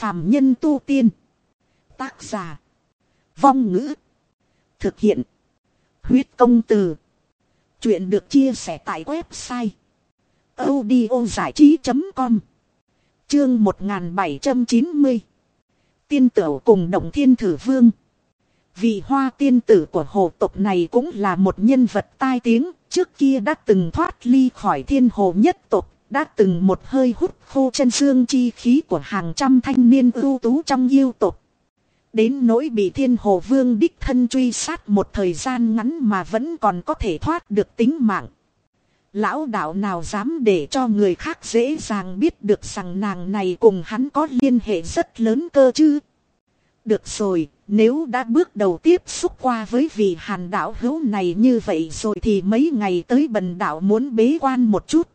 phàm nhân tu tiên. Tác giả. Vong ngữ. Thực hiện. Huyết công từ. Chuyện được chia sẻ tại website. audio trí.com Chương 1790 Tiên tử cùng động thiên thử vương. Vị hoa tiên tử của hồ tộc này cũng là một nhân vật tai tiếng, trước kia đã từng thoát ly khỏi thiên hồ nhất tộc, đã từng một hơi hút khô chân xương chi khí của hàng trăm thanh niên ưu tú trong yêu tộc. Đến nỗi bị thiên hồ vương đích thân truy sát một thời gian ngắn mà vẫn còn có thể thoát được tính mạng. Lão đạo nào dám để cho người khác dễ dàng biết được rằng nàng này cùng hắn có liên hệ rất lớn cơ chứ. Được rồi, nếu đã bước đầu tiếp xúc qua với vị hàn đạo hữu này như vậy rồi thì mấy ngày tới bần đạo muốn bế quan một chút.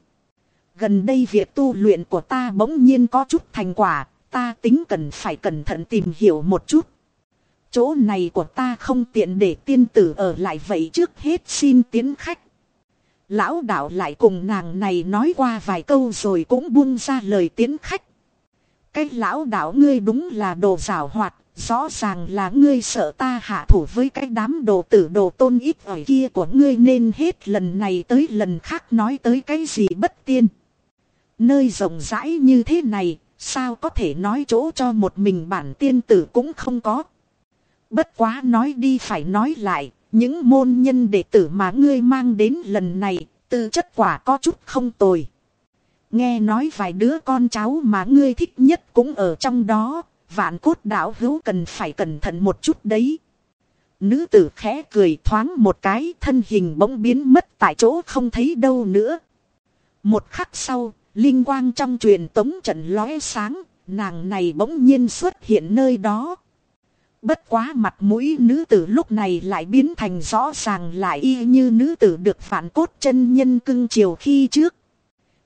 Gần đây việc tu luyện của ta bỗng nhiên có chút thành quả, ta tính cần phải cẩn thận tìm hiểu một chút. Chỗ này của ta không tiện để tiên tử ở lại vậy trước hết xin tiến khách. Lão đạo lại cùng nàng này nói qua vài câu rồi cũng buông ra lời tiến khách. Cái lão đạo ngươi đúng là đồ rào hoạt, rõ ràng là ngươi sợ ta hạ thủ với cái đám đồ tử đồ tôn ít ở kia của ngươi nên hết lần này tới lần khác nói tới cái gì bất tiên. Nơi rộng rãi như thế này, sao có thể nói chỗ cho một mình bản tiên tử cũng không có. Bất quá nói đi phải nói lại, những môn nhân đệ tử mà ngươi mang đến lần này, tư chất quả có chút không tồi. Nghe nói vài đứa con cháu mà ngươi thích nhất cũng ở trong đó, vạn cốt đạo hữu cần phải cẩn thận một chút đấy. Nữ tử khẽ cười thoáng một cái thân hình bỗng biến mất tại chỗ không thấy đâu nữa. Một khắc sau, linh quang trong truyền tống trận lóe sáng, nàng này bỗng nhiên xuất hiện nơi đó. Bất quá mặt mũi nữ tử lúc này lại biến thành rõ ràng lại y như nữ tử được phản cốt chân nhân cưng chiều khi trước.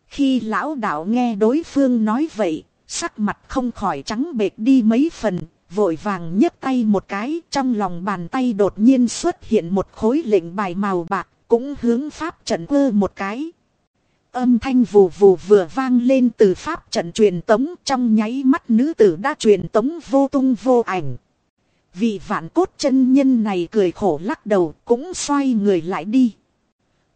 Khi lão đạo nghe đối phương nói vậy, sắc mặt không khỏi trắng bệt đi mấy phần, vội vàng nhấc tay một cái, trong lòng bàn tay đột nhiên xuất hiện một khối lệnh bài màu bạc, cũng hướng pháp trận ơ một cái. Âm thanh vù vù vừa vang lên từ pháp trận truyền tống trong nháy mắt nữ tử đã truyền tống vô tung vô ảnh. Vị vạn cốt chân nhân này cười khổ lắc đầu cũng xoay người lại đi.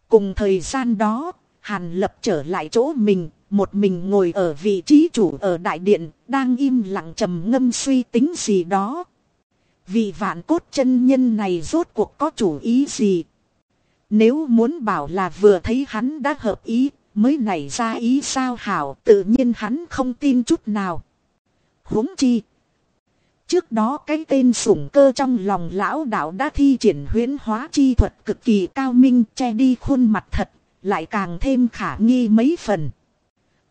Cùng thời gian đó, Hàn lập trở lại chỗ mình, một mình ngồi ở vị trí chủ ở đại điện, đang im lặng trầm ngâm suy tính gì đó. Vị vạn cốt chân nhân này rốt cuộc có chủ ý gì? Nếu muốn bảo là vừa thấy hắn đã hợp ý, mới nảy ra ý sao hảo, tự nhiên hắn không tin chút nào. huống chi. Trước đó cái tên sủng cơ trong lòng lão đạo đã thi triển huyễn hóa chi thuật cực kỳ cao minh che đi khuôn mặt thật, lại càng thêm khả nghi mấy phần.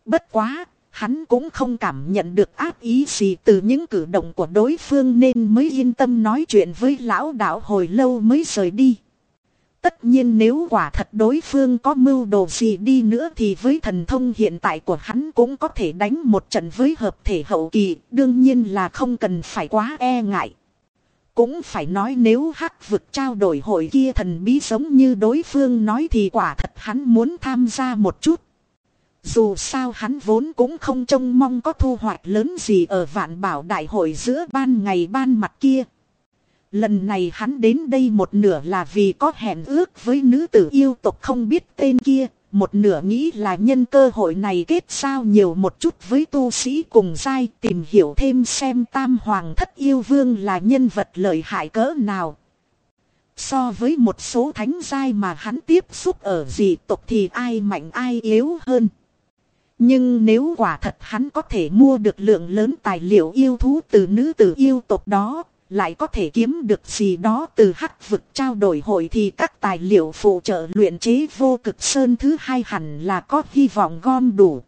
Bất quá, hắn cũng không cảm nhận được ác ý gì từ những cử động của đối phương nên mới yên tâm nói chuyện với lão đạo hồi lâu mới rời đi. Tất nhiên nếu quả thật đối phương có mưu đồ gì đi nữa thì với thần thông hiện tại của hắn cũng có thể đánh một trận với hợp thể hậu kỳ, đương nhiên là không cần phải quá e ngại. Cũng phải nói nếu hắc vực trao đổi hội kia thần bí giống như đối phương nói thì quả thật hắn muốn tham gia một chút. Dù sao hắn vốn cũng không trông mong có thu hoạch lớn gì ở vạn bảo đại hội giữa ban ngày ban mặt kia. Lần này hắn đến đây một nửa là vì có hẹn ước với nữ tử yêu tộc không biết tên kia, một nửa nghĩ là nhân cơ hội này kết sao nhiều một chút với tu sĩ cùng giai tìm hiểu thêm xem tam hoàng thất yêu vương là nhân vật lợi hại cỡ nào. So với một số thánh giai mà hắn tiếp xúc ở dị tộc thì ai mạnh ai yếu hơn. Nhưng nếu quả thật hắn có thể mua được lượng lớn tài liệu yêu thú từ nữ tử yêu tộc đó, lại có thể kiếm được gì đó từ hắc vực trao đổi hội thì các tài liệu phụ trợ luyện chế vô cực sơn thứ hai hẳn là có hy vọng gom đủ.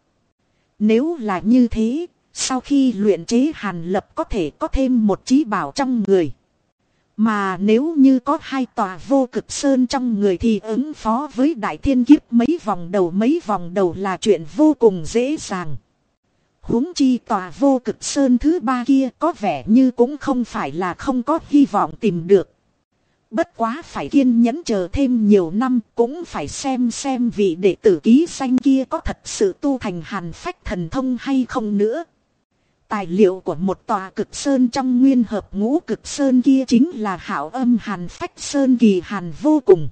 Nếu là như thế, sau khi luyện chế hàn lập có thể có thêm một trí bảo trong người. Mà nếu như có hai tòa vô cực sơn trong người thì ứng phó với đại thiên kiếp mấy vòng đầu mấy vòng đầu là chuyện vô cùng dễ dàng huống chi tòa vô cực sơn thứ ba kia có vẻ như cũng không phải là không có hy vọng tìm được. Bất quá phải kiên nhẫn chờ thêm nhiều năm cũng phải xem xem vị đệ tử ký danh kia có thật sự tu thành hàn phách thần thông hay không nữa. Tài liệu của một tòa cực sơn trong nguyên hợp ngũ cực sơn kia chính là hảo âm hàn phách sơn kỳ hàn vô cùng.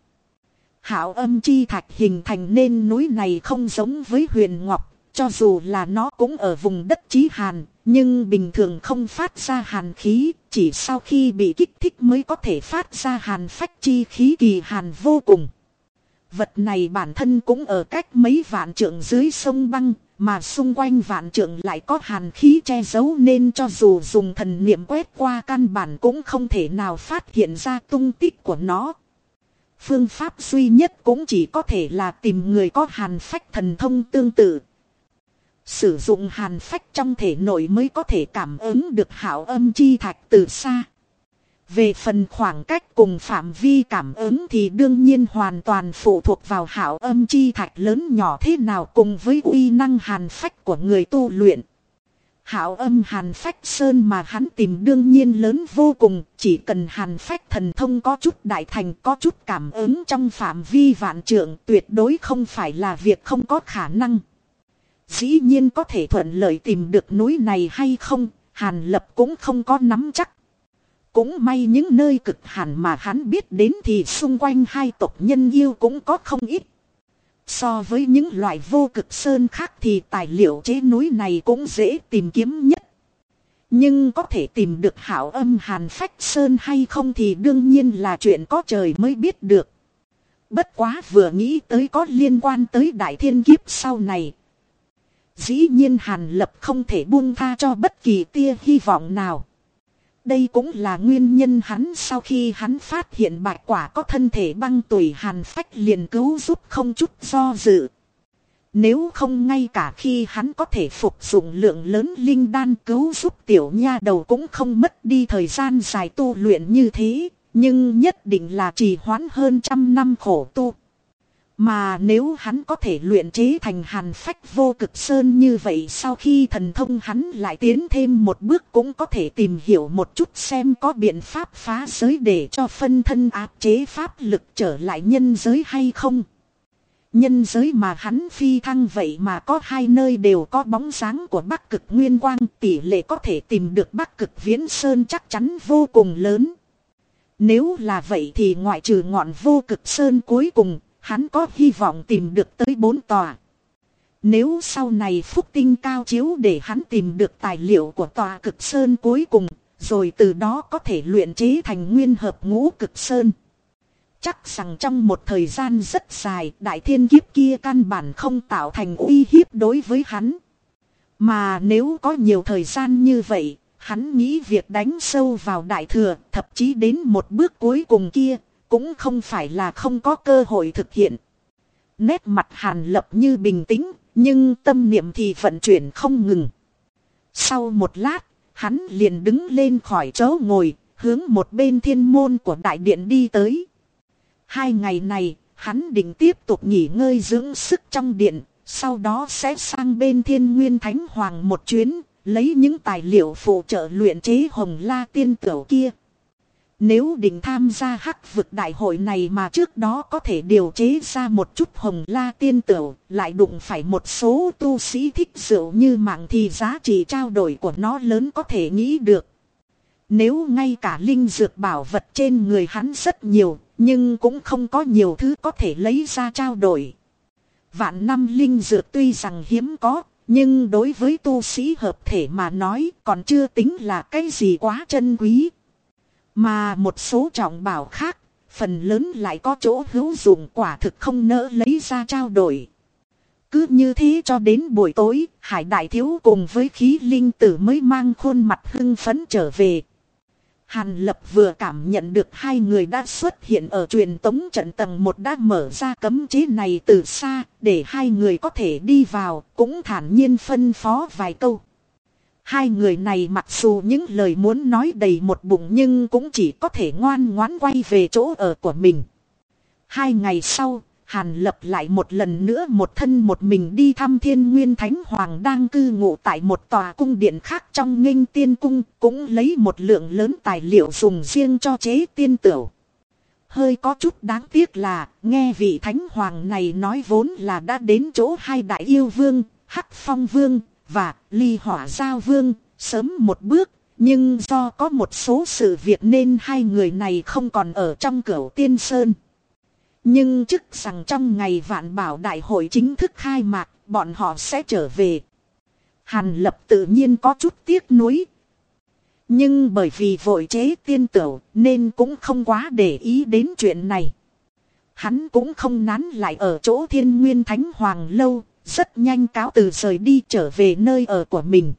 Hảo âm chi thạch hình thành nên núi này không giống với huyền ngọc, cho dù là nó cũng ở vùng đất chí hàn, nhưng bình thường không phát ra hàn khí, chỉ sau khi bị kích thích mới có thể phát ra hàn phách chi khí kỳ hàn vô cùng. Vật này bản thân cũng ở cách mấy vạn trượng dưới sông băng, mà xung quanh vạn trượng lại có hàn khí che giấu nên cho dù dùng thần niệm quét qua căn bản cũng không thể nào phát hiện ra tung tích của nó. Phương pháp duy nhất cũng chỉ có thể là tìm người có hàn phách thần thông tương tự. Sử dụng hàn phách trong thể nội mới có thể cảm ứng được hảo âm chi thạch từ xa. Về phần khoảng cách cùng phạm vi cảm ứng thì đương nhiên hoàn toàn phụ thuộc vào hảo âm chi thạch lớn nhỏ thế nào cùng với uy năng hàn phách của người tu luyện. Hảo âm hàn phách sơn mà hắn tìm đương nhiên lớn vô cùng, chỉ cần hàn phách thần thông có chút đại thành có chút cảm ứng trong phạm vi vạn trượng tuyệt đối không phải là việc không có khả năng. Dĩ nhiên có thể thuận lợi tìm được núi này hay không, hàn lập cũng không có nắm chắc. Cũng may những nơi cực hàn mà hắn biết đến thì xung quanh hai tộc nhân yêu cũng có không ít. So với những loại vô cực sơn khác thì tài liệu chế núi này cũng dễ tìm kiếm nhất. Nhưng có thể tìm được hảo âm hàn phách sơn hay không thì đương nhiên là chuyện có trời mới biết được. Bất quá vừa nghĩ tới có liên quan tới đại thiên kiếp sau này. Dĩ nhiên hàn lập không thể buông tha cho bất kỳ tia hy vọng nào. Đây cũng là nguyên nhân hắn sau khi hắn phát hiện bạch quả có thân thể băng tuổi hàn phách liền cứu giúp không chút do dự. Nếu không ngay cả khi hắn có thể phục dụng lượng lớn linh đan cứu giúp tiểu nha đầu cũng không mất đi thời gian dài tu luyện như thế, nhưng nhất định là trì hoãn hơn trăm năm khổ tu. Mà nếu hắn có thể luyện chế thành hàn phách vô cực sơn như vậy sau khi thần thông hắn lại tiến thêm một bước cũng có thể tìm hiểu một chút xem có biện pháp phá giới để cho phân thân áp chế pháp lực trở lại nhân giới hay không. Nhân giới mà hắn phi thăng vậy mà có hai nơi đều có bóng dáng của bắc cực nguyên quang, tỷ lệ có thể tìm được bắc cực viễn sơn chắc chắn vô cùng lớn. Nếu là vậy thì ngoại trừ ngọn vô cực sơn cuối cùng hắn có hy vọng tìm được tới bốn tòa. Nếu sau này phúc tinh cao chiếu để hắn tìm được tài liệu của tòa cực sơn cuối cùng, rồi từ đó có thể luyện chế thành nguyên hợp ngũ cực sơn. Chắc rằng trong một thời gian rất dài, đại thiên kiếp kia căn bản không tạo thành uy hiếp đối với hắn. Mà nếu có nhiều thời gian như vậy, hắn nghĩ việc đánh sâu vào đại thừa, thậm chí đến một bước cuối cùng kia, cũng không phải là không có cơ hội thực hiện. Nét mặt hàn lập như bình tĩnh, nhưng tâm niệm thì vận chuyển không ngừng. Sau một lát, hắn liền đứng lên khỏi chỗ ngồi, hướng một bên thiên môn của đại điện đi tới. Hai ngày này, hắn định tiếp tục nghỉ ngơi dưỡng sức trong điện, sau đó sẽ sang bên thiên nguyên thánh hoàng một chuyến, lấy những tài liệu phụ trợ luyện chế hồng la tiên tửu kia. Nếu định tham gia hắc vực đại hội này mà trước đó có thể điều chế ra một chút hồng la tiên tửu, lại đụng phải một số tu sĩ thích rượu như mạng thì giá trị trao đổi của nó lớn có thể nghĩ được. Nếu ngay cả linh dược bảo vật trên người hắn rất nhiều, nhưng cũng không có nhiều thứ có thể lấy ra trao đổi. Vạn năm linh dược tuy rằng hiếm có, nhưng đối với tu sĩ hợp thể mà nói còn chưa tính là cái gì quá chân quý. Mà một số trọng bảo khác, phần lớn lại có chỗ hữu dụng quả thực không nỡ lấy ra trao đổi. Cứ như thế cho đến buổi tối, Hải Đại Thiếu cùng với khí linh tử mới mang khuôn mặt hưng phấn trở về. Hàn Lập vừa cảm nhận được hai người đã xuất hiện ở truyền tống trận tầng một đã mở ra cấm chế này từ xa, để hai người có thể đi vào, cũng thản nhiên phân phó vài câu. Hai người này mặc dù những lời muốn nói đầy một bụng nhưng cũng chỉ có thể ngoan ngoãn quay về chỗ ở của mình. Hai ngày sau, Hàn lập lại một lần nữa một thân một mình đi thăm thiên nguyên thánh hoàng đang cư ngụ tại một tòa cung điện khác trong nghênh tiên cung, cũng lấy một lượng lớn tài liệu dùng riêng cho chế tiên tửu. Hơi có chút đáng tiếc là, nghe vị thánh hoàng này nói vốn là đã đến chỗ hai đại yêu vương, hắc phong vương, và ly hỏa giao vương, sớm một bước, nhưng do có một số sự việc nên hai người này không còn ở trong cửa tiên sơn. Nhưng chức rằng trong ngày vạn bảo đại hội chính thức khai mạc, bọn họ sẽ trở về. Hàn lập tự nhiên có chút tiếc nuối. Nhưng bởi vì vội chế tiên tửu nên cũng không quá để ý đến chuyện này. Hắn cũng không nán lại ở chỗ thiên nguyên thánh hoàng lâu, rất nhanh cáo từ rời đi trở về nơi ở của mình.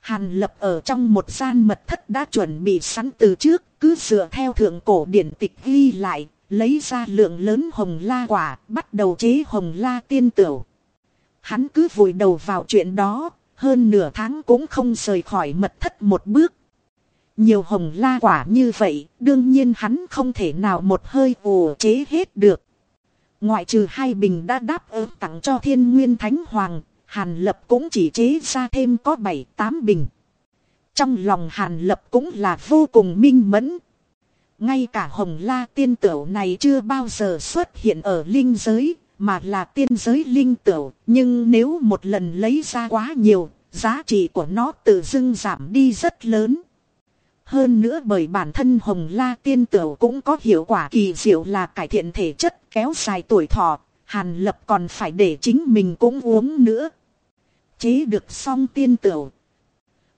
Hàn lập ở trong một gian mật thất đã chuẩn bị sẵn từ trước, cứ dựa theo thượng cổ điển tịch ghi lại, lấy ra lượng lớn hồng la quả, bắt đầu chế hồng la tiên tửu. Hắn cứ vùi đầu vào chuyện đó, hơn nửa tháng cũng không rời khỏi mật thất một bước. Nhiều hồng la quả như vậy, đương nhiên hắn không thể nào một hơi ủ chế hết được. Ngoại trừ hai bình đã đáp ứng tặng cho thiên nguyên thánh hoàng, hàn lập cũng chỉ chế ra thêm có bảy tám bình. Trong lòng hàn lập cũng là vô cùng minh mẫn. Ngay cả hồng la tiên tửu này chưa bao giờ xuất hiện ở linh giới, mà là tiên giới linh tửu. Nhưng nếu một lần lấy ra quá nhiều, giá trị của nó tự dưng giảm đi rất lớn. Hơn nữa bởi bản thân hồng la tiên tửu cũng có hiệu quả kỳ diệu là cải thiện thể chất kéo dài tuổi thọ, hàn lập còn phải để chính mình cũng uống nữa. Chế được xong tiên tửu.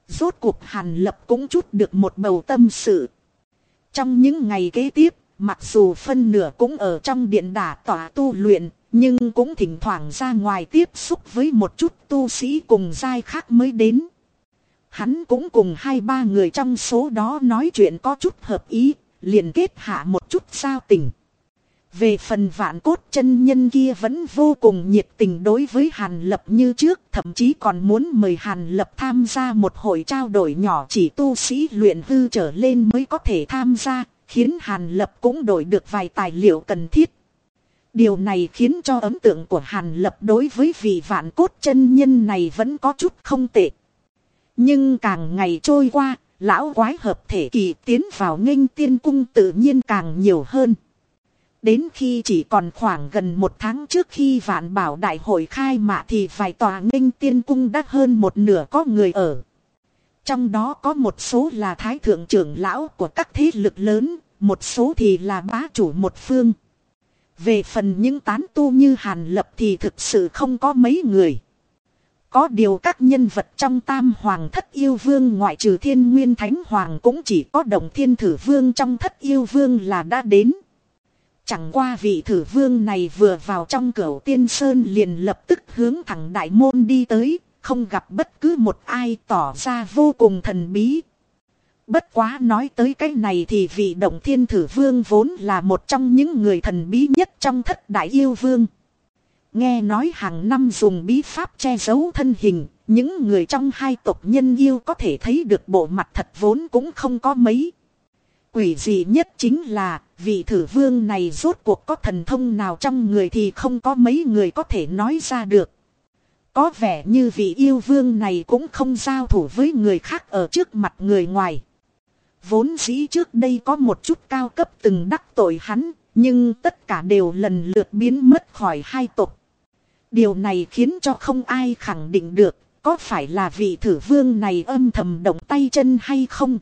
Rốt cuộc hàn lập cũng chút được một bầu tâm sự. Trong những ngày kế tiếp, mặc dù phân nửa cũng ở trong điện đả tỏa tu luyện, nhưng cũng thỉnh thoảng ra ngoài tiếp xúc với một chút tu sĩ cùng giai khác mới đến. Hắn cũng cùng hai ba người trong số đó nói chuyện có chút hợp ý, liền kết hạ một chút giao tình. Về phần vạn cốt chân nhân kia vẫn vô cùng nhiệt tình đối với Hàn Lập như trước, thậm chí còn muốn mời Hàn Lập tham gia một hội trao đổi nhỏ chỉ tu sĩ luyện hư trở lên mới có thể tham gia, khiến Hàn Lập cũng đổi được vài tài liệu cần thiết. Điều này khiến cho ấn tượng của Hàn Lập đối với vị vạn cốt chân nhân này vẫn có chút không tệ. Nhưng càng ngày trôi qua, lão quái hợp thể kỳ tiến vào nghênh tiên cung tự nhiên càng nhiều hơn. Đến khi chỉ còn khoảng gần một tháng trước khi vạn bảo đại hội khai mạ thì vài tòa nghênh tiên cung đã hơn một nửa có người ở. Trong đó có một số là thái thượng trưởng lão của các thế lực lớn, một số thì là bá chủ một phương. Về phần những tán tu như Hàn Lập thì thực sự không có mấy người. Có điều các nhân vật trong tam hoàng thất yêu vương ngoại trừ thiên nguyên thánh hoàng cũng chỉ có đồng thiên thử vương trong thất yêu vương là đã đến. Chẳng qua vị thử vương này vừa vào trong cửa tiên sơn liền lập tức hướng thẳng đại môn đi tới, không gặp bất cứ một ai tỏ ra vô cùng thần bí. Bất quá nói tới cái này thì vị động thiên thử vương vốn là một trong những người thần bí nhất trong thất đại yêu vương. Nghe nói hàng năm dùng bí pháp che giấu thân hình, những người trong hai tộc nhân yêu có thể thấy được bộ mặt thật vốn cũng không có mấy. Quỷ dị nhất chính là, vị thử vương này rốt cuộc có thần thông nào trong người thì không có mấy người có thể nói ra được. Có vẻ như vị yêu vương này cũng không giao thủ với người khác ở trước mặt người ngoài. Vốn dĩ trước đây có một chút cao cấp từng đắc tội hắn, nhưng tất cả đều lần lượt biến mất khỏi hai tộc. Điều này khiến cho không ai khẳng định được, có phải là vị thử vương này âm thầm động tay chân hay không.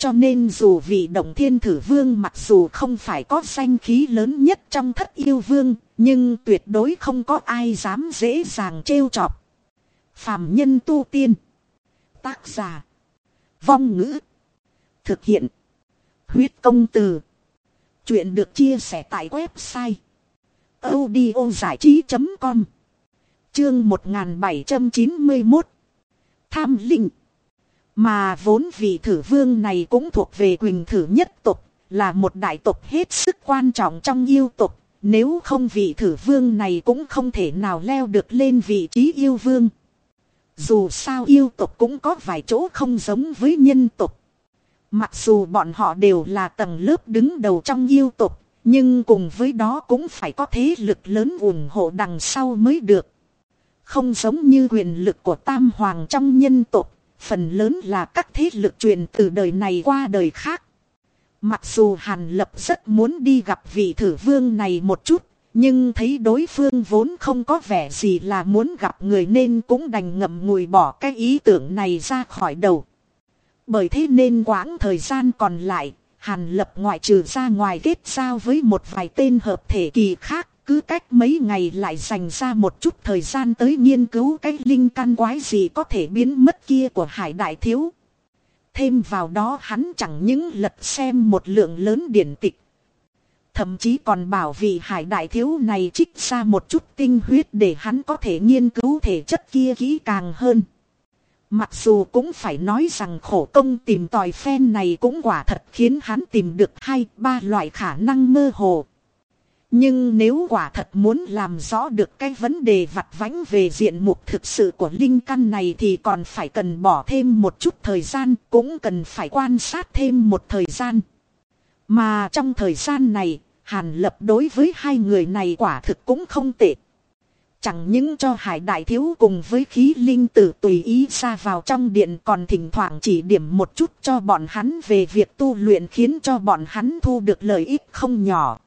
Cho nên dù vị động thiên thử vương mặc dù không phải có danh khí lớn nhất trong thất yêu vương, nhưng tuyệt đối không có ai dám dễ dàng trêu chọc. Phạm nhân tu tiên. Tác giả. Vong ngữ. Thực hiện. Huyết công từ. Chuyện được chia sẻ tại website. audio giải trí.com Chương 1791 Tham linh mà vốn vị thử vương này cũng thuộc về quỳnh thử nhất tộc, là một đại tộc hết sức quan trọng trong yêu tộc. Nếu không vị thử vương này cũng không thể nào leo được lên vị trí yêu vương. Dù sao yêu tộc cũng có vài chỗ không giống với nhân tộc. Mặc dù bọn họ đều là tầng lớp đứng đầu trong yêu tộc, nhưng cùng với đó cũng phải có thế lực lớn ủng hộ đằng sau mới được. Không giống như quyền lực của tam hoàng trong nhân tộc, phần lớn là các thế lực truyền từ đời này qua đời khác. Mặc dù Hàn Lập rất muốn đi gặp vị thử vương này một chút, Nhưng thấy đối phương vốn không có vẻ gì là muốn gặp người nên cũng đành ngậm ngùi bỏ cái ý tưởng này ra khỏi đầu. Bởi thế nên quãng thời gian còn lại, Hàn Lập ngoại trừ ra ngoài kết giao với một vài tên hợp thể kỳ khác, cứ cách mấy ngày lại dành ra một chút thời gian tới nghiên cứu cái linh căn quái gì có thể biến mất kia của Hải Đại Thiếu. Thêm vào đó hắn chẳng những lật xem một lượng lớn điển tịch. Thậm chí còn bảo vì hải đại thiếu này trích ra một chút tinh huyết để hắn có thể nghiên cứu thể chất kia kỹ càng hơn. Mặc dù cũng phải nói rằng khổ công tìm tòi phen này cũng quả thật khiến hắn tìm được hai, ba loại khả năng mơ hồ. Nhưng nếu quả thật muốn làm rõ được cái vấn đề vặt vãnh về diện mục thực sự của linh căn này thì còn phải cần bỏ thêm một chút thời gian, cũng cần phải quan sát thêm một thời gian. Mà trong thời gian này, Hàn Lập đối với hai người này quả thực cũng không tệ. Chẳng những cho hải đại thiếu cùng với khí linh tử tùy ý ra vào trong điện còn thỉnh thoảng chỉ điểm một chút cho bọn hắn về việc tu luyện khiến cho bọn hắn thu được lợi ích không nhỏ.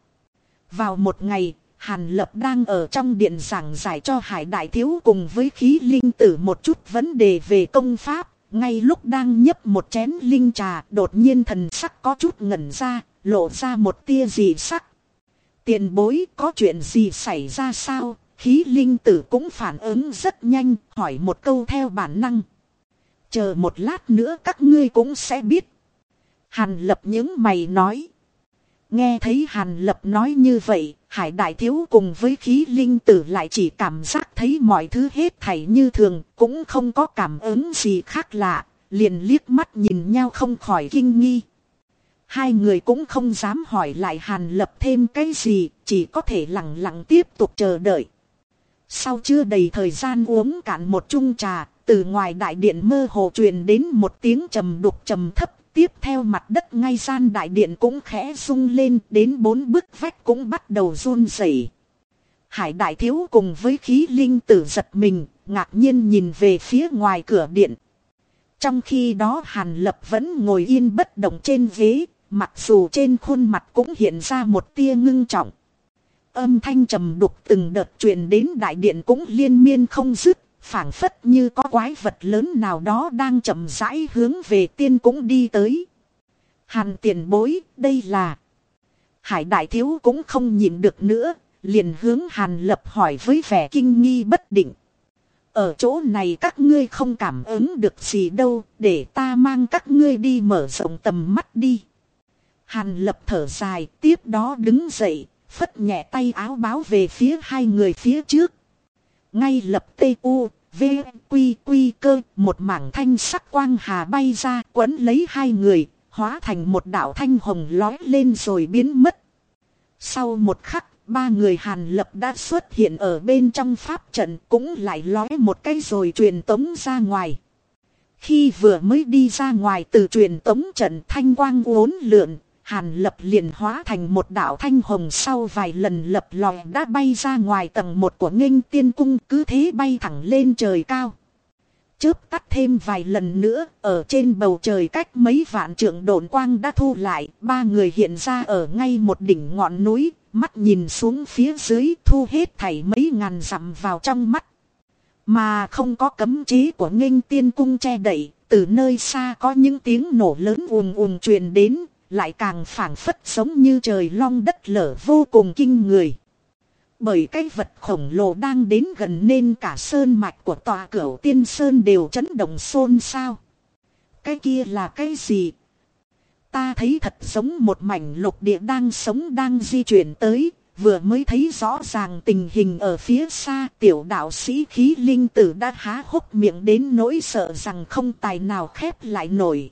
Vào một ngày, Hàn Lập đang ở trong điện giảng giải cho hải đại thiếu cùng với khí linh tử một chút vấn đề về công pháp. Ngay lúc đang nhấp một chén linh trà đột nhiên thần sắc có chút ngẩn ra, lộ ra một tia dị sắc. Tiền bối có chuyện gì xảy ra sao? Khí linh tử cũng phản ứng rất nhanh, hỏi một câu theo bản năng. Chờ một lát nữa các ngươi cũng sẽ biết. Hàn lập những mày nói. Nghe thấy Hàn Lập nói như vậy, Hải Đại Thiếu cùng với khí linh tử lại chỉ cảm giác thấy mọi thứ hết thảy như thường, cũng không có cảm ứng gì khác lạ, liền liếc mắt nhìn nhau không khỏi kinh nghi. Hai người cũng không dám hỏi lại Hàn Lập thêm cái gì, chỉ có thể lặng lặng tiếp tục chờ đợi. Sau chưa đầy thời gian uống cạn một chung trà, từ ngoài đại điện mơ hồ truyền đến một tiếng trầm đục trầm thấp Tiếp theo mặt đất ngay gian đại điện cũng khẽ rung lên đến bốn bức vách cũng bắt đầu run rẩy. Hải đại thiếu cùng với khí linh tử giật mình, ngạc nhiên nhìn về phía ngoài cửa điện. Trong khi đó Hàn Lập vẫn ngồi yên bất động trên ghế, mặc dù trên khuôn mặt cũng hiện ra một tia ngưng trọng. Âm thanh trầm đục từng đợt truyền đến đại điện cũng liên miên không dứt phảng phất như có quái vật lớn nào đó đang chậm rãi hướng về tiên cũng đi tới. Hàn tiền bối, đây là... Hải đại thiếu cũng không nhìn được nữa, liền hướng hàn lập hỏi với vẻ kinh nghi bất định. Ở chỗ này các ngươi không cảm ứng được gì đâu, để ta mang các ngươi đi mở rộng tầm mắt đi. Hàn lập thở dài, tiếp đó đứng dậy, phất nhẹ tay áo báo về phía hai người phía trước. Ngay lập tê u, v, quy quy cơ, một mảng thanh sắc quang hà bay ra quấn lấy hai người, hóa thành một đạo thanh hồng lói lên rồi biến mất. Sau một khắc, ba người Hàn Lập đã xuất hiện ở bên trong pháp trận cũng lại lói một cái rồi truyền tống ra ngoài. Khi vừa mới đi ra ngoài từ truyền tống trận thanh quang uốn lượn, Hàn lập liền hóa thành một đạo thanh hồng sau vài lần lập lòi đã bay ra ngoài tầng một của nghênh tiên cung cứ thế bay thẳng lên trời cao. Chớp tắt thêm vài lần nữa, ở trên bầu trời cách mấy vạn trượng đồn quang đã thu lại, ba người hiện ra ở ngay một đỉnh ngọn núi, mắt nhìn xuống phía dưới thu hết thảy mấy ngàn dặm vào trong mắt. Mà không có cấm chế của nghênh tiên cung che đậy, từ nơi xa có những tiếng nổ lớn ùm ùm truyền đến, lại càng phảng phất giống như trời long đất lở vô cùng kinh người. Bởi cái vật khổng lồ đang đến gần nên cả sơn mạch của tòa cửu tiên sơn đều chấn động xôn xao. Cái kia là cái gì? Ta thấy thật giống một mảnh lục địa đang sống đang di chuyển tới, vừa mới thấy rõ ràng tình hình ở phía xa tiểu đạo sĩ khí linh tử đã há hốc miệng đến nỗi sợ rằng không tài nào khép lại nổi.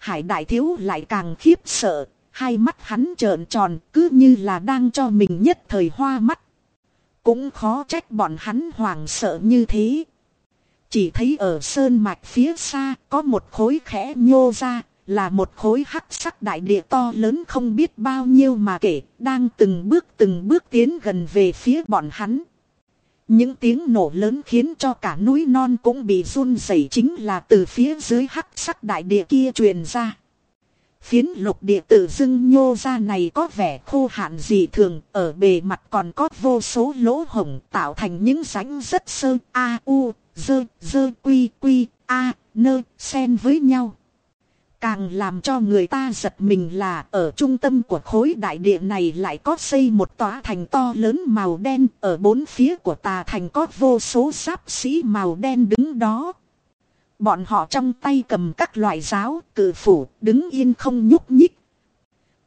Hải đại thiếu lại càng khiếp sợ, hai mắt hắn trợn tròn cứ như là đang cho mình nhất thời hoa mắt. Cũng khó trách bọn hắn hoảng sợ như thế. Chỉ thấy ở sơn mạch phía xa có một khối khẽ nhô ra, là một khối hắc sắc đại địa to lớn không biết bao nhiêu mà kể, đang từng bước từng bước tiến gần về phía bọn hắn. Những tiếng nổ lớn khiến cho cả núi non cũng bị run rẩy chính là từ phía dưới hắc sắc đại địa kia truyền ra. Phiến lục địa tự dưng nhô ra này có vẻ khô hạn dị thường, ở bề mặt còn có vô số lỗ hổng tạo thành những rãnh rất sơ a u, dơ, dơ quy quy, a, nơ, xen với nhau. Càng làm cho người ta giật mình là ở trung tâm của khối đại địa này lại có xây một tòa thành to lớn màu đen, ở bốn phía của tà thành có vô số giáp sĩ màu đen đứng đó. Bọn họ trong tay cầm các loại giáo, cử phủ, đứng yên không nhúc nhích.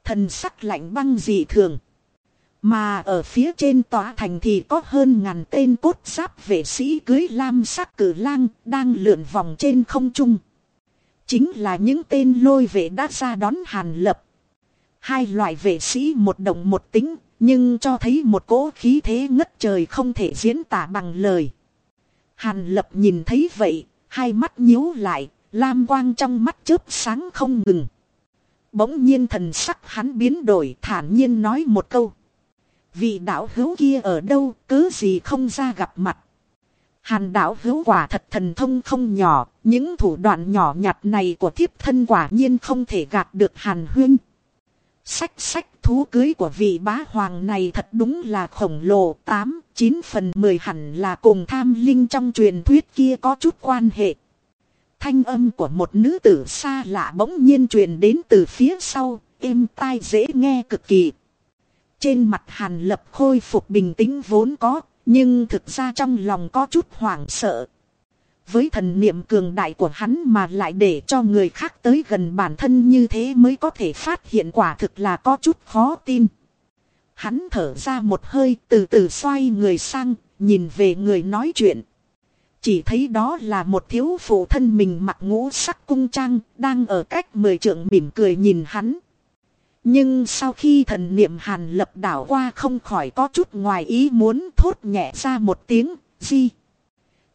Thần sắc lạnh băng dị thường. Mà ở phía trên tòa thành thì có hơn ngàn tên cốt giáp vệ sĩ cưới lam sắc cử lang đang lượn vòng trên không trung. Chính là những tên lôi vệ đã ra đón hàn lập. Hai loại vệ sĩ một đồng một tính, nhưng cho thấy một cỗ khí thế ngất trời không thể diễn tả bằng lời. Hàn lập nhìn thấy vậy, hai mắt nhíu lại, lam quang trong mắt chớp sáng không ngừng. Bỗng nhiên thần sắc hắn biến đổi thản nhiên nói một câu. Vị đạo hữu kia ở đâu, cứ gì không ra gặp mặt. Hàn đạo hữu quả thật thần thông không nhỏ, những thủ đoạn nhỏ nhặt này của thiếp thân quả nhiên không thể gạt được hàn huyên. Sách sách thú cưới của vị bá hoàng này thật đúng là khổng lồ, 8, 9 phần 10 hẳn là cùng tham linh trong truyền thuyết kia có chút quan hệ. Thanh âm của một nữ tử xa lạ bỗng nhiên truyền đến từ phía sau, êm tai dễ nghe cực kỳ. Trên mặt hàn lập khôi phục bình tĩnh vốn có, nhưng thực ra trong lòng có chút hoảng sợ. Với thần niệm cường đại của hắn mà lại để cho người khác tới gần bản thân như thế mới có thể phát hiện quả thực là có chút khó tin. Hắn thở ra một hơi từ từ xoay người sang, nhìn về người nói chuyện. Chỉ thấy đó là một thiếu phụ thân mình mặc ngũ sắc cung trang, đang ở cách mười trượng mỉm cười nhìn hắn. Nhưng sau khi thần niệm hàn lập đảo qua không khỏi có chút ngoài ý muốn thốt nhẹ ra một tiếng, gì.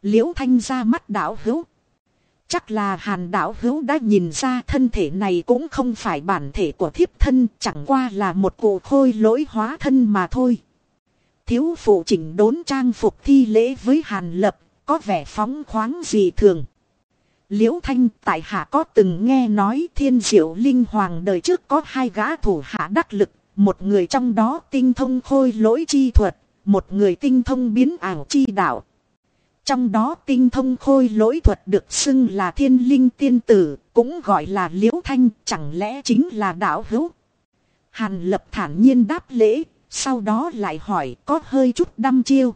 Liễu thanh ra mắt đảo hữu. Chắc là hàn đảo hữu đã nhìn ra thân thể này cũng không phải bản thể của thiếp thân, chẳng qua là một cụ khôi lỗi hóa thân mà thôi. Thiếu phụ chỉnh đốn trang phục thi lễ với hàn lập, có vẻ phóng khoáng dị thường. Liễu Thanh tại hạ có từng nghe nói thiên diệu linh hoàng đời trước có hai gã thủ hạ đắc lực, một người trong đó tinh thông khôi lỗi chi thuật, một người tinh thông biến ảo chi đạo. Trong đó tinh thông khôi lỗi thuật được xưng là thiên linh tiên tử, cũng gọi là liễu thanh, chẳng lẽ chính là đạo hữu. Hàn lập thản nhiên đáp lễ, sau đó lại hỏi có hơi chút đăm chiêu.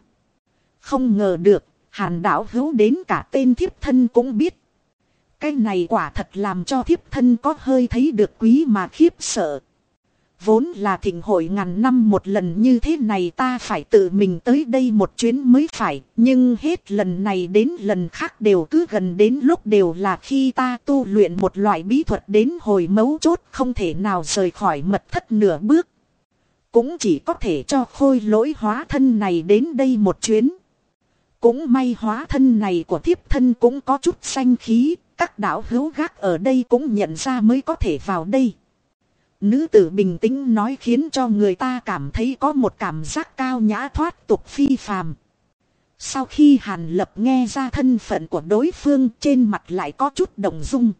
Không ngờ được, hàn đạo hữu đến cả tên thiếp thân cũng biết. Cái này quả thật làm cho thiếp thân có hơi thấy được quý mà khiếp sợ. Vốn là thỉnh hội ngàn năm một lần như thế này ta phải tự mình tới đây một chuyến mới phải. Nhưng hết lần này đến lần khác đều cứ gần đến lúc đều là khi ta tu luyện một loại bí thuật đến hồi mấu chốt không thể nào rời khỏi mật thất nửa bước. Cũng chỉ có thể cho khôi lỗi hóa thân này đến đây một chuyến. Cũng may hóa thân này của thiếp thân cũng có chút xanh khí, các đạo hữu gác ở đây cũng nhận ra mới có thể vào đây. Nữ tử bình tĩnh nói khiến cho người ta cảm thấy có một cảm giác cao nhã thoát tục phi phàm. Sau khi Hàn Lập nghe ra thân phận của đối phương trên mặt lại có chút động dung.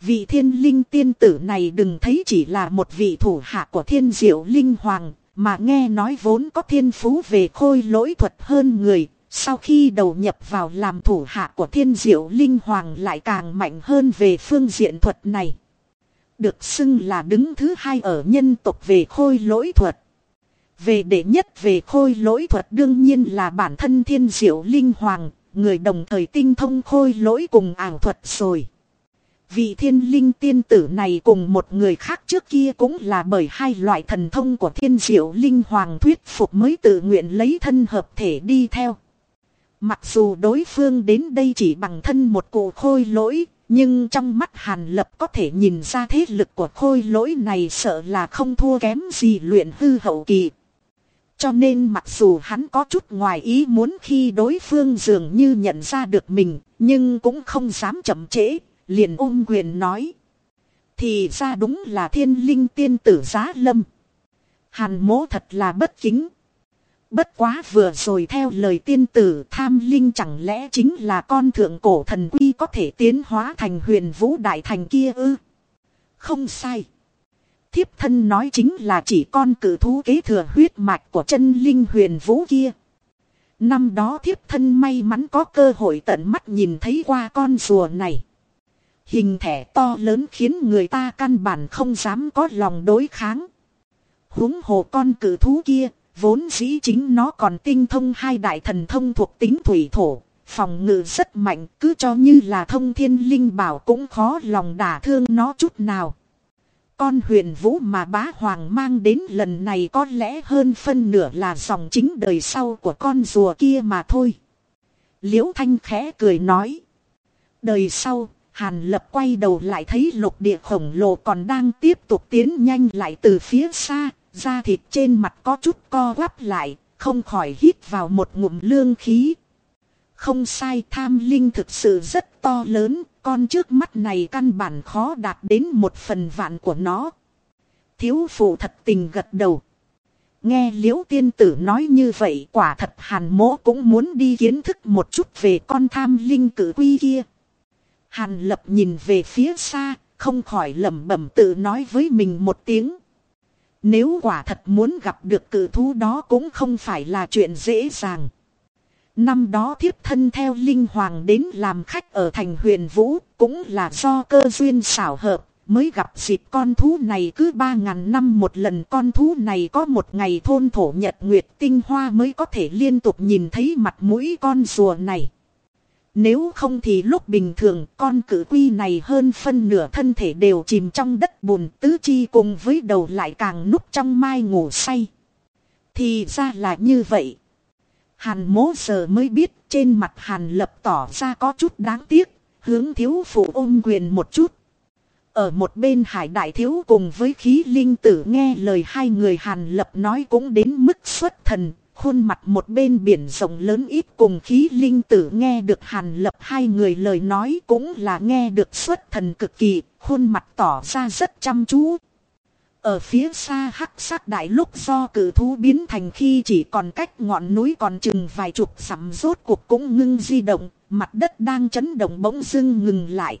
Vị thiên linh tiên tử này đừng thấy chỉ là một vị thủ hạ của thiên diệu linh hoàng, mà nghe nói vốn có thiên phú về khôi lỗi thuật hơn người, sau khi đầu nhập vào làm thủ hạ của thiên diệu linh hoàng lại càng mạnh hơn về phương diện thuật này. Được xưng là đứng thứ hai ở nhân tộc về khôi lỗi thuật. Về đệ nhất về khôi lỗi thuật đương nhiên là bản thân thiên diệu linh hoàng, người đồng thời tinh thông khôi lỗi cùng ảo thuật rồi. Vị thiên linh tiên tử này cùng một người khác trước kia cũng là bởi hai loại thần thông của thiên diệu linh hoàng thuyết phục mới tự nguyện lấy thân hợp thể đi theo. Mặc dù đối phương đến đây chỉ bằng thân một cụ khôi lỗi, nhưng trong mắt Hàn Lập có thể nhìn ra thế lực của khôi lỗi này sợ là không thua kém gì luyện hư hậu kỳ. Cho nên mặc dù hắn có chút ngoài ý muốn khi đối phương dường như nhận ra được mình, nhưng cũng không dám chậm trễ, liền ôm quyền nói. Thì ra đúng là thiên linh tiên tử giá lâm. Hàn mố thật là bất kính. Bất quá vừa rồi theo lời tiên tử tham linh chẳng lẽ chính là con thượng cổ thần quy có thể tiến hóa thành huyền vũ đại thành kia ư. Không sai. Thiếp thân nói chính là chỉ con cử thú kế thừa huyết mạch của chân linh huyền vũ kia. Năm đó thiếp thân may mắn có cơ hội tận mắt nhìn thấy qua con rùa này. Hình thể to lớn khiến người ta căn bản không dám có lòng đối kháng. huống hồ con cử thú kia, vốn dĩ chính nó còn tinh thông hai đại thần thông thuộc tính thủy thổ. Phòng ngự rất mạnh cứ cho như là thông thiên linh bảo cũng khó lòng đả thương nó chút nào. Con huyền vũ mà bá hoàng mang đến lần này có lẽ hơn phân nửa là dòng chính đời sau của con rùa kia mà thôi. Liễu Thanh khẽ cười nói. Đời sau, Hàn Lập quay đầu lại thấy lục địa khổng lồ còn đang tiếp tục tiến nhanh lại từ phía xa, da thịt trên mặt có chút co quắp lại, không khỏi hít vào một ngụm lương khí. Không sai tham linh thực sự rất to lớn, con trước mắt này căn bản khó đạt đến một phần vạn của nó. Thiếu phụ thật tình gật đầu. Nghe liễu tiên tử nói như vậy quả thật hàn mỗ cũng muốn đi kiến thức một chút về con tham linh cử quy kia. Hàn lập nhìn về phía xa, không khỏi lẩm bẩm tự nói với mình một tiếng. Nếu quả thật muốn gặp được cử thú đó cũng không phải là chuyện dễ dàng. Năm đó thiếp thân theo Linh Hoàng đến làm khách ở thành huyền Vũ, cũng là do cơ duyên xảo hợp, mới gặp dịp con thú này cứ ba ngàn năm một lần con thú này có một ngày thôn thổ nhật nguyệt tinh hoa mới có thể liên tục nhìn thấy mặt mũi con rùa này. Nếu không thì lúc bình thường con cử quy này hơn phân nửa thân thể đều chìm trong đất bùn tứ chi cùng với đầu lại càng núp trong mai ngủ say. Thì ra là như vậy. Hàn mố giờ mới biết trên mặt hàn lập tỏ ra có chút đáng tiếc, hướng thiếu phụ ôm quyền một chút. Ở một bên hải đại thiếu cùng với khí linh tử nghe lời hai người hàn lập nói cũng đến mức xuất thần, khuôn mặt một bên biển rộng lớn ít cùng khí linh tử nghe được hàn lập hai người lời nói cũng là nghe được xuất thần cực kỳ, khuôn mặt tỏ ra rất chăm chú. Ở phía xa hắc sắc đại lúc do cử thú biến thành khi chỉ còn cách ngọn núi còn chừng vài chục sắm rốt cuộc cũng ngưng di động, mặt đất đang chấn động bỗng dưng ngừng lại.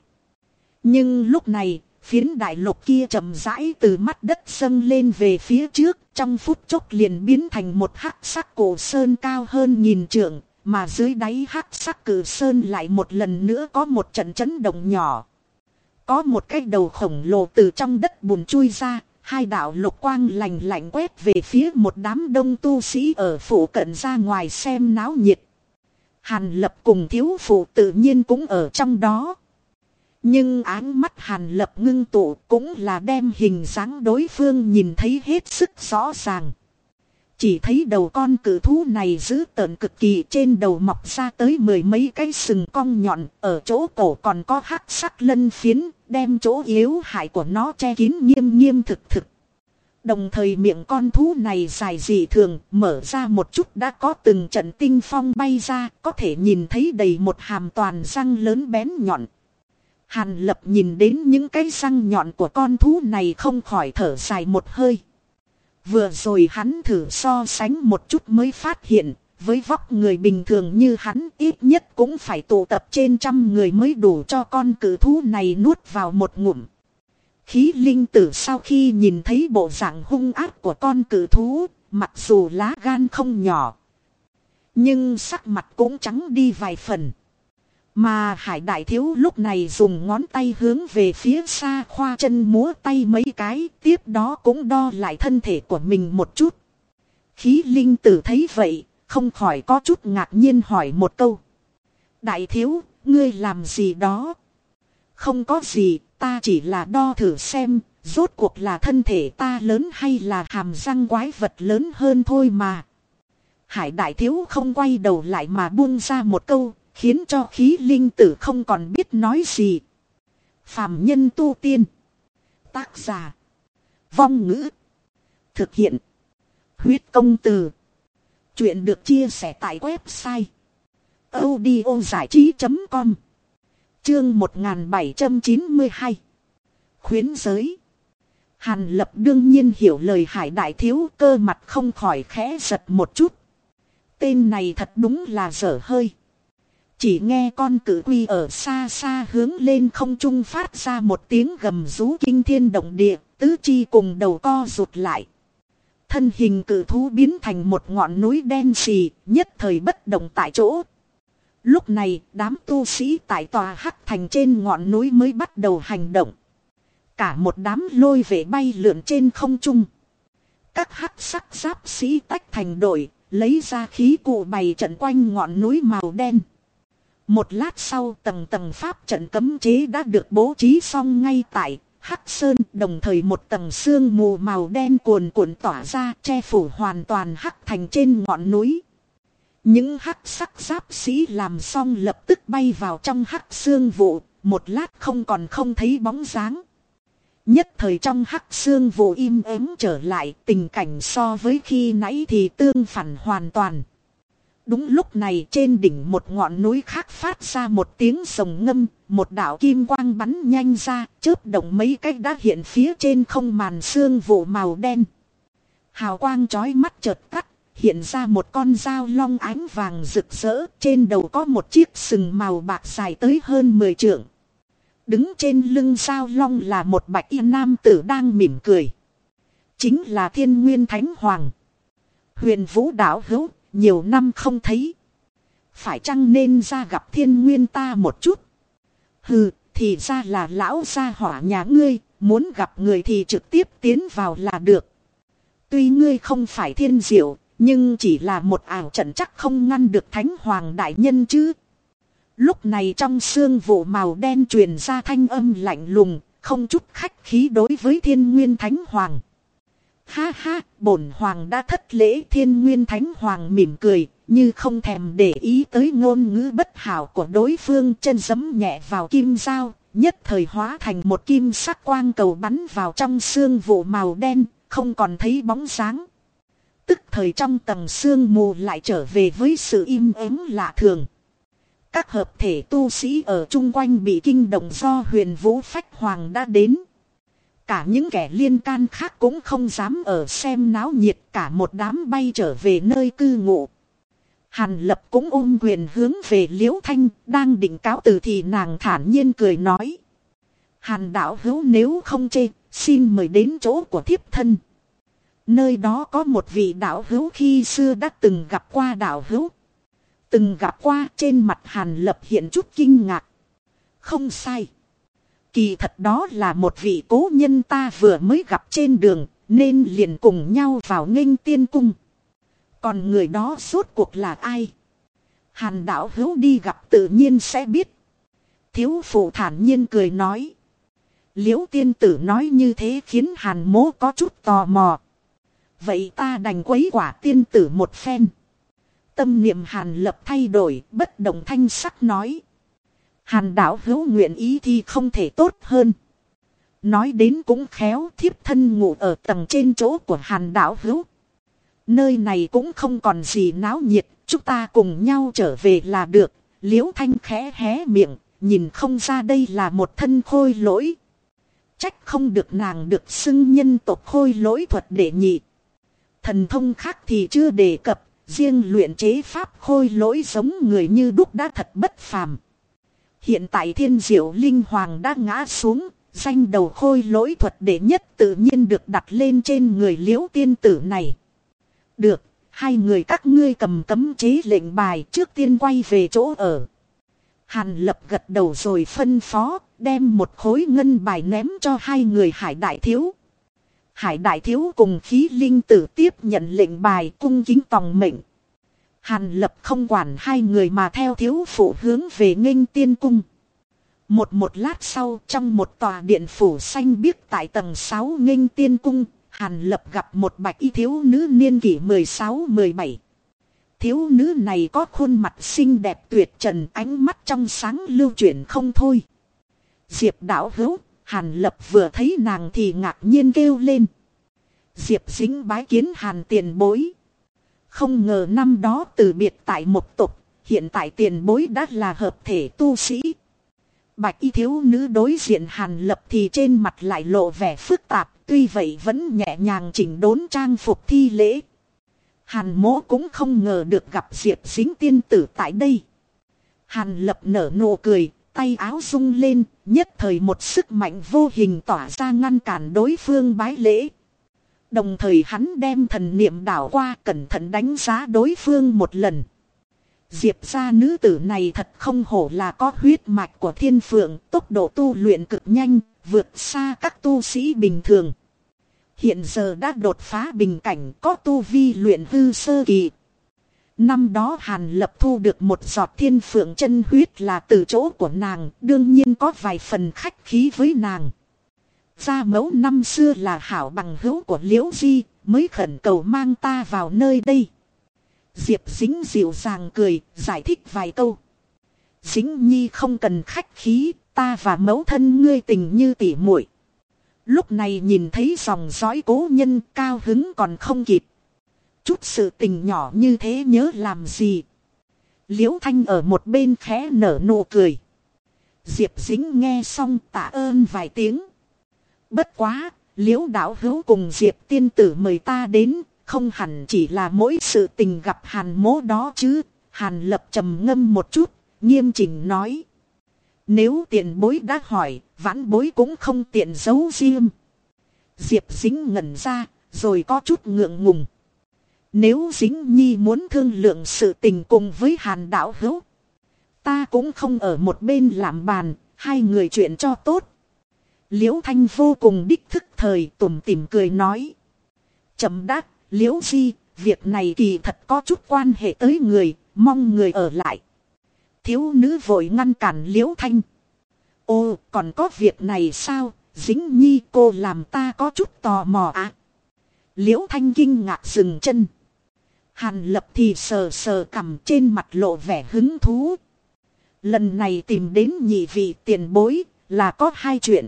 Nhưng lúc này, phiến đại lục kia chậm rãi từ mắt đất dâng lên về phía trước, trong phút chốc liền biến thành một hắc sắc cổ sơn cao hơn nhìn trượng, mà dưới đáy hắc sắc cử sơn lại một lần nữa có một trận chấn động nhỏ. Có một cái đầu khổng lồ từ trong đất bùn chui ra, Hai đạo lục quang lành lạnh quét về phía một đám đông tu sĩ ở phủ cận ra ngoài xem náo nhiệt. Hàn lập cùng thiếu phụ tự nhiên cũng ở trong đó. Nhưng áng mắt hàn lập ngưng tụ cũng là đem hình dáng đối phương nhìn thấy hết sức rõ ràng. Chỉ thấy đầu con cử thú này giữ tợn cực kỳ trên đầu mọc ra tới mười mấy cái sừng cong nhọn, ở chỗ cổ còn có hắc sắc lân phiến, đem chỗ yếu hại của nó che kín nghiêm nghiêm thực thực. Đồng thời miệng con thú này dài dị thường, mở ra một chút đã có từng trận tinh phong bay ra, có thể nhìn thấy đầy một hàm toàn răng lớn bén nhọn. Hàn lập nhìn đến những cái răng nhọn của con thú này không khỏi thở dài một hơi. Vừa rồi hắn thử so sánh một chút mới phát hiện, với vóc người bình thường như hắn ít nhất cũng phải tụ tập trên trăm người mới đủ cho con cử thú này nuốt vào một ngụm. Khí linh tử sau khi nhìn thấy bộ dạng hung ác của con cử thú, mặc dù lá gan không nhỏ. Nhưng sắc mặt cũng trắng đi vài phần. Mà hải đại thiếu lúc này dùng ngón tay hướng về phía xa khoa chân múa tay mấy cái, tiếp đó cũng đo lại thân thể của mình một chút. Khí linh tử thấy vậy, không khỏi có chút ngạc nhiên hỏi một câu. Đại thiếu, ngươi làm gì đó? Không có gì, ta chỉ là đo thử xem, rốt cuộc là thân thể ta lớn hay là hàm răng quái vật lớn hơn thôi mà. Hải đại thiếu không quay đầu lại mà buông ra một câu, khiến cho khí linh tử không còn biết nói gì. Phạm nhân tu tiên. Tác giả. Vong ngữ. Thực hiện. Huyết công từ. Chuyện được chia sẻ tại website. audiozảichí.com Chương 1792 Khuyến giới Hàn lập đương nhiên hiểu lời hải đại thiếu, cơ mặt không khỏi khẽ giật một chút. Tên này thật đúng là dở hơi. Chỉ nghe con cử quy ở xa xa hướng lên không trung phát ra một tiếng gầm rú kinh thiên động địa, tứ chi cùng đầu co rụt lại. Thân hình cử thú biến thành một ngọn núi đen xì, nhất thời bất động tại chỗ. Lúc này, đám tu sĩ tại tòa hắc thành trên ngọn núi mới bắt đầu hành động. Cả một đám lôi về bay lượn trên không trung. Các hắc sắc giáp sĩ tách thành đội, lấy ra khí cụ bày trận quanh ngọn núi màu đen. Một lát sau tầng tầng pháp trận cấm chế đã được bố trí xong ngay tại Hắc Sơn đồng thời một tầng sương mù màu đen cuồn cuộn tỏa ra che phủ hoàn toàn hắc thành trên ngọn núi. Những hắc sắc giáp sĩ làm xong lập tức bay vào trong hắc xương vụ, một lát không còn không thấy bóng dáng. Nhất thời trong hắc xương vụ im ắng trở lại tình cảnh so với khi nãy thì tương phản hoàn toàn. Đúng lúc này trên đỉnh một ngọn núi khác phát ra một tiếng sồng ngâm, một đạo kim quang bắn nhanh ra, chớp động mấy cách đã hiện phía trên không màn xương vụ màu đen. Hào quang chói mắt chợt tắt, hiện ra một con dao long ánh vàng rực rỡ, trên đầu có một chiếc sừng màu bạc dài tới hơn 10 trượng. Đứng trên lưng dao long là một bạch y nam tử đang mỉm cười. Chính là thiên nguyên thánh hoàng. Huyền vũ đạo hữu, nhiều năm không thấy. Phải chăng nên ra gặp thiên nguyên ta một chút? Hừ, thì ra là lão gia hỏa nhà ngươi, muốn gặp người thì trực tiếp tiến vào là được. Tuy ngươi không phải thiên diệu, nhưng chỉ là một ảo trận chắc không ngăn được thánh hoàng đại nhân chứ. Lúc này trong xương vụ màu đen truyền ra thanh âm lạnh lùng, không chút khách khí đối với thiên nguyên thánh hoàng. Ha ha, bổn hoàng đã thất lễ thiên nguyên thánh hoàng mỉm cười, như không thèm để ý tới ngôn ngữ bất hảo của đối phương chân giấm nhẹ vào kim dao, nhất thời hóa thành một kim sắc quang cầu bắn vào trong xương vụ màu đen, không còn thấy bóng sáng Tức thời trong tầng xương mù lại trở về với sự im ắng lạ thường. Các hợp thể tu sĩ ở chung quanh bị kinh động do huyền vũ phách hoàng đã đến. Cả những kẻ liên can khác cũng không dám ở xem náo nhiệt cả một đám bay trở về nơi cư ngụ. Hàn lập cũng ôm quyền hướng về liễu thanh, đang định cáo từ thì nàng thản nhiên cười nói. Hàn đạo hữu nếu không chê, xin mời đến chỗ của thiếp thân. Nơi đó có một vị đạo hữu khi xưa đã từng gặp qua đạo hữu. Từng gặp qua trên mặt hàn lập hiện chút kinh ngạc. Không sai. Kỳ thật đó là một vị cố nhân ta vừa mới gặp trên đường, nên liền cùng nhau vào nghênh tiên cung. Còn người đó suốt cuộc là ai? Hàn đạo hữu đi gặp tự nhiên sẽ biết. Thiếu phụ thản nhiên cười nói. Liễu tiên tử nói như thế khiến hàn mố có chút tò mò. Vậy ta đành quấy quả tiên tử một phen. Tâm niệm hàn lập thay đổi, bất động thanh sắc nói. Hàn đạo hữu nguyện ý thì không thể tốt hơn. Nói đến cũng khéo thiếp thân ngủ ở tầng trên chỗ của hàn đạo hữu. Nơi này cũng không còn gì náo nhiệt, chúng ta cùng nhau trở về là được. Liễu thanh khẽ hé miệng, nhìn không ra đây là một thân khôi lỗi. Trách không được nàng được xưng nhân tộc khôi lỗi thuật để nhị. Thần thông khác thì chưa đề cập, riêng luyện chế pháp khôi lỗi giống người như đúc đã thật bất phàm. Hiện tại thiên diệu linh hoàng đã ngã xuống, danh đầu khôi lỗi thuật đệ nhất tự nhiên được đặt lên trên người liễu tiên tử này. Được, hai người các ngươi cầm cấm chế lệnh bài trước tiên quay về chỗ ở. Hàn lập gật đầu rồi phân phó, đem một khối ngân bài ném cho hai người hải đại thiếu. Hải đại thiếu cùng khí linh tử tiếp nhận lệnh bài cung kính tòng mệnh. Hàn lập không quản hai người mà theo thiếu phụ hướng về nghênh tiên cung. Một một lát sau trong một tòa điện phủ xanh biếc tại tầng 6 nghênh tiên cung, Hàn lập gặp một bạch y thiếu nữ niên kỷ 16-17. Thiếu nữ này có khuôn mặt xinh đẹp tuyệt trần ánh mắt trong sáng lưu chuyển không thôi. Diệp đảo hữu, Hàn lập vừa thấy nàng thì ngạc nhiên kêu lên. Diệp dính bái kiến Hàn tiền bối. Không ngờ năm đó từ biệt tại một tục, hiện tại tiền bối đã là hợp thể tu sĩ. Bạch y thiếu nữ đối diện hàn lập thì trên mặt lại lộ vẻ phức tạp, tuy vậy vẫn nhẹ nhàng chỉnh đốn trang phục thi lễ. Hàn mỗ cũng không ngờ được gặp Diệp xính tiên tử tại đây. Hàn lập nở nụ cười, tay áo rung lên, nhất thời một sức mạnh vô hình tỏa ra ngăn cản đối phương bái lễ. Đồng thời hắn đem thần niệm đảo qua cẩn thận đánh giá đối phương một lần. Diệp gia nữ tử này thật không hổ là có huyết mạch của thiên phượng, tốc độ tu luyện cực nhanh, vượt xa các tu sĩ bình thường. Hiện giờ đã đột phá bình cảnh có tu vi luyện hư sơ kỳ. Năm đó Hàn Lập thu được một giọt thiên phượng chân huyết là từ chỗ của nàng, đương nhiên có vài phần khách khí với nàng. Gia mẫu năm xưa là hảo bằng hữu của Liễu Di, mới khẩn cầu mang ta vào nơi đây. Diệp Dính dịu dàng cười, giải thích vài câu. Dính Nhi không cần khách khí, ta và mẫu thân ngươi tình như tỉ muội. Lúc này nhìn thấy dòng dõi cố nhân cao hứng còn không kịp. Chút sự tình nhỏ như thế nhớ làm gì. Liễu Thanh ở một bên khẽ nở nụ cười. Diệp Dính nghe xong tạ ơn vài tiếng. Bất quá, liễu đạo hữu cùng Diệp tiên tử mời ta đến, không hẳn chỉ là mỗi sự tình gặp hàn mố đó chứ. Hàn lập trầm ngâm một chút, nghiêm chỉnh nói. Nếu tiện bối đã hỏi, vãn bối cũng không tiện giấu riêng. Diệp dính ngẩn ra, rồi có chút ngượng ngùng. Nếu dính nhi muốn thương lượng sự tình cùng với hàn đạo hữu. Ta cũng không ở một bên làm bàn, hai người chuyện cho tốt. Liễu Thanh vô cùng đích thức thời tủm tỉm cười nói. Chậm đáp, Liễu Di, việc này kỳ thật có chút quan hệ tới người, mong người ở lại. Thiếu nữ vội ngăn cản Liễu Thanh. Ô, còn có việc này sao, dính nhi cô làm ta có chút tò mò à. Liễu Thanh kinh ngạc dừng chân. Hàn lập thì sờ sờ cầm trên mặt lộ vẻ hứng thú. Lần này tìm đến nhị vị tiền bối là có hai chuyện.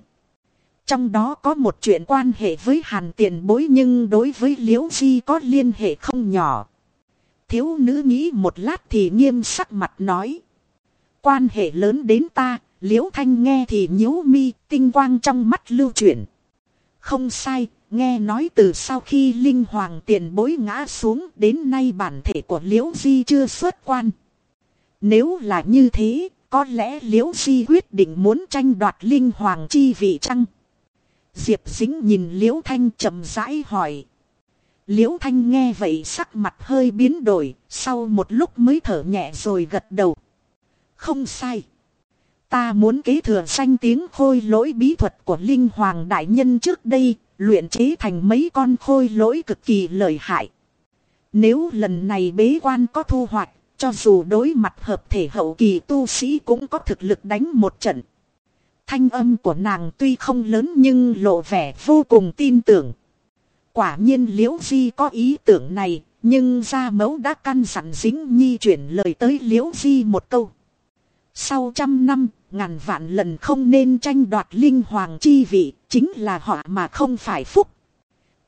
Trong đó có một chuyện quan hệ với hàn tiền bối nhưng đối với liễu di có liên hệ không nhỏ. Thiếu nữ nghĩ một lát thì nghiêm sắc mặt nói. Quan hệ lớn đến ta, liễu thanh nghe thì nhíu mi, tinh quang trong mắt lưu chuyển. Không sai, nghe nói từ sau khi linh hoàng tiền bối ngã xuống đến nay bản thể của liễu di chưa xuất quan. Nếu là như thế, có lẽ liễu di quyết định muốn tranh đoạt linh hoàng chi vị chăng? Diệp dính nhìn liễu thanh chậm rãi hỏi. Liễu thanh nghe vậy sắc mặt hơi biến đổi, sau một lúc mới thở nhẹ rồi gật đầu. Không sai. Ta muốn kế thừa danh tiếng khôi lỗi bí thuật của Linh Hoàng Đại Nhân trước đây, luyện chế thành mấy con khôi lỗi cực kỳ lợi hại. Nếu lần này bế quan có thu hoạch, cho dù đối mặt hợp thể hậu kỳ tu sĩ cũng có thực lực đánh một trận. Thanh âm của nàng tuy không lớn nhưng lộ vẻ vô cùng tin tưởng. Quả nhiên liễu di có ý tưởng này, nhưng gia mẫu đã căn dặn dính nhi chuyển lời tới liễu di một câu. Sau trăm năm, ngàn vạn lần không nên tranh đoạt linh hoàng chi vị, chính là họ mà không phải phúc.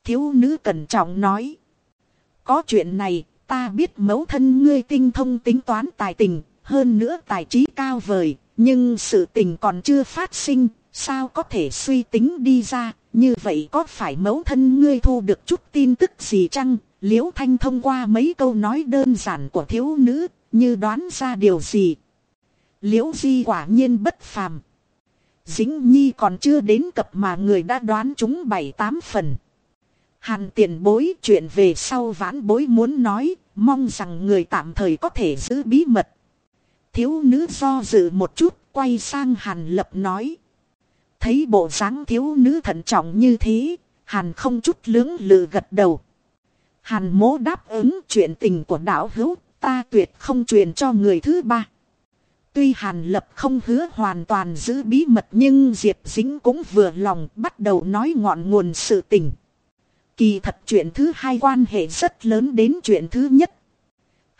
Thiếu nữ cẩn trọng nói. Có chuyện này, ta biết mẫu thân ngươi tinh thông tính toán tài tình, hơn nữa tài trí cao vời, nhưng sự tình còn chưa phát sinh, sao có thể suy tính đi ra, như vậy có phải mẫu thân ngươi thu được chút tin tức gì chăng? Liễu Thanh thông qua mấy câu nói đơn giản của thiếu nữ, như đoán ra điều gì. Liễu Di quả nhiên bất phàm. dĩnh Nhi còn chưa đến cập mà người đã đoán chúng bảy tám phần. Hàn tiền bối chuyện về sau vãn bối muốn nói, mong rằng người tạm thời có thể giữ bí mật. Thiếu nữ do dự một chút, quay sang Hàn lập nói. Thấy bộ dáng thiếu nữ thận trọng như thế, Hàn không chút lưỡng lự gật đầu. Hàn mố đáp ứng chuyện tình của đạo hữu, ta tuyệt không truyền cho người thứ ba. Tuy Hàn Lập không hứa hoàn toàn giữ bí mật nhưng Diệp Dính cũng vừa lòng bắt đầu nói ngọn nguồn sự tình. Kỳ thật chuyện thứ hai quan hệ rất lớn đến chuyện thứ nhất.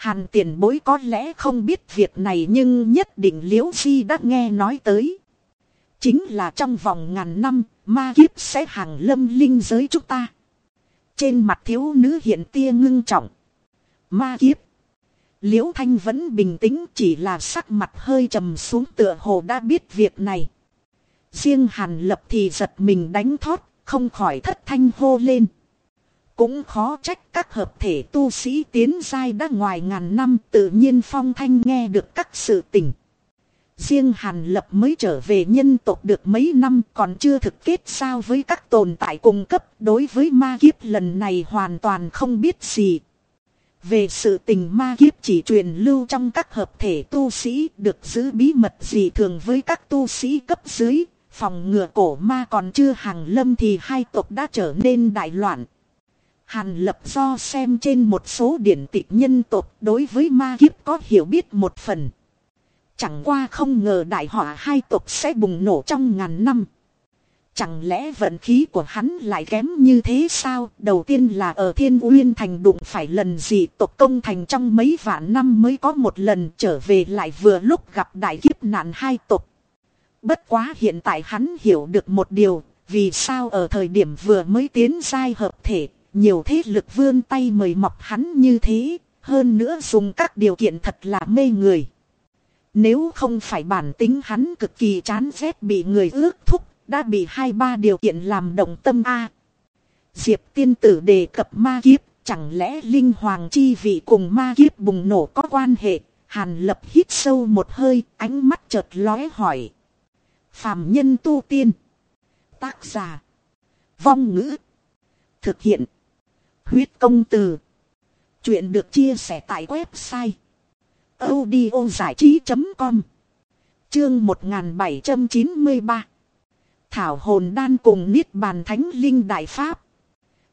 Hàn tiền bối có lẽ không biết việc này nhưng nhất định Liễu Di đã nghe nói tới. Chính là trong vòng ngàn năm, ma kiếp sẽ hàng lâm linh giới chúng ta. Trên mặt thiếu nữ hiện tia ngưng trọng. Ma kiếp. Liễu Thanh vẫn bình tĩnh chỉ là sắc mặt hơi trầm xuống tựa hồ đã biết việc này. Riêng Hàn Lập thì giật mình đánh thoát, không khỏi thất thanh hô lên. Cũng khó trách các hợp thể tu sĩ tiến giai đã ngoài ngàn năm tự nhiên phong thanh nghe được các sự tình. Riêng Hàn Lập mới trở về nhân tộc được mấy năm còn chưa thực kết sao với các tồn tại cung cấp đối với ma kiếp lần này hoàn toàn không biết gì. Về sự tình ma kiếp chỉ truyền lưu trong các hợp thể tu sĩ được giữ bí mật gì thường với các tu sĩ cấp dưới, phòng ngừa cổ ma còn chưa hàng lâm thì hai tộc đã trở nên đại loạn. Hàn lập do xem trên một số điển tịch nhân tộc đối với ma kiếp có hiểu biết một phần. Chẳng qua không ngờ đại họa hai tộc sẽ bùng nổ trong ngàn năm. Chẳng lẽ vận khí của hắn lại kém như thế sao? Đầu tiên là ở Thiên Uyên Thành đụng phải lần gì tộc công thành trong mấy vạn năm mới có một lần trở về lại vừa lúc gặp đại kiếp nạn hai tộc. Bất quá hiện tại hắn hiểu được một điều, vì sao ở thời điểm vừa mới tiến giai hợp thể, nhiều thế lực vươn tay mời mọc hắn như thế, hơn nữa dùng các điều kiện thật là mê người. Nếu không phải bản tính hắn cực kỳ chán ghét bị người ước thúc, đã bị hai ba điều kiện làm động tâm A. Diệp tiên tử đề cập ma kiếp, chẳng lẽ linh hoàng chi vị cùng ma kiếp bùng nổ có quan hệ? Hàn lập hít sâu một hơi, ánh mắt chợt lóe hỏi. Phạm nhân tu tiên. Tác giả. Vong ngữ. Thực hiện. Huyết công từ. Chuyện được chia sẻ tại website. audio giải trí.com Chương 1793 Thảo hồn đan cùng niết bàn thánh linh đại pháp.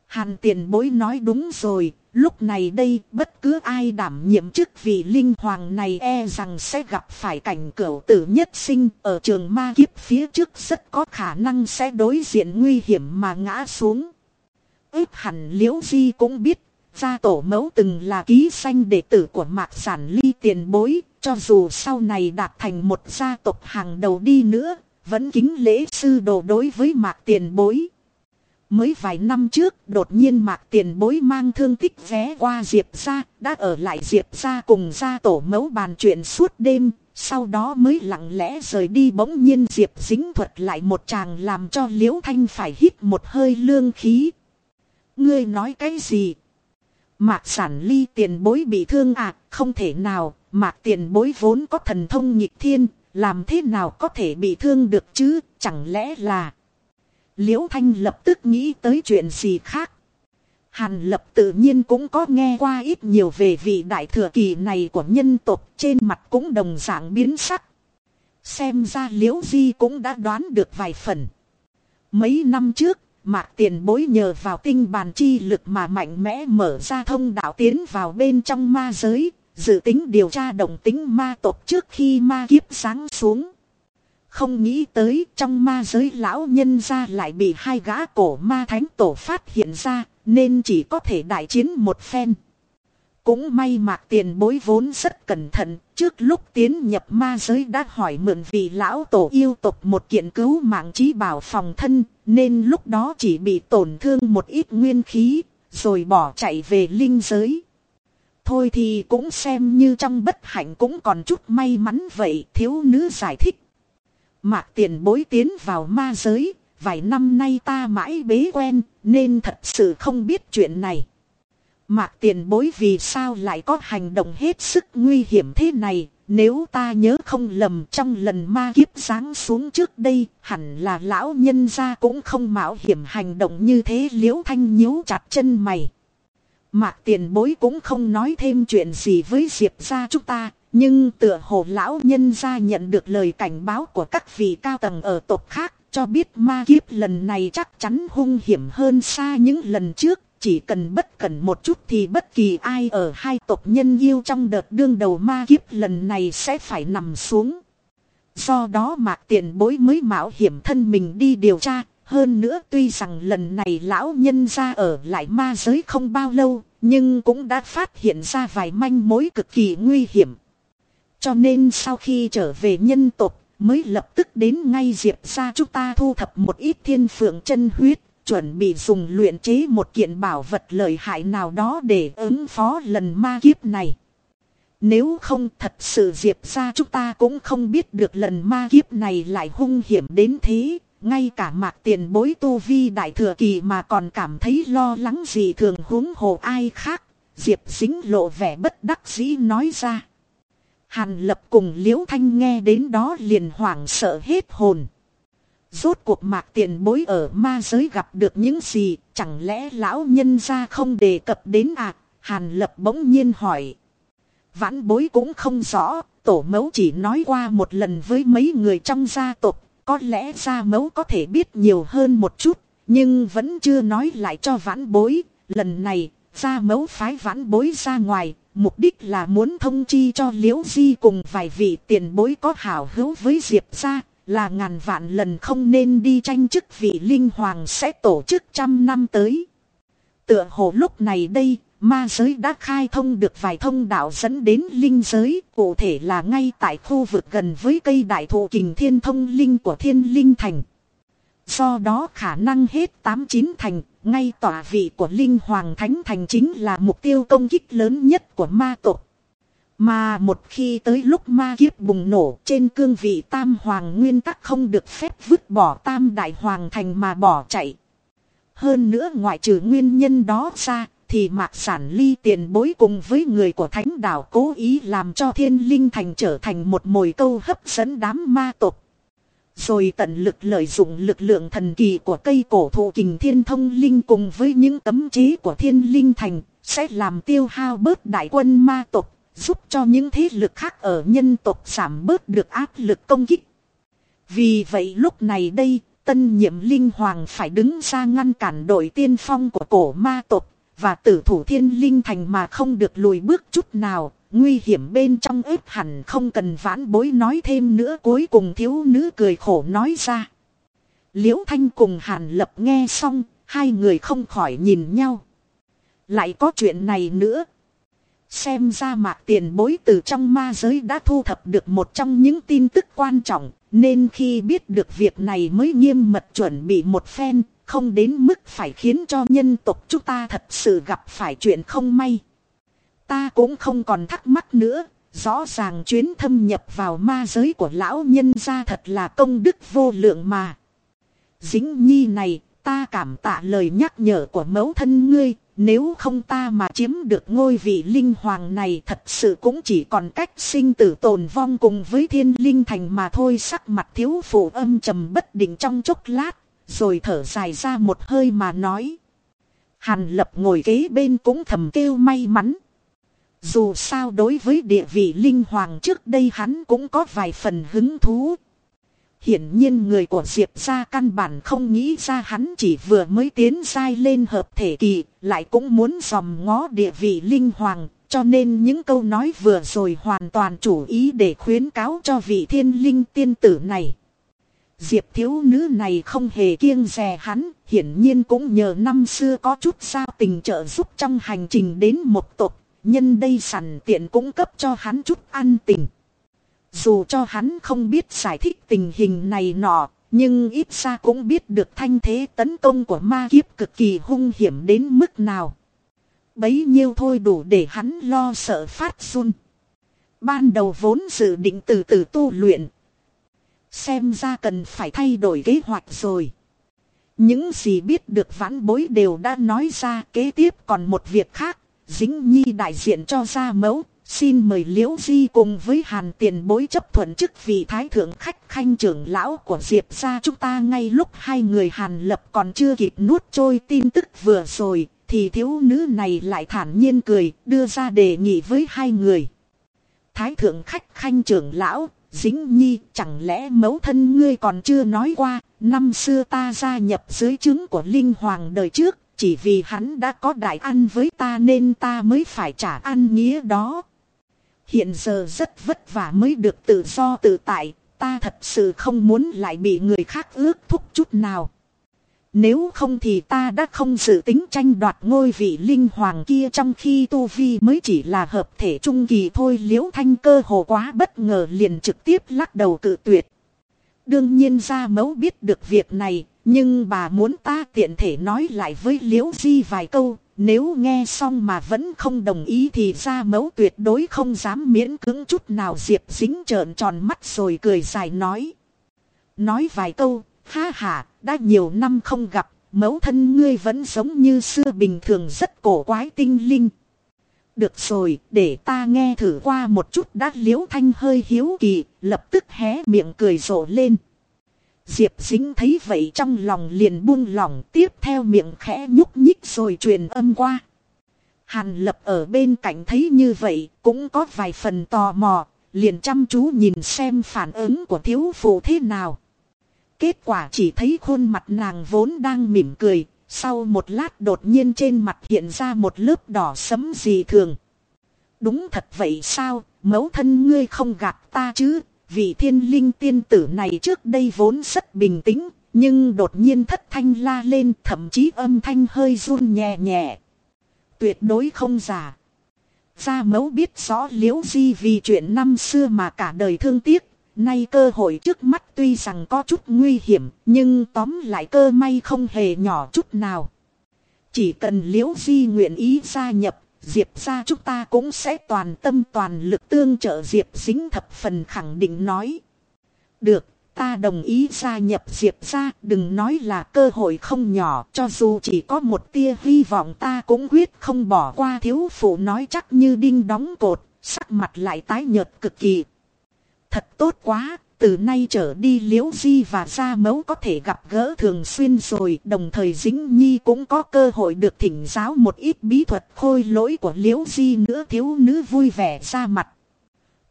Hàn tiền bối nói đúng rồi, lúc này đây bất cứ ai đảm nhiệm chức vị linh hoàng này e rằng sẽ gặp phải cảnh cửu tử nhất sinh ở trường ma kiếp phía trước rất có khả năng sẽ đối diện nguy hiểm mà ngã xuống. Ít hẳn liễu di cũng biết, gia tổ mẫu từng là ký sanh đệ tử của mạc sản ly tiền bối, cho dù sau này đạt thành một gia tộc hàng đầu đi nữa, vẫn kính lễ sư đồ đối với mạc tiền bối. Mới vài năm trước đột nhiên mạc tiền bối mang thương tích vé qua Diệp ra, đã ở lại Diệp ra cùng gia tổ mẫu bàn chuyện suốt đêm, sau đó mới lặng lẽ rời đi bỗng nhiên Diệp dính thuật lại một chàng làm cho Liễu Thanh phải hít một hơi lương khí. Ngươi nói cái gì? Mạc sản ly tiền bối bị thương à, không thể nào, mạc tiền bối vốn có thần thông nhịp thiên, làm thế nào có thể bị thương được chứ, chẳng lẽ là... Liễu Thanh lập tức nghĩ tới chuyện gì khác. Hàn lập tự nhiên cũng có nghe qua ít nhiều về vị đại thừa kỳ này của nhân tộc trên mặt cũng đồng dạng biến sắc. Xem ra liễu di cũng đã đoán được vài phần. Mấy năm trước, mạc tiền bối nhờ vào tinh bàn chi lực mà mạnh mẽ mở ra thông đạo tiến vào bên trong ma giới, dự tính điều tra động tính ma tộc trước khi ma kiếp sáng xuống. Không nghĩ tới trong ma giới lão nhân ra lại bị hai gã cổ ma thánh tổ phát hiện ra, nên chỉ có thể đại chiến một phen. Cũng may mạc tiền bối vốn rất cẩn thận, trước lúc tiến nhập ma giới đã hỏi mượn vị lão tổ yêu tộc một kiện cứu mạng trí bảo phòng thân, nên lúc đó chỉ bị tổn thương một ít nguyên khí, rồi bỏ chạy về linh giới. Thôi thì cũng xem như trong bất hạnh cũng còn chút may mắn vậy, thiếu nữ giải thích. Mạc tiền bối tiến vào ma giới, vài năm nay ta mãi bế quen, nên thật sự không biết chuyện này. Mạc tiền bối vì sao lại có hành động hết sức nguy hiểm thế này, nếu ta nhớ không lầm trong lần ma kiếp giáng xuống trước đây, hẳn là lão nhân gia cũng không mạo hiểm hành động như thế liễu thanh nhíu chặt chân mày. Mạc tiền bối cũng không nói thêm chuyện gì với Diệp gia chúng ta, nhưng tựa hồ lão nhân gia nhận được lời cảnh báo của các vị cao tầng ở tộc khác, cho biết ma kiếp lần này chắc chắn hung hiểm hơn xa những lần trước, chỉ cần bất cẩn một chút thì bất kỳ ai ở hai tộc nhân yêu trong đợt đương đầu ma kiếp lần này sẽ phải nằm xuống. Do đó mạc tiền bối mới mạo hiểm thân mình đi điều tra, hơn nữa tuy rằng lần này lão nhân ra ở lại ma giới không bao lâu, nhưng cũng đã phát hiện ra vài manh mối cực kỳ nguy hiểm. Cho nên sau khi trở về nhân tộc mới lập tức đến ngay diệp ra chúng ta thu thập một ít thiên phượng chân huyết, chuẩn bị dùng luyện chế một kiện bảo vật lợi hại nào đó để ứng phó lần ma kiếp này. Nếu không thật sự diệp ra chúng ta cũng không biết được lần ma kiếp này lại hung hiểm đến thế, ngay cả mạc tiền bối tu vi đại thừa kỳ mà còn cảm thấy lo lắng gì thường huống hồ ai khác. Diệp dính lộ vẻ bất đắc dĩ nói ra. Hàn lập cùng liễu thanh nghe đến đó liền hoảng sợ hết hồn. Rốt cuộc mạc tiền bối ở ma giới gặp được những gì, chẳng lẽ lão nhân ra không đề cập đến à? Hàn lập bỗng nhiên hỏi. Vãn bối cũng không rõ, tổ mẫu chỉ nói qua một lần với mấy người trong gia tộc, có lẽ gia mẫu có thể biết nhiều hơn một chút, nhưng vẫn chưa nói lại cho vãn bối. Lần này, gia mẫu phái vãn bối ra ngoài, mục đích là muốn thông chi cho liễu di cùng vài vị tiền bối có hảo hữu với diệp gia là ngàn vạn lần không nên đi tranh chức vị linh hoàng sẽ tổ chức trăm năm tới. Tựa hồ lúc này đây, ma giới đã khai thông được vài thông đạo dẫn đến linh giới, cụ thể là ngay tại khu vực gần với cây đại thụ kình thiên thông linh của thiên linh thành. Do đó khả năng hết 89 thành, ngay tỏa vị của linh hoàng thánh thành chính là mục tiêu công kích lớn nhất của ma tộc. Mà một khi tới lúc ma kiếp bùng nổ trên cương vị tam hoàng nguyên tắc không được phép vứt bỏ tam đại hoàng thành mà bỏ chạy. Hơn nữa ngoại trừ nguyên nhân đó ra, thì mạc sản ly tiền bối cùng với người của thánh đảo cố ý làm cho thiên linh thành trở thành một mồi câu hấp dẫn đám ma tộc. Rồi tận lực lợi dụng lực lượng thần kỳ của cây cổ thụ kình thiên thông linh cùng với những cấm chế của thiên linh thành, sẽ làm tiêu hao bớt đại quân ma tộc giúp cho những thế lực khác ở nhân tộc giảm bớt được áp lực công kích. Vì vậy lúc này đây, tân nhiệm linh hoàng phải đứng ra ngăn cản đội tiên phong của cổ ma tộc và tử thủ thiên linh thành mà không được lùi bước chút nào. Nguy hiểm bên trong ếp hẳn không cần vãn bối nói thêm nữa cuối cùng thiếu nữ cười khổ nói ra. Liễu Thanh cùng Hàn Lập nghe xong, hai người không khỏi nhìn nhau. Lại có chuyện này nữa. Xem ra mạc tiền bối từ trong ma giới đã thu thập được một trong những tin tức quan trọng, nên khi biết được việc này mới nghiêm mật chuẩn bị một phen, không đến mức phải khiến cho nhân tộc chúng ta thật sự gặp phải chuyện không may. Ta cũng không còn thắc mắc nữa, rõ ràng chuyến thâm nhập vào ma giới của lão nhân ra thật là công đức vô lượng mà. Dính nhi này, ta cảm tạ lời nhắc nhở của mẫu thân ngươi, nếu không ta mà chiếm được ngôi vị linh hoàng này thật sự cũng chỉ còn cách sinh tử tồn vong cùng với thiên linh thành mà thôi sắc mặt thiếu phụ âm trầm bất định trong chốc lát, rồi thở dài ra một hơi mà nói. Hàn lập ngồi kế bên cũng thầm kêu may mắn. Dù sao đối với địa vị linh hoàng trước đây hắn cũng có vài phần hứng thú. Hiển nhiên người của Diệp ra căn bản không nghĩ ra hắn chỉ vừa mới tiến dai lên hợp thể kỳ, lại cũng muốn dòm ngó địa vị linh hoàng, cho nên những câu nói vừa rồi hoàn toàn chủ ý để khuyến cáo cho vị thiên linh tiên tử này. Diệp thiếu nữ này không hề kiêng rè hắn, hiển nhiên cũng nhờ năm xưa có chút sao tình trợ giúp trong hành trình đến một tộc, nhân đây sẵn tiện cũng cấp cho hắn chút an tình. Dù cho hắn không biết giải thích tình hình này nọ, nhưng ít ra cũng biết được thanh thế tấn công của ma kiếp cực kỳ hung hiểm đến mức nào. Bấy nhiêu thôi đủ để hắn lo sợ phát run. Ban đầu vốn dự định từ từ tu luyện. Xem ra cần phải thay đổi kế hoạch rồi. Những gì biết được vãn bối đều đã nói ra kế tiếp còn một việc khác. Dính nhi đại diện cho gia mẫu Xin mời Liễu Di cùng với Hàn tiền bối chấp thuận chức vị Thái Thượng Khách Khanh trưởng lão của Diệp gia chúng ta ngay lúc hai người Hàn lập còn chưa kịp nuốt trôi tin tức vừa rồi, thì thiếu nữ này lại thản nhiên cười, đưa ra đề nghị với hai người. Thái Thượng Khách Khanh trưởng lão, Dính Nhi, chẳng lẽ mẫu thân ngươi còn chưa nói qua, năm xưa ta gia nhập dưới chứng của Linh Hoàng đời trước, chỉ vì hắn đã có đại ăn với ta nên ta mới phải trả ăn nghĩa đó. Hiện giờ rất vất vả mới được tự do tự tại, ta thật sự không muốn lại bị người khác ước thúc chút nào. Nếu không thì ta đã không dự tính tranh đoạt ngôi vị linh hoàng kia trong khi Tu Vi mới chỉ là hợp thể trung kỳ thôi liễu thanh cơ hồ quá bất ngờ liền trực tiếp lắc đầu cự tuyệt. Đương nhiên ra mẫu biết được việc này, nhưng bà muốn ta tiện thể nói lại với liễu di vài câu, nếu nghe xong mà vẫn không đồng ý thì ra mẫu tuyệt đối không dám miễn cưỡng chút nào Diệp dính trợn tròn mắt rồi cười dài nói. Nói vài câu, ha ha, đã nhiều năm không gặp, mẫu thân ngươi vẫn giống như xưa bình thường rất cổ quái tinh linh. được rồi, để ta nghe thử qua một chút đát liễu thanh hơi hiếu kỳ, lập tức hé miệng cười rộ lên. Diệp dính thấy vậy trong lòng liền buông lỏng tiếp theo miệng khẽ nhúc nhích rồi truyền âm qua. Hàn lập ở bên cạnh thấy như vậy cũng có vài phần tò mò, liền chăm chú nhìn xem phản ứng của thiếu phụ thế nào. Kết quả chỉ thấy khuôn mặt nàng vốn đang mỉm cười, sau một lát đột nhiên trên mặt hiện ra một lớp đỏ sấm dị thường. Đúng thật vậy sao, mẫu thân ngươi không gạt ta chứ, vị thiên linh tiên tử này trước đây vốn rất bình tĩnh, nhưng đột nhiên thất thanh la lên thậm chí âm thanh hơi run nhẹ nhẹ. Tuyệt đối không giả. Gia mẫu biết rõ liễu di vì chuyện năm xưa mà cả đời thương tiếc. Nay cơ hội trước mắt tuy rằng có chút nguy hiểm, nhưng tóm lại cơ may không hề nhỏ chút nào. Chỉ cần liễu di nguyện ý gia nhập, Diệp ra chúng ta cũng sẽ toàn tâm toàn lực tương trợ Diệp dính thập phần khẳng định nói. Được, ta đồng ý gia nhập Diệp ra, đừng nói là cơ hội không nhỏ, cho dù chỉ có một tia hy vọng ta cũng quyết không bỏ qua thiếu phụ nói chắc như đinh đóng cột, sắc mặt lại tái nhợt cực kỳ. Thật tốt quá, từ nay trở đi liễu di và gia mẫu có thể gặp gỡ thường xuyên rồi, đồng thời dính nhi cũng có cơ hội được thỉnh giáo một ít bí thuật khôi lỗi của liễu di nữa thiếu nữ vui vẻ ra mặt.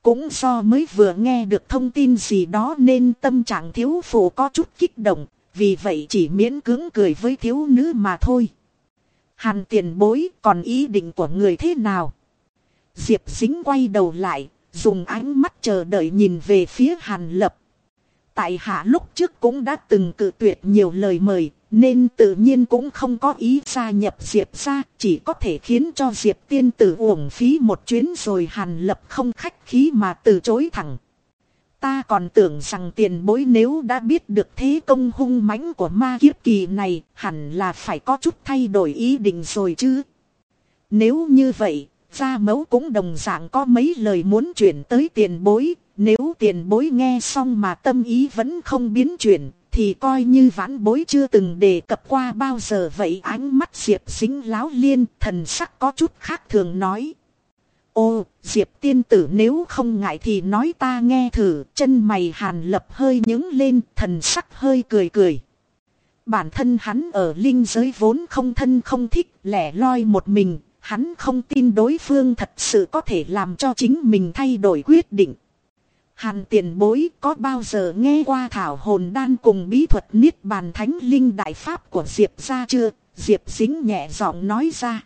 Cũng do mới vừa nghe được thông tin gì đó nên tâm trạng thiếu phụ có chút kích động, vì vậy chỉ miễn cưỡng cười với thiếu nữ mà thôi. Hàn tiền bối còn ý định của người thế nào? Diệp dính quay đầu lại, dùng ánh mắt chờ đợi nhìn về phía Hàn Lập. Tại hạ lúc trước cũng đã từng cự tuyệt nhiều lời mời, nên tự nhiên cũng không có ý gia nhập Diệp ra, chỉ có thể khiến cho Diệp tiên tử uổng phí một chuyến rồi Hàn Lập không khách khí mà từ chối thẳng. Ta còn tưởng rằng tiền bối nếu đã biết được thế công hung mãnh của ma kiếp kỳ này, hẳn là phải có chút thay đổi ý định rồi chứ. Nếu như vậy, Gia mẫu cũng đồng dạng có mấy lời muốn chuyển tới tiền bối, nếu tiền bối nghe xong mà tâm ý vẫn không biến chuyển, thì coi như vãn bối chưa từng đề cập qua bao giờ vậy ánh mắt Diệp xính láo liên thần sắc có chút khác thường nói. Ô, Diệp tiên tử nếu không ngại thì nói ta nghe thử, chân mày hàn lập hơi nhứng lên, thần sắc hơi cười cười. Bản thân hắn ở linh giới vốn không thân không thích, lẻ loi một mình, Hắn không tin đối phương thật sự có thể làm cho chính mình thay đổi quyết định. Hàn tiền bối có bao giờ nghe qua thảo hồn đan cùng bí thuật niết bàn thánh linh đại pháp của Diệp ra chưa? Diệp dính nhẹ giọng nói ra.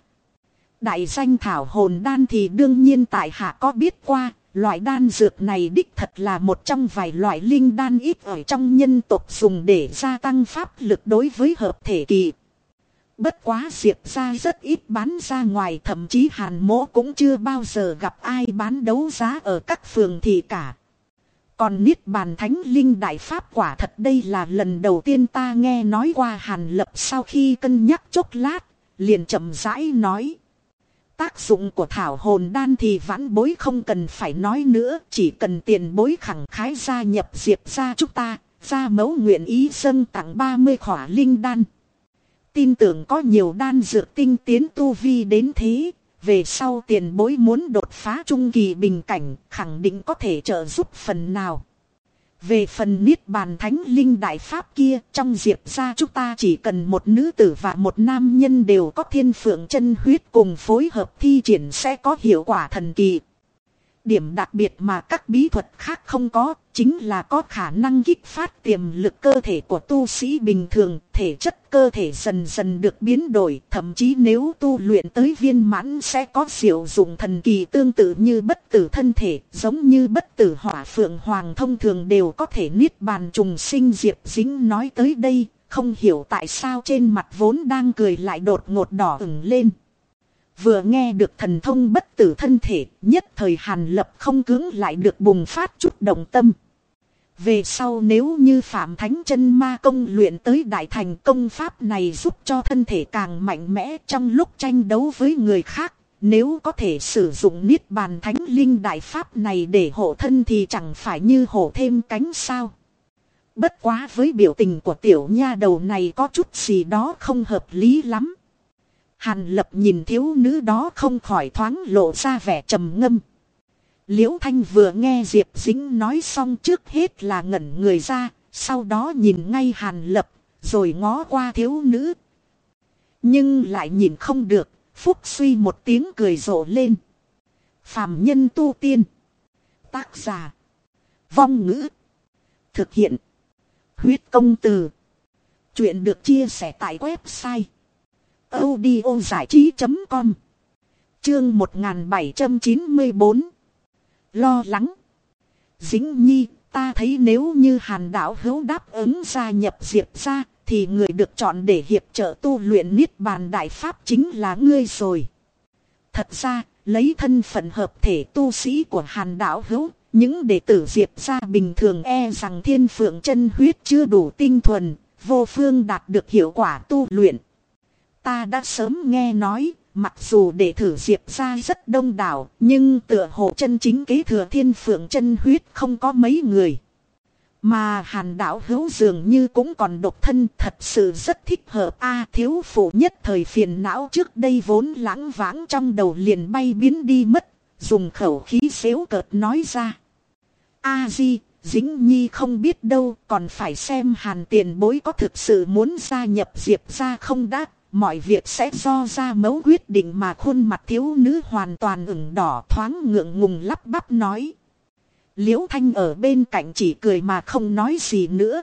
Đại danh thảo hồn đan thì đương nhiên tại hạ có biết qua, loại đan dược này đích thật là một trong vài loại linh đan ít ở trong nhân tộc dùng để gia tăng pháp lực đối với hợp thể kỳ. Bất quá diệp ra rất ít bán ra ngoài thậm chí hàn mỗ cũng chưa bao giờ gặp ai bán đấu giá ở các phường thị cả. Còn Niết Bàn Thánh Linh Đại Pháp quả thật đây là lần đầu tiên ta nghe nói qua Hàn Lập sau khi cân nhắc chốc lát, liền chậm rãi nói. Tác dụng của thảo hồn đan thì vãn bối không cần phải nói nữa, chỉ cần tiền bối khẳng khái gia nhập diệp ra chúng ta, ra mẫu nguyện ý dâng tặng 30 khỏa linh đan. Tin tưởng có nhiều đan dược tinh tiến tu vi đến thế, về sau tiền bối muốn đột phá trung kỳ bình cảnh, khẳng định có thể trợ giúp phần nào. Về phần niết bàn thánh linh đại pháp kia, trong diệp gia chúng ta chỉ cần một nữ tử và một nam nhân đều có thiên phượng chân huyết cùng phối hợp thi triển sẽ có hiệu quả thần kỳ. Điểm đặc biệt mà các bí thuật khác không có, chính là có khả năng kích phát tiềm lực cơ thể của tu sĩ bình thường, thể chất cơ thể dần dần được biến đổi, thậm chí nếu tu luyện tới viên mãn sẽ có diệu dụng thần kỳ tương tự như bất tử thân thể, giống như bất tử hỏa phượng hoàng thông thường đều có thể niết bàn trùng sinh diệp dính nói tới đây, không hiểu tại sao trên mặt vốn đang cười lại đột ngột đỏ ửng lên. Vừa nghe được thần thông bất tử thân thể, nhất thời hàn lập không cứng lại được bùng phát chút động tâm. Về sau nếu như Phạm Thánh chân Ma công luyện tới đại thành công pháp này giúp cho thân thể càng mạnh mẽ trong lúc tranh đấu với người khác. Nếu có thể sử dụng niết bàn thánh linh đại pháp này để hộ thân thì chẳng phải như hộ thêm cánh sao. Bất quá với biểu tình của tiểu nha đầu này có chút gì đó không hợp lý lắm. Hàn lập nhìn thiếu nữ đó không khỏi thoáng lộ ra vẻ trầm ngâm. Liễu Thanh vừa nghe Diệp Dính nói xong trước hết là ngẩn người ra, sau đó nhìn ngay Hàn Lập, rồi ngó qua thiếu nữ. Nhưng lại nhìn không được, Phúc suy một tiếng cười rộ lên. Phạm nhân tu tiên. Tác giả. Vong ngữ. Thực hiện. Huyết công từ. Chuyện được chia sẻ tại website audio trí.com Chương 1794 Lo lắng. Dính nhi, ta thấy nếu như hàn đạo hữu đáp ứng gia nhập diệp ra, thì người được chọn để hiệp trợ tu luyện niết bàn đại pháp chính là ngươi rồi. Thật ra, lấy thân phận hợp thể tu sĩ của hàn đạo hữu, những đệ tử diệp ra bình thường e rằng thiên phượng chân huyết chưa đủ tinh thuần, vô phương đạt được hiệu quả tu luyện. Ta đã sớm nghe nói, mặc dù đệ thử diệp ra rất đông đảo, nhưng tựa hồ chân chính kế thừa thiên phượng chân huyết không có mấy người. Mà hàn đạo hữu dường như cũng còn độc thân thật sự rất thích hợp a thiếu phụ nhất thời phiền não trước đây vốn lãng vãng trong đầu liền bay biến đi mất, dùng khẩu khí xếu cợt nói ra. a di, dính nhi không biết đâu còn phải xem hàn tiền bối có thực sự muốn gia nhập diệp ra không đáp mọi việc sẽ do ra mấu quyết định mà khuôn mặt thiếu nữ hoàn toàn ửng đỏ thoáng ngượng ngùng lắp bắp nói. Liễu Thanh ở bên cạnh chỉ cười mà không nói gì nữa.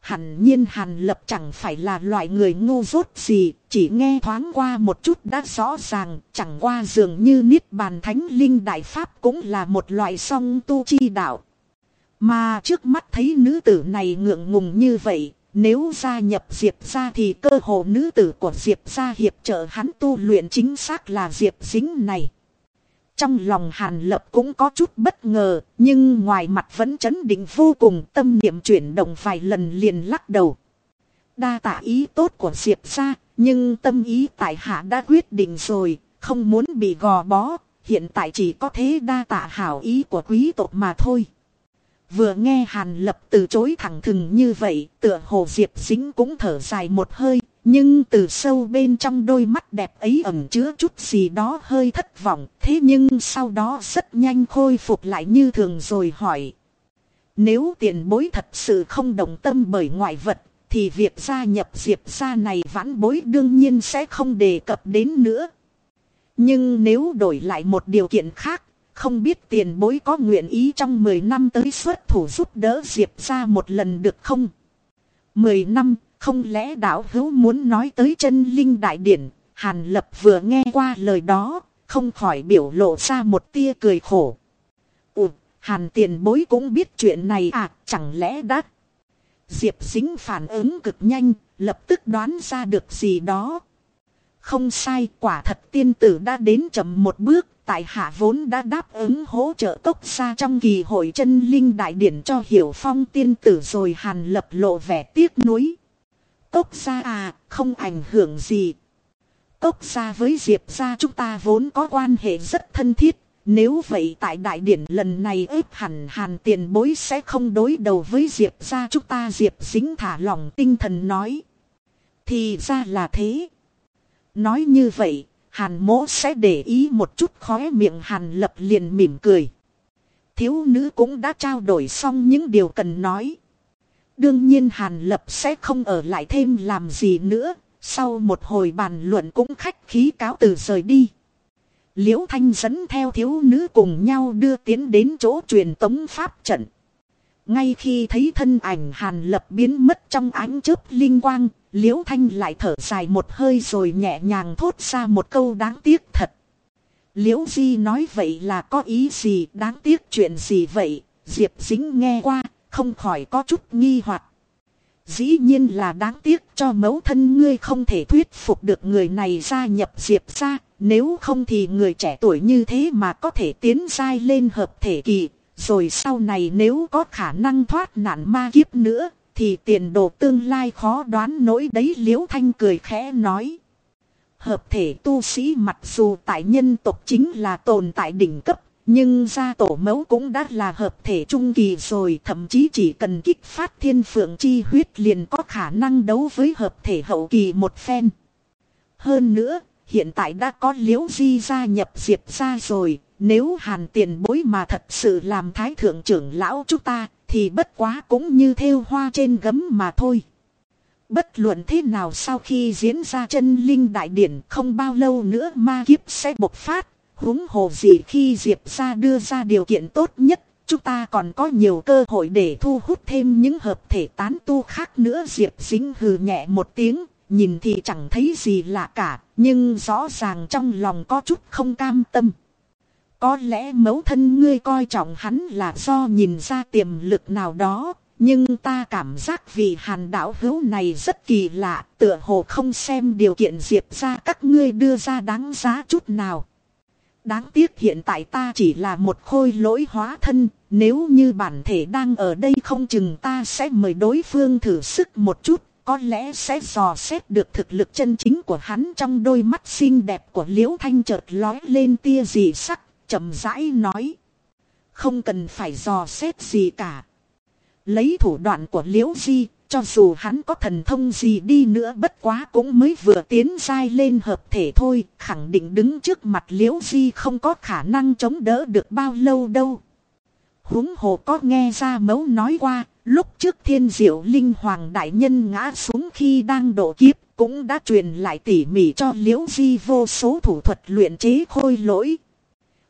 Hẳn nhiên Hàn Lập chẳng phải là loại người ngu dốt gì, chỉ nghe thoáng qua một chút đã rõ ràng, chẳng qua dường như Niết Bàn Thánh Linh Đại Pháp cũng là một loại song tu chi đạo. Mà trước mắt thấy nữ tử này ngượng ngùng như vậy, nếu gia nhập Diệp gia thì cơ hồ nữ tử của Diệp gia hiệp trợ hắn tu luyện chính xác là Diệp dính này. Trong lòng Hàn Lập cũng có chút bất ngờ, nhưng ngoài mặt vẫn chấn định vô cùng tâm niệm chuyển động vài lần liền lắc đầu. Đa tạ ý tốt của Diệp gia, nhưng tâm ý tại hạ đã quyết định rồi, không muốn bị gò bó, hiện tại chỉ có thế đa tạ hảo ý của quý tộc mà thôi. Vừa nghe Hàn Lập từ chối thẳng thừng như vậy, tựa hồ Diệp Dính cũng thở dài một hơi, nhưng từ sâu bên trong đôi mắt đẹp ấy ẩn chứa chút gì đó hơi thất vọng, thế nhưng sau đó rất nhanh khôi phục lại như thường rồi hỏi. Nếu tiền bối thật sự không đồng tâm bởi ngoại vật, thì việc gia nhập diệp gia này vãn bối đương nhiên sẽ không đề cập đến nữa. Nhưng nếu đổi lại một điều kiện khác, không biết tiền bối có nguyện ý trong 10 năm tới xuất thủ giúp đỡ Diệp ra một lần được không? 10 năm, không lẽ đạo hữu muốn nói tới chân linh đại điển? Hàn lập vừa nghe qua lời đó, không khỏi biểu lộ ra một tia cười khổ. Ủa, hàn tiền bối cũng biết chuyện này à, chẳng lẽ đã... Diệp dính phản ứng cực nhanh, lập tức đoán ra được gì đó. Không sai, quả thật tiên tử đã đến chậm một bước, tại hạ vốn đã đáp ứng hỗ trợ tốc xa trong kỳ hội chân linh đại điển cho hiểu phong tiên tử rồi hàn lập lộ vẻ tiếc nuối. Tốc xa à, không ảnh hưởng gì. Tốc xa với diệp gia chúng ta vốn có quan hệ rất thân thiết. Nếu vậy tại đại điển lần này ếp hẳn hàn tiền bối sẽ không đối đầu với diệp gia chúng ta diệp dính thả lòng tinh thần nói. Thì ra là thế. Nói như vậy, Hàn mỗ sẽ để ý một chút khóe miệng hàn lập liền mỉm cười. Thiếu nữ cũng đã trao đổi xong những điều cần nói. Đương nhiên hàn lập sẽ không ở lại thêm làm gì nữa. Sau một hồi bàn luận cũng khách khí cáo từ rời đi. Liễu Thanh dẫn theo thiếu nữ cùng nhau đưa tiến đến chỗ truyền tống pháp trận. Ngay khi thấy thân ảnh hàn lập biến mất trong ánh chớp linh quang, liễu thanh lại thở dài một hơi rồi nhẹ nhàng thốt ra một câu đáng tiếc thật. Liễu di nói vậy là có ý gì đáng tiếc chuyện gì vậy, diệp dính nghe qua, không khỏi có chút nghi hoặc. Dĩ nhiên là đáng tiếc cho mẫu thân ngươi không thể thuyết phục được người này gia nhập diệp ra, nếu không thì người trẻ tuổi như thế mà có thể tiến dai lên hợp thể kỳ, rồi sau này nếu có khả năng thoát nạn ma kiếp nữa, thì tiền đồ tương lai khó đoán nỗi đấy liễu thanh cười khẽ nói. Hợp thể tu sĩ mặc dù tại nhân tộc chính là tồn tại đỉnh cấp, nhưng gia tổ mẫu cũng đã là hợp thể trung kỳ rồi thậm chí chỉ cần kích phát thiên phượng chi huyết liền có khả năng đấu với hợp thể hậu kỳ một phen. Hơn nữa, hiện tại đã có liễu di gia nhập diệp ra rồi, nếu hàn tiền bối mà thật sự làm thái thượng trưởng lão chúng ta, thì bất quá cũng như thêu hoa trên gấm mà thôi. Bất luận thế nào sau khi diễn ra chân linh đại điển không bao lâu nữa ma kiếp sẽ bộc phát, huống hồ gì khi Diệp ra đưa ra điều kiện tốt nhất, chúng ta còn có nhiều cơ hội để thu hút thêm những hợp thể tán tu khác nữa. Diệp dính hừ nhẹ một tiếng, nhìn thì chẳng thấy gì lạ cả, nhưng rõ ràng trong lòng có chút không cam tâm. Có lẽ mẫu thân ngươi coi trọng hắn là do nhìn ra tiềm lực nào đó, nhưng ta cảm giác vì hàn đảo hữu này rất kỳ lạ, tựa hồ không xem điều kiện diệp ra các ngươi đưa ra đáng giá chút nào. Đáng tiếc hiện tại ta chỉ là một khôi lỗi hóa thân, nếu như bản thể đang ở đây không chừng ta sẽ mời đối phương thử sức một chút, có lẽ sẽ dò xét được thực lực chân chính của hắn trong đôi mắt xinh đẹp của Liễu Thanh chợt lói lên tia dị sắc, chậm rãi nói. Không cần phải dò xét gì cả. Lấy thủ đoạn của Liễu Di, cho dù hắn có thần thông gì đi nữa bất quá cũng mới vừa tiến dai lên hợp thể thôi, khẳng định đứng trước mặt Liễu Di không có khả năng chống đỡ được bao lâu đâu. Húng hồ có nghe ra mấu nói qua, lúc trước thiên diệu linh hoàng đại nhân ngã xuống khi đang độ kiếp, cũng đã truyền lại tỉ mỉ cho Liễu Di vô số thủ thuật luyện chế khôi lỗi.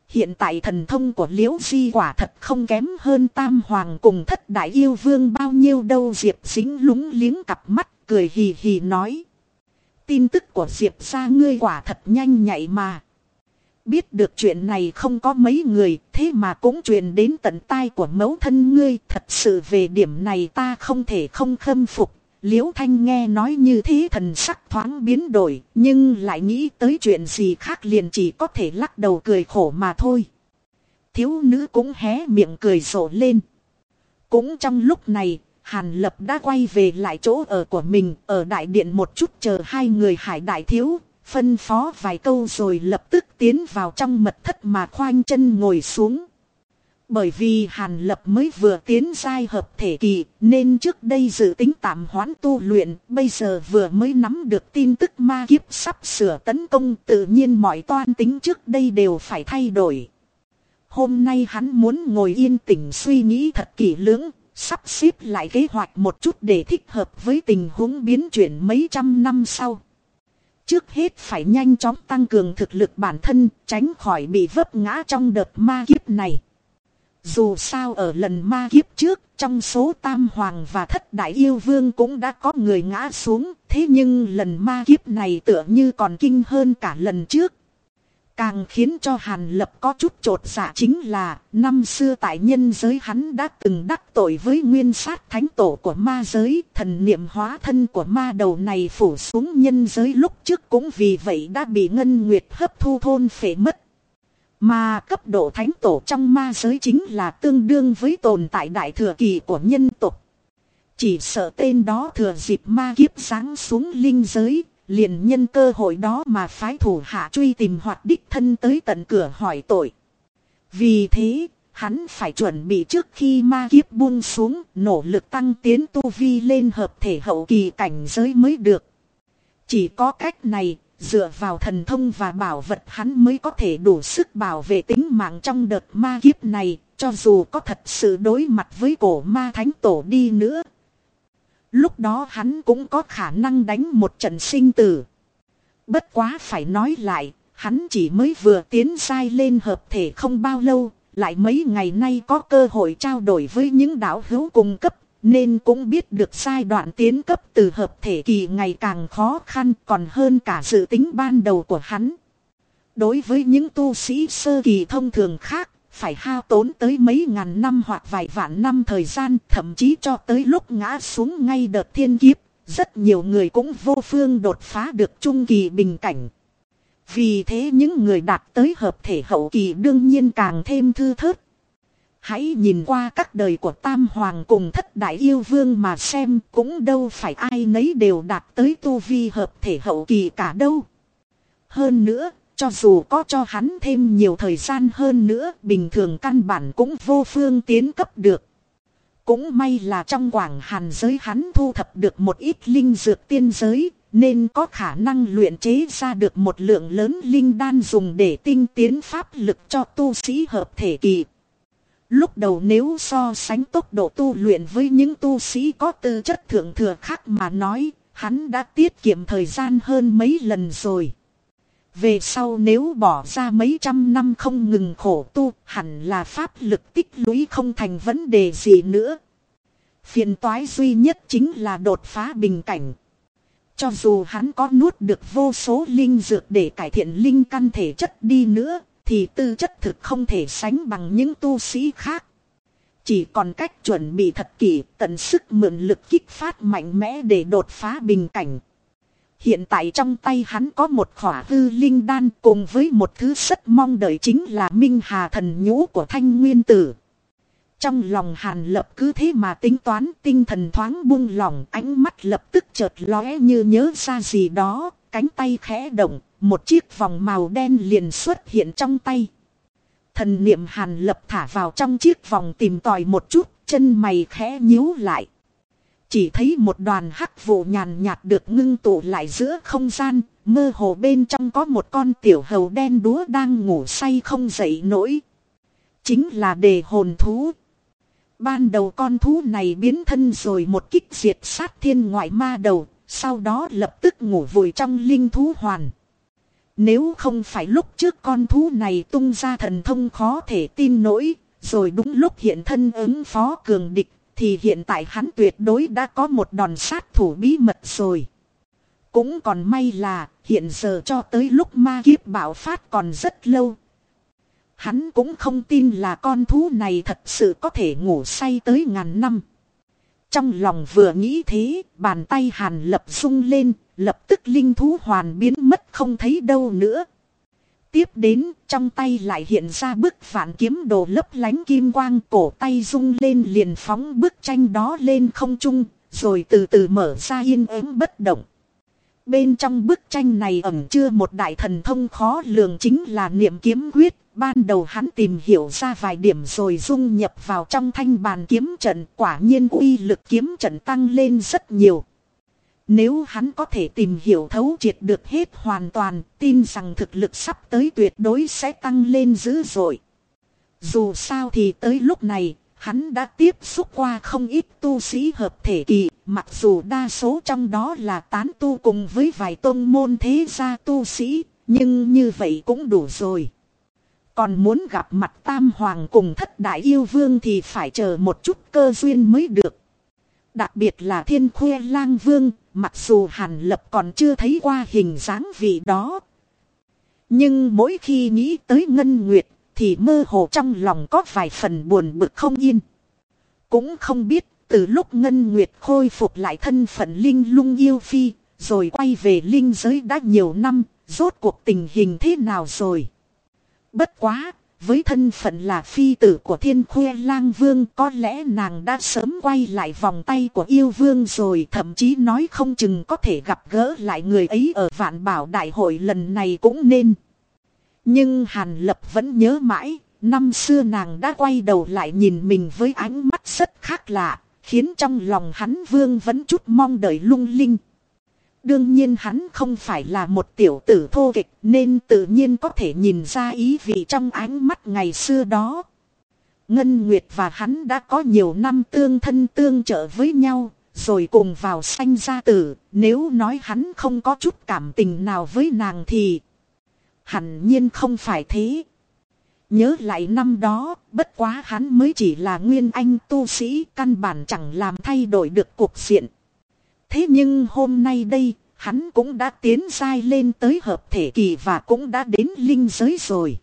Hiện tại thần thông của Liễu Di quả thật không kém hơn Tam Hoàng cùng thất đại yêu vương bao nhiêu đâu Diệp xính lúng liếng cặp mắt cười hì hì nói. Tin tức của Diệp ra ngươi quả thật nhanh nhạy mà. Biết được chuyện này không có mấy người, thế mà cũng truyền đến tận tai của mẫu thân ngươi. Thật sự về điểm này ta không thể không khâm phục Liễu Thanh nghe nói như thế thần sắc thoáng biến đổi, nhưng lại nghĩ tới chuyện gì khác liền chỉ có thể lắc đầu cười khổ mà thôi. Thiếu nữ cũng hé miệng cười rộ lên. Cũng trong lúc này, Hàn Lập đã quay về lại chỗ ở của mình, ở đại điện một chút chờ hai người hải đại thiếu, phân phó vài câu rồi lập tức tiến vào trong mật thất mà khoanh chân ngồi xuống. Bởi vì Hàn Lập mới vừa tiến giai hợp thể kỳ, nên trước đây dự tính tạm hoãn tu luyện, bây giờ vừa mới nắm được tin tức ma kiếp sắp sửa tấn công tự nhiên mọi toan tính trước đây đều phải thay đổi. Hôm nay hắn muốn ngồi yên tĩnh suy nghĩ thật kỹ lưỡng, sắp xếp lại kế hoạch một chút để thích hợp với tình huống biến chuyển mấy trăm năm sau. Trước hết phải nhanh chóng tăng cường thực lực bản thân, tránh khỏi bị vấp ngã trong đợt ma kiếp này. Dù sao ở lần ma kiếp trước, trong số tam hoàng và thất đại yêu vương cũng đã có người ngã xuống, thế nhưng lần ma kiếp này tựa như còn kinh hơn cả lần trước. Càng khiến cho Hàn Lập có chút trột dạ chính là, năm xưa tại nhân giới hắn đã từng đắc tội với nguyên sát thánh tổ của ma giới, thần niệm hóa thân của ma đầu này phủ xuống nhân giới lúc trước cũng vì vậy đã bị Ngân Nguyệt hấp thu thôn phệ mất. Mà cấp độ thánh tổ trong ma giới chính là tương đương với tồn tại đại thừa kỳ của nhân tộc. Chỉ sợ tên đó thừa dịp ma kiếp sáng xuống linh giới, liền nhân cơ hội đó mà phái thủ hạ truy tìm hoạt đích thân tới tận cửa hỏi tội. Vì thế, hắn phải chuẩn bị trước khi ma kiếp buông xuống, nỗ lực tăng tiến tu vi lên hợp thể hậu kỳ cảnh giới mới được. Chỉ có cách này, Dựa vào thần thông và bảo vật hắn mới có thể đủ sức bảo vệ tính mạng trong đợt ma kiếp này, cho dù có thật sự đối mặt với cổ ma thánh tổ đi nữa. Lúc đó hắn cũng có khả năng đánh một trận sinh tử. Bất quá phải nói lại, hắn chỉ mới vừa tiến sai lên hợp thể không bao lâu, lại mấy ngày nay có cơ hội trao đổi với những đạo hữu cùng cấp nên cũng biết được giai đoạn tiến cấp từ hợp thể kỳ ngày càng khó khăn còn hơn cả dự tính ban đầu của hắn. Đối với những tu sĩ sơ kỳ thông thường khác, phải hao tốn tới mấy ngàn năm hoặc vài vạn năm thời gian, thậm chí cho tới lúc ngã xuống ngay đợt thiên kiếp, rất nhiều người cũng vô phương đột phá được trung kỳ bình cảnh. Vì thế những người đạt tới hợp thể hậu kỳ đương nhiên càng thêm thư thớt. Hãy nhìn qua các đời của Tam Hoàng cùng thất đại yêu vương mà xem cũng đâu phải ai nấy đều đạt tới tu vi hợp thể hậu kỳ cả đâu. Hơn nữa, cho dù có cho hắn thêm nhiều thời gian hơn nữa, bình thường căn bản cũng vô phương tiến cấp được. Cũng may là trong quảng hàn giới hắn thu thập được một ít linh dược tiên giới, nên có khả năng luyện chế ra được một lượng lớn linh đan dùng để tinh tiến pháp lực cho tu sĩ hợp thể kỳ. Lúc đầu nếu so sánh tốc độ tu luyện với những tu sĩ có tư chất thượng thừa khác mà nói, hắn đã tiết kiệm thời gian hơn mấy lần rồi. Về sau nếu bỏ ra mấy trăm năm không ngừng khổ tu, hẳn là pháp lực tích lũy không thành vấn đề gì nữa. Phiền toái duy nhất chính là đột phá bình cảnh. Cho dù hắn có nuốt được vô số linh dược để cải thiện linh căn thể chất đi nữa, thì tư chất thực không thể sánh bằng những tu sĩ khác. Chỉ còn cách chuẩn bị thật kỹ, tận sức mượn lực kích phát mạnh mẽ để đột phá bình cảnh. Hiện tại trong tay hắn có một khỏa hư linh đan cùng với một thứ rất mong đợi chính là minh hà thần nhũ của thanh nguyên tử. Trong lòng hàn lập cứ thế mà tính toán tinh thần thoáng buông lỏng ánh mắt lập tức chợt lóe như nhớ ra gì đó, cánh tay khẽ động, một chiếc vòng màu đen liền xuất hiện trong tay. Thần niệm hàn lập thả vào trong chiếc vòng tìm tòi một chút, chân mày khẽ nhíu lại. Chỉ thấy một đoàn hắc vụ nhàn nhạt được ngưng tụ lại giữa không gian, mơ hồ bên trong có một con tiểu hầu đen đúa đang ngủ say không dậy nổi. Chính là đề hồn thú. Ban đầu con thú này biến thân rồi một kích diệt sát thiên ngoại ma đầu, sau đó lập tức ngủ vùi trong linh thú hoàn. Nếu không phải lúc trước con thú này tung ra thần thông khó thể tin nổi, rồi đúng lúc hiện thân ứng phó cường địch, thì hiện tại hắn tuyệt đối đã có một đòn sát thủ bí mật rồi. Cũng còn may là hiện giờ cho tới lúc ma kiếp bạo phát còn rất lâu. Hắn cũng không tin là con thú này thật sự có thể ngủ say tới ngàn năm. Trong lòng vừa nghĩ thế, bàn tay hàn lập rung lên, lập tức linh thú hoàn biến mất không thấy đâu nữa. Tiếp đến, trong tay lại hiện ra bức vạn kiếm đồ lấp lánh kim quang cổ tay rung lên liền phóng bức tranh đó lên không trung, rồi từ từ mở ra yên ắng bất động. Bên trong bức tranh này ẩn chưa một đại thần thông khó lường chính là niệm kiếm quyết, ban đầu hắn tìm hiểu ra vài điểm rồi dung nhập vào trong thanh bàn kiếm trận, quả nhiên uy lực kiếm trận tăng lên rất nhiều. Nếu hắn có thể tìm hiểu thấu triệt được hết hoàn toàn, tin rằng thực lực sắp tới tuyệt đối sẽ tăng lên dữ dội. Dù sao thì tới lúc này, hắn đã tiếp xúc qua không ít tu sĩ hợp thể kỳ, mặc dù đa số trong đó là tán tu cùng với vài tôn môn thế gia tu sĩ, nhưng như vậy cũng đủ rồi. Còn muốn gặp mặt Tam Hoàng cùng thất đại yêu vương thì phải chờ một chút cơ duyên mới được. Đặc biệt là thiên khuê lang vương, mặc dù hàn lập còn chưa thấy qua hình dáng vị đó. Nhưng mỗi khi nghĩ tới Ngân Nguyệt, thì mơ hồ trong lòng có vài phần buồn bực không yên. Cũng không biết, từ lúc Ngân Nguyệt khôi phục lại thân phận linh lung yêu phi, rồi quay về linh giới đã nhiều năm, rốt cuộc tình hình thế nào rồi. Bất quá, với thân phận là phi tử của thiên khuê lang vương có lẽ nàng đã sớm quay lại vòng tay của yêu vương rồi thậm chí nói không chừng có thể gặp gỡ lại người ấy ở vạn bảo đại hội lần này cũng nên. Nhưng Hàn Lập vẫn nhớ mãi, năm xưa nàng đã quay đầu lại nhìn mình với ánh mắt rất khác lạ, khiến trong lòng hắn vương vẫn chút mong đợi lung linh. Đương nhiên hắn không phải là một tiểu tử thô kịch nên tự nhiên có thể nhìn ra ý vị trong ánh mắt ngày xưa đó. Ngân Nguyệt và hắn đã có nhiều năm tương thân tương trợ với nhau, rồi cùng vào sanh gia tử, nếu nói hắn không có chút cảm tình nào với nàng thì hẳn nhiên không phải thế. Nhớ lại năm đó, bất quá hắn mới chỉ là nguyên anh tu sĩ, căn bản chẳng làm thay đổi được cuộc diện. Thế nhưng hôm nay đây, hắn cũng đã tiến dai lên tới hợp thể kỳ và cũng đã đến linh giới rồi.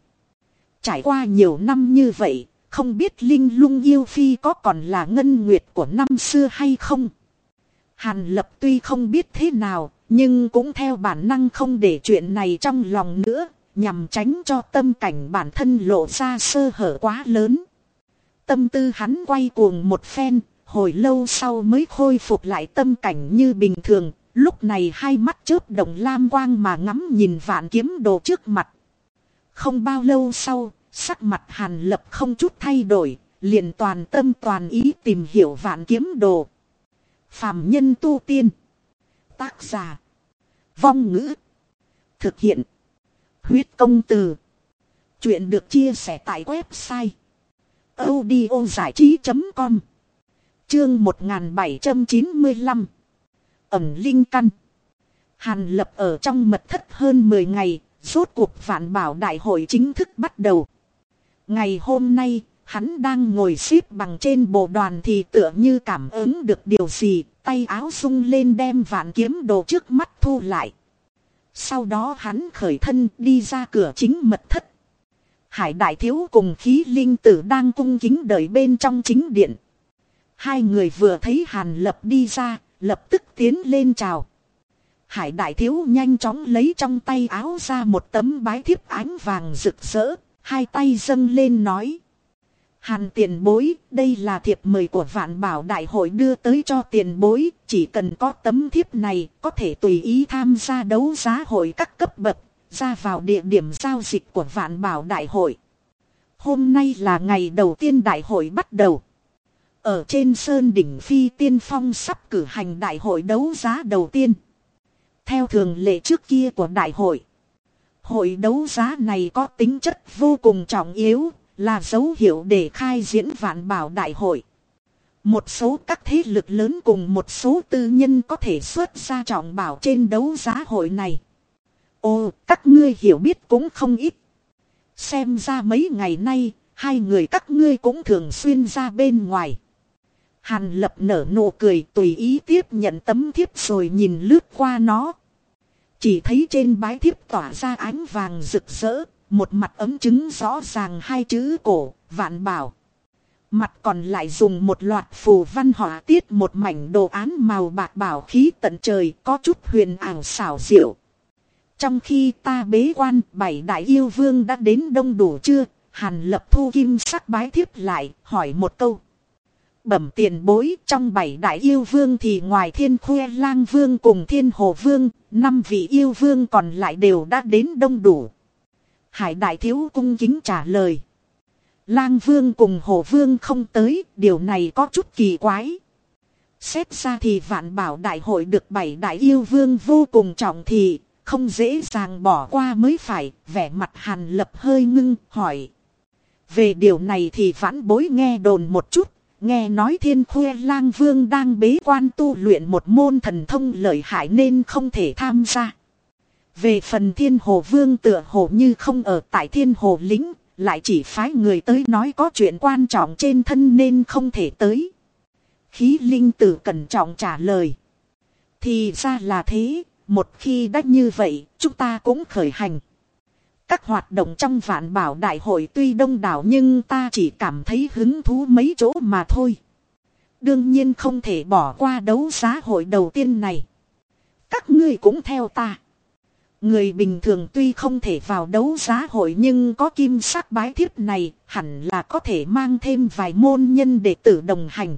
Trải qua nhiều năm như vậy, không biết linh lung yêu phi có còn là ngân nguyệt của năm xưa hay không. Hàn lập tuy không biết thế nào, nhưng cũng theo bản năng không để chuyện này trong lòng nữa, nhằm tránh cho tâm cảnh bản thân lộ ra sơ hở quá lớn. Tâm tư hắn quay cuồng một phen, hồi lâu sau mới khôi phục lại tâm cảnh như bình thường, lúc này hai mắt chớp đồng lam quang mà ngắm nhìn vạn kiếm đồ trước mặt. Không bao lâu sau, sắc mặt hàn lập không chút thay đổi, liền toàn tâm toàn ý tìm hiểu vạn kiếm đồ. Phạm nhân tu tiên. Tác giả. Vong ngữ. Thực hiện. Huyết công từ. Chuyện được chia sẻ tại website. audio giải trí.com Chương 1795 Ẩm Linh Căn Hàn lập ở trong mật thất hơn 10 ngày, rốt cuộc vạn bảo đại hội chính thức bắt đầu. Ngày hôm nay, hắn đang ngồi xếp bằng trên bộ đoàn thì tựa như cảm ứng được điều gì, tay áo sung lên đem vạn kiếm đồ trước mắt thu lại. Sau đó hắn khởi thân đi ra cửa chính mật thất. Hải đại thiếu cùng khí linh tử đang cung kính đợi bên trong chính điện. Hai người vừa thấy hàn lập đi ra, lập tức tiến lên chào. Hải đại thiếu nhanh chóng lấy trong tay áo ra một tấm bái thiếp ánh vàng rực rỡ, hai tay dâng lên nói. Hàn tiền bối, đây là thiệp mời của vạn bảo đại hội đưa tới cho tiền bối, chỉ cần có tấm thiếp này, có thể tùy ý tham gia đấu giá hội các cấp bậc, ra vào địa điểm giao dịch của vạn bảo đại hội. Hôm nay là ngày đầu tiên đại hội bắt đầu. Ở trên sơn đỉnh phi tiên phong sắp cử hành đại hội đấu giá đầu tiên. Theo thường lệ trước kia của đại hội. Hội đấu giá này có tính chất vô cùng trọng yếu, là dấu hiệu để khai diễn vạn bảo đại hội. Một số các thế lực lớn cùng một số tư nhân có thể xuất ra trọng bảo trên đấu giá hội này. Ồ, các ngươi hiểu biết cũng không ít. Xem ra mấy ngày nay, hai người các ngươi cũng thường xuyên ra bên ngoài. Hàn lập nở nụ cười tùy ý tiếp nhận tấm thiếp rồi nhìn lướt qua nó. Chỉ thấy trên bái thiếp tỏa ra ánh vàng rực rỡ, một mặt ấm chứng rõ ràng hai chữ cổ, vạn bảo. Mặt còn lại dùng một loạt phù văn họa tiết một mảnh đồ án màu bạc bảo khí tận trời có chút huyền ảo xảo diệu. Trong khi ta bế quan bảy đại yêu vương đã đến đông đủ chưa, hàn lập thu kim sắc bái thiếp lại, hỏi một câu. Bẩm tiền bối trong bảy đại yêu vương thì ngoài thiên khuê lang vương cùng thiên hồ vương, năm vị yêu vương còn lại đều đã đến đông đủ. Hải đại thiếu cung kính trả lời. Lang vương cùng hồ vương không tới, điều này có chút kỳ quái. Xét ra thì vạn bảo đại hội được bảy đại yêu vương vô cùng trọng thì, không dễ dàng bỏ qua mới phải, vẻ mặt hàn lập hơi ngưng, hỏi. Về điều này thì vãn bối nghe đồn một chút, nghe nói thiên khuê lang vương đang bế quan tu luyện một môn thần thông lợi hại nên không thể tham gia. Về phần thiên hồ vương tựa hồ như không ở tại thiên hồ lính, lại chỉ phái người tới nói có chuyện quan trọng trên thân nên không thể tới. Khí linh tử cẩn trọng trả lời. Thì ra là thế, một khi đã như vậy, chúng ta cũng khởi hành. Các hoạt động trong vạn bảo đại hội tuy đông đảo nhưng ta chỉ cảm thấy hứng thú mấy chỗ mà thôi. Đương nhiên không thể bỏ qua đấu giá hội đầu tiên này. Các ngươi cũng theo ta. Người bình thường tuy không thể vào đấu giá hội nhưng có kim sắc bái thiếp này hẳn là có thể mang thêm vài môn nhân đệ tử đồng hành.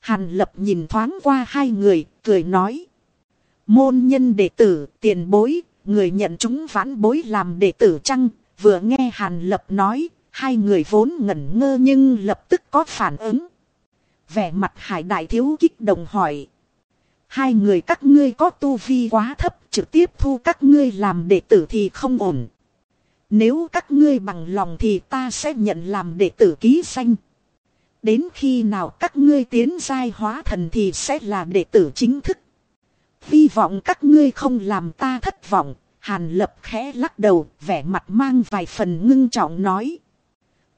Hàn lập nhìn thoáng qua hai người, cười nói. Môn nhân đệ tử, tiền bối, người nhận chúng vãn bối làm đệ tử chăng, vừa nghe Hàn lập nói, hai người vốn ngẩn ngơ nhưng lập tức có phản ứng. Vẻ mặt hải đại thiếu kích động hỏi. Hai người các ngươi có tu vi quá thấp trực tiếp thu các ngươi làm đệ tử thì không ổn. Nếu các ngươi bằng lòng thì ta sẽ nhận làm đệ tử ký danh. Đến khi nào các ngươi tiến giai hóa thần thì sẽ là đệ tử chính thức. Hy vọng các ngươi không làm ta thất vọng. Hàn lập khẽ lắc đầu, vẻ mặt mang vài phần ngưng trọng nói.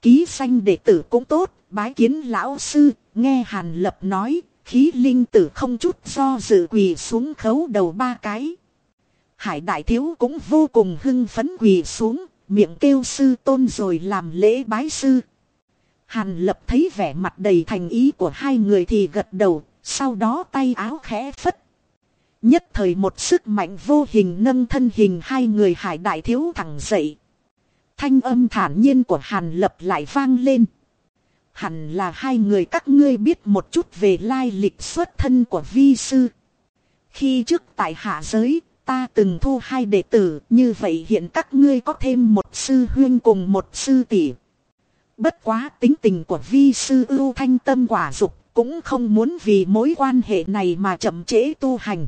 Ký sanh đệ tử cũng tốt, bái kiến lão sư, nghe hàn lập nói, khí linh tử không chút do dự quỳ xuống khấu đầu ba cái. Hải đại thiếu cũng vô cùng hưng phấn quỳ xuống, miệng kêu sư tôn rồi làm lễ bái sư. Hàn lập thấy vẻ mặt đầy thành ý của hai người thì gật đầu, sau đó tay áo khẽ phất. Nhất thời một sức mạnh vô hình nâng thân hình hai người hải đại thiếu thẳng dậy. Thanh âm thản nhiên của Hàn lập lại vang lên. Hẳn là hai người các ngươi biết một chút về lai lịch xuất thân của vi sư. Khi trước tại hạ giới, ta từng thu hai đệ tử, như vậy hiện các ngươi có thêm một sư huyên cùng một sư tỷ. Bất quá tính tình của vi sư ưu thanh tâm quả dục, cũng không muốn vì mối quan hệ này mà chậm trễ tu hành.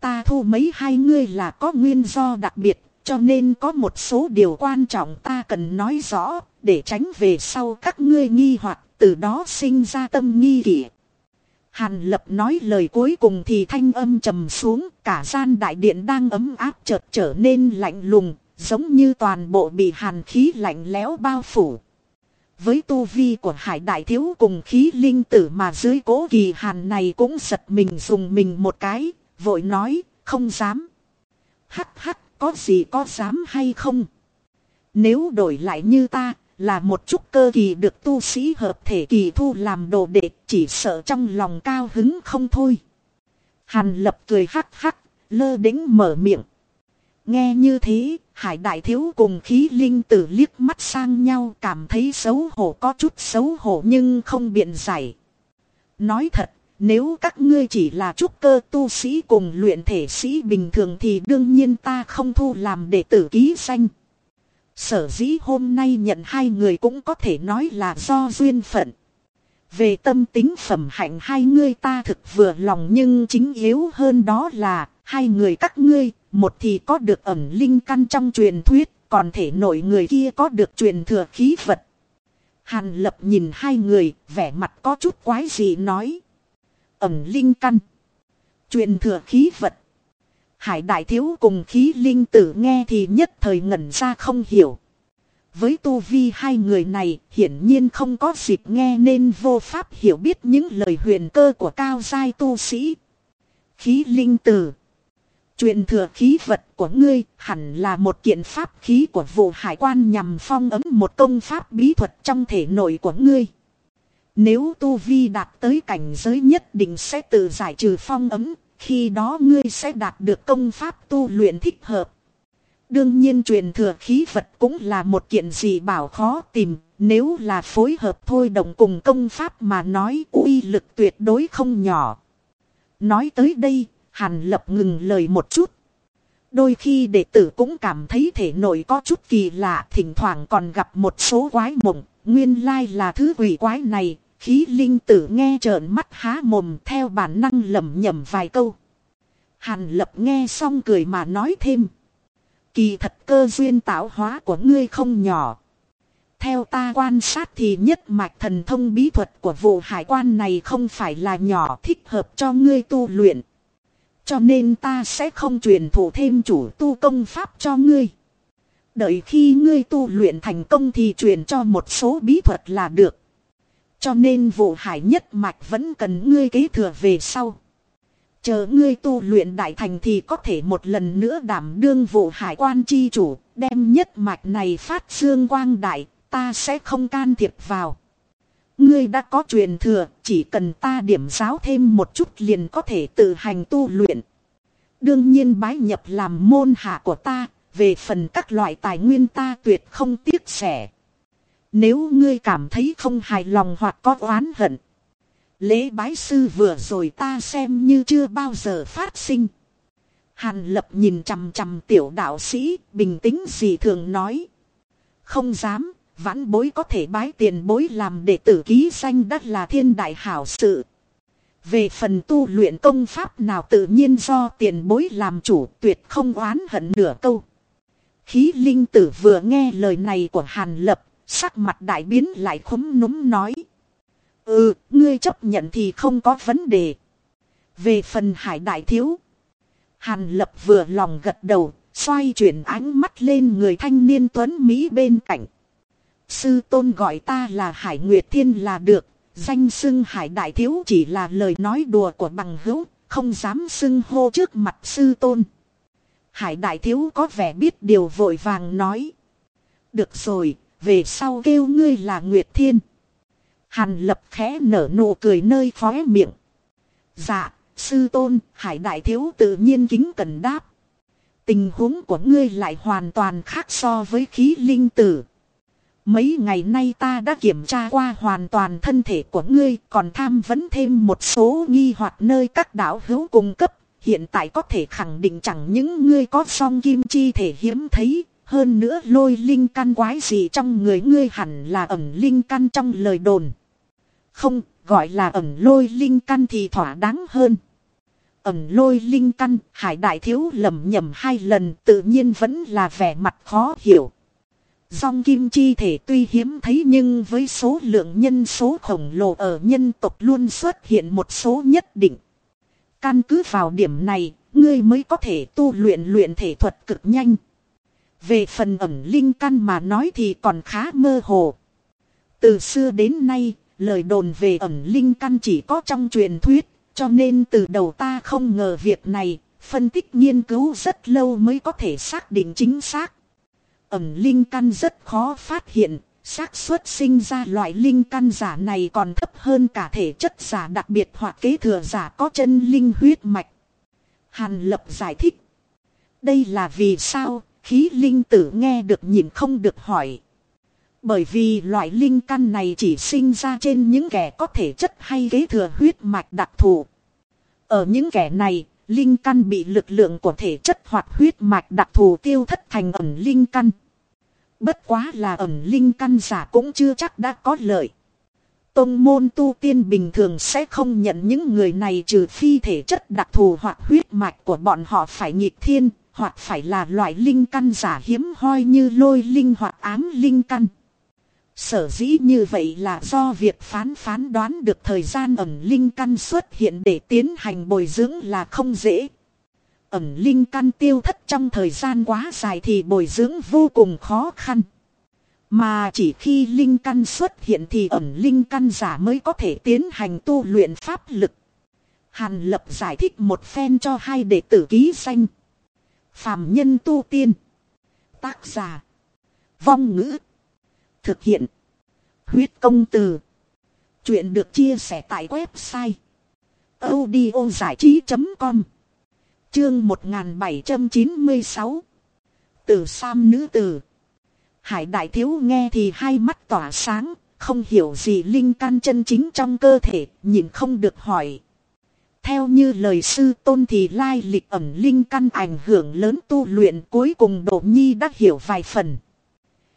Ta thu mấy hai ngươi là có nguyên do đặc biệt, cho nên có một số điều quan trọng ta cần nói rõ, để tránh về sau các ngươi nghi hoặc từ đó sinh ra tâm nghi kỷ. Hàn lập nói lời cuối cùng thì thanh âm trầm xuống, cả gian đại điện đang ấm áp chợt trở nên lạnh lùng, giống như toàn bộ bị hàn khí lạnh lẽo bao phủ. Với tu vi của hải đại thiếu cùng khí linh tử mà dưới cố kỳ hàn này cũng giật mình dùng mình một cái, vội nói, không dám. Hắc hắc, có gì có dám hay không? Nếu đổi lại như ta, là một chút cơ kỳ được tu sĩ hợp thể kỳ thu làm đồ đệ, chỉ sợ trong lòng cao hứng không thôi. Hàn lập cười hắc hắc, lơ đĩnh mở miệng. Nghe như thế, hải đại thiếu cùng khí linh tử liếc mắt sang nhau cảm thấy xấu hổ có chút xấu hổ nhưng không biện giải. Nói thật, nếu các ngươi chỉ là trúc cơ tu sĩ cùng luyện thể sĩ bình thường thì đương nhiên ta không thu làm đệ tử ký danh. Sở dĩ hôm nay nhận hai người cũng có thể nói là do duyên phận. Về tâm tính phẩm hạnh hai ngươi ta thực vừa lòng nhưng chính yếu hơn đó là hai người các ngươi, một thì có được ẩn linh căn trong truyền thuyết, còn thể nội người kia có được truyền thừa khí vật. Hàn lập nhìn hai người, vẻ mặt có chút quái gì nói. Ẩn linh căn. Truyền thừa khí vật. Hải đại thiếu cùng khí linh tử nghe thì nhất thời ngẩn ra không hiểu. Với tu vi hai người này, hiển nhiên không có dịp nghe nên vô pháp hiểu biết những lời huyền cơ của cao giai tu sĩ. Khí linh tử. Truyền thừa khí vật của ngươi hẳn là một kiện pháp khí của vụ hải quan nhằm phong ấm một công pháp bí thuật trong thể nội của ngươi. Nếu tu vi đạt tới cảnh giới nhất định sẽ tự giải trừ phong ấm, khi đó ngươi sẽ đạt được công pháp tu luyện thích hợp. Đương nhiên truyền thừa khí vật cũng là một kiện gì bảo khó tìm, nếu là phối hợp thôi đồng cùng công pháp mà nói uy lực tuyệt đối không nhỏ. Nói tới đây, Hàn lập ngừng lời một chút. Đôi khi đệ tử cũng cảm thấy thể nội có chút kỳ lạ, thỉnh thoảng còn gặp một số quái mộng, nguyên lai là thứ quỷ quái này, khí linh tử nghe trợn mắt há mồm theo bản năng lẩm nhẩm vài câu. Hàn lập nghe xong cười mà nói thêm. Kỳ thật cơ duyên tạo hóa của ngươi không nhỏ. Theo ta quan sát thì nhất mạch thần thông bí thuật của vụ hải quan này không phải là nhỏ thích hợp cho ngươi tu luyện. Cho nên ta sẽ không truyền thụ thêm chủ tu công pháp cho ngươi. Đợi khi ngươi tu luyện thành công thì truyền cho một số bí thuật là được. Cho nên vụ hải nhất mạch vẫn cần ngươi kế thừa về sau. Chờ ngươi tu luyện đại thành thì có thể một lần nữa đảm đương vụ hải quan chi chủ, đem nhất mạch này phát dương quang đại, ta sẽ không can thiệp vào. Ngươi đã có truyền thừa, chỉ cần ta điểm giáo thêm một chút liền có thể tự hành tu luyện. Đương nhiên bái nhập làm môn hạ của ta, về phần các loại tài nguyên ta tuyệt không tiếc sẻ. Nếu ngươi cảm thấy không hài lòng hoặc có oán hận. Lễ bái sư vừa rồi ta xem như chưa bao giờ phát sinh. Hàn lập nhìn chằm chằm tiểu đạo sĩ, bình tĩnh gì thường nói. Không dám, vãn bối có thể bái tiền bối làm đệ tử ký danh đất là thiên đại hảo sự. Về phần tu luyện công pháp nào tự nhiên do tiền bối làm chủ tuyệt không oán hận nửa câu. Khí linh tử vừa nghe lời này của Hàn Lập, sắc mặt đại biến lại khúm núm nói. Ừ, ngươi chấp nhận thì không có vấn đề. Về phần hải đại thiếu. Hàn lập vừa lòng gật đầu, xoay chuyển ánh mắt lên người thanh niên tuấn Mỹ bên cạnh. Sư tôn gọi ta là Hải Nguyệt Thiên là được, danh xưng Hải Đại Thiếu chỉ là lời nói đùa của bằng hữu, không dám xưng hô trước mặt sư tôn. Hải Đại Thiếu có vẻ biết điều vội vàng nói. Được rồi, về sau kêu ngươi là Nguyệt Thiên. Hàn lập khẽ nở nụ cười nơi khóe miệng. Dạ, sư tôn, hải đại thiếu tự nhiên kính cần đáp. Tình huống của ngươi lại hoàn toàn khác so với khí linh tử. Mấy ngày nay ta đã kiểm tra qua hoàn toàn thân thể của ngươi còn tham vấn thêm một số nghi hoặc nơi các đảo hữu cung cấp. Hiện tại có thể khẳng định chẳng những ngươi có song kim chi thể hiếm thấy, hơn nữa lôi linh căn quái gì trong người ngươi hẳn là ẩn linh căn trong lời đồn. Không, gọi là ẩn lôi linh căn thì thỏa đáng hơn. ẩm lôi linh căn, hải đại thiếu lầm nhầm hai lần tự nhiên vẫn là vẻ mặt khó hiểu. Dòng kim chi thể tuy hiếm thấy nhưng với số lượng nhân số khổng lồ ở nhân tộc luôn xuất hiện một số nhất định. Căn cứ vào điểm này, ngươi mới có thể tu luyện luyện thể thuật cực nhanh. Về phần ẩm linh căn mà nói thì còn khá mơ hồ. Từ xưa đến nay, lời đồn về ẩm linh căn chỉ có trong truyền thuyết, cho nên từ đầu ta không ngờ việc này, phân tích nghiên cứu rất lâu mới có thể xác định chính xác. Ẩm linh căn rất khó phát hiện, xác suất sinh ra loại linh căn giả này còn thấp hơn cả thể chất giả đặc biệt hoặc kế thừa giả có chân linh huyết mạch. Hàn lập giải thích. Đây là vì sao, khí linh tử nghe được nhìn không được hỏi. Bởi vì loại linh căn này chỉ sinh ra trên những kẻ có thể chất hay kế thừa huyết mạch đặc thù. Ở những kẻ này, linh căn bị lực lượng của thể chất hoặc huyết mạch đặc thù tiêu thất thành ẩn linh căn. Bất quá là ẩn linh căn giả cũng chưa chắc đã có lợi. Tông môn tu tiên bình thường sẽ không nhận những người này trừ phi thể chất đặc thù hoặc huyết mạch của bọn họ phải nghịch thiên, hoặc phải là loại linh căn giả hiếm hoi như lôi linh hoặc ám linh căn. Sở dĩ như vậy là do việc phán phán đoán được thời gian ẩn linh căn xuất hiện để tiến hành bồi dưỡng là không dễ. Ẩn linh căn tiêu thất trong thời gian quá dài thì bồi dưỡng vô cùng khó khăn. Mà chỉ khi linh căn xuất hiện thì ẩn linh căn giả mới có thể tiến hành tu luyện pháp lực. Hàn lập giải thích một phen cho hai đệ tử ký danh phàm nhân tu tiên. Tác giả. Vong ngữ. Thực hiện. Huyết công từ. Chuyện được chia sẻ tại website. audio giải trí.com Chương 1796 từ Sam nữ tử Hải đại thiếu nghe thì hai mắt tỏa sáng, không hiểu gì linh căn chân chính trong cơ thể, nhìn không được hỏi. Theo như lời sư tôn thì lai lịch ẩm linh căn ảnh hưởng lớn tu luyện cuối cùng độ nhi đã hiểu vài phần.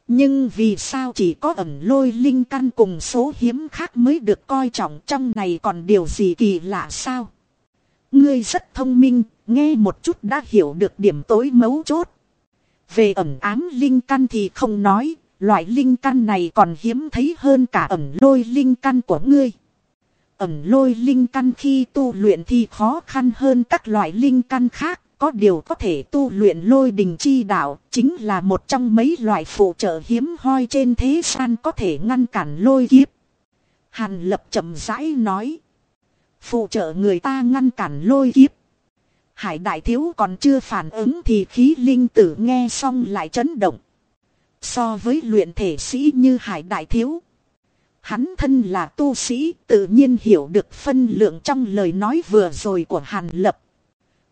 Nhưng vì sao chỉ có ẩm lôi linh căn cùng số hiếm khác mới được coi trọng trong này còn điều gì kỳ lạ sao? Ngươi rất thông minh, nghe một chút đã hiểu được điểm tối mấu chốt. Về ẩm ám linh căn thì không nói, loại linh căn này còn hiếm thấy hơn cả ẩm lôi linh căn của ngươi. Ẩm lôi linh căn khi tu luyện thì khó khăn hơn các loại linh căn khác, có điều có thể tu luyện lôi đình chi đạo, chính là một trong mấy loại phụ trợ hiếm hoi trên thế gian có thể ngăn cản lôi kiếp. Hàn lập chậm rãi nói, phụ trợ người ta ngăn cản lôi kiếp. Hải đại thiếu còn chưa phản ứng thì khí linh tử nghe xong lại chấn động. So với luyện thể sĩ như hải đại thiếu. Hắn thân là tu sĩ tự nhiên hiểu được phân lượng trong lời nói vừa rồi của Hàn Lập.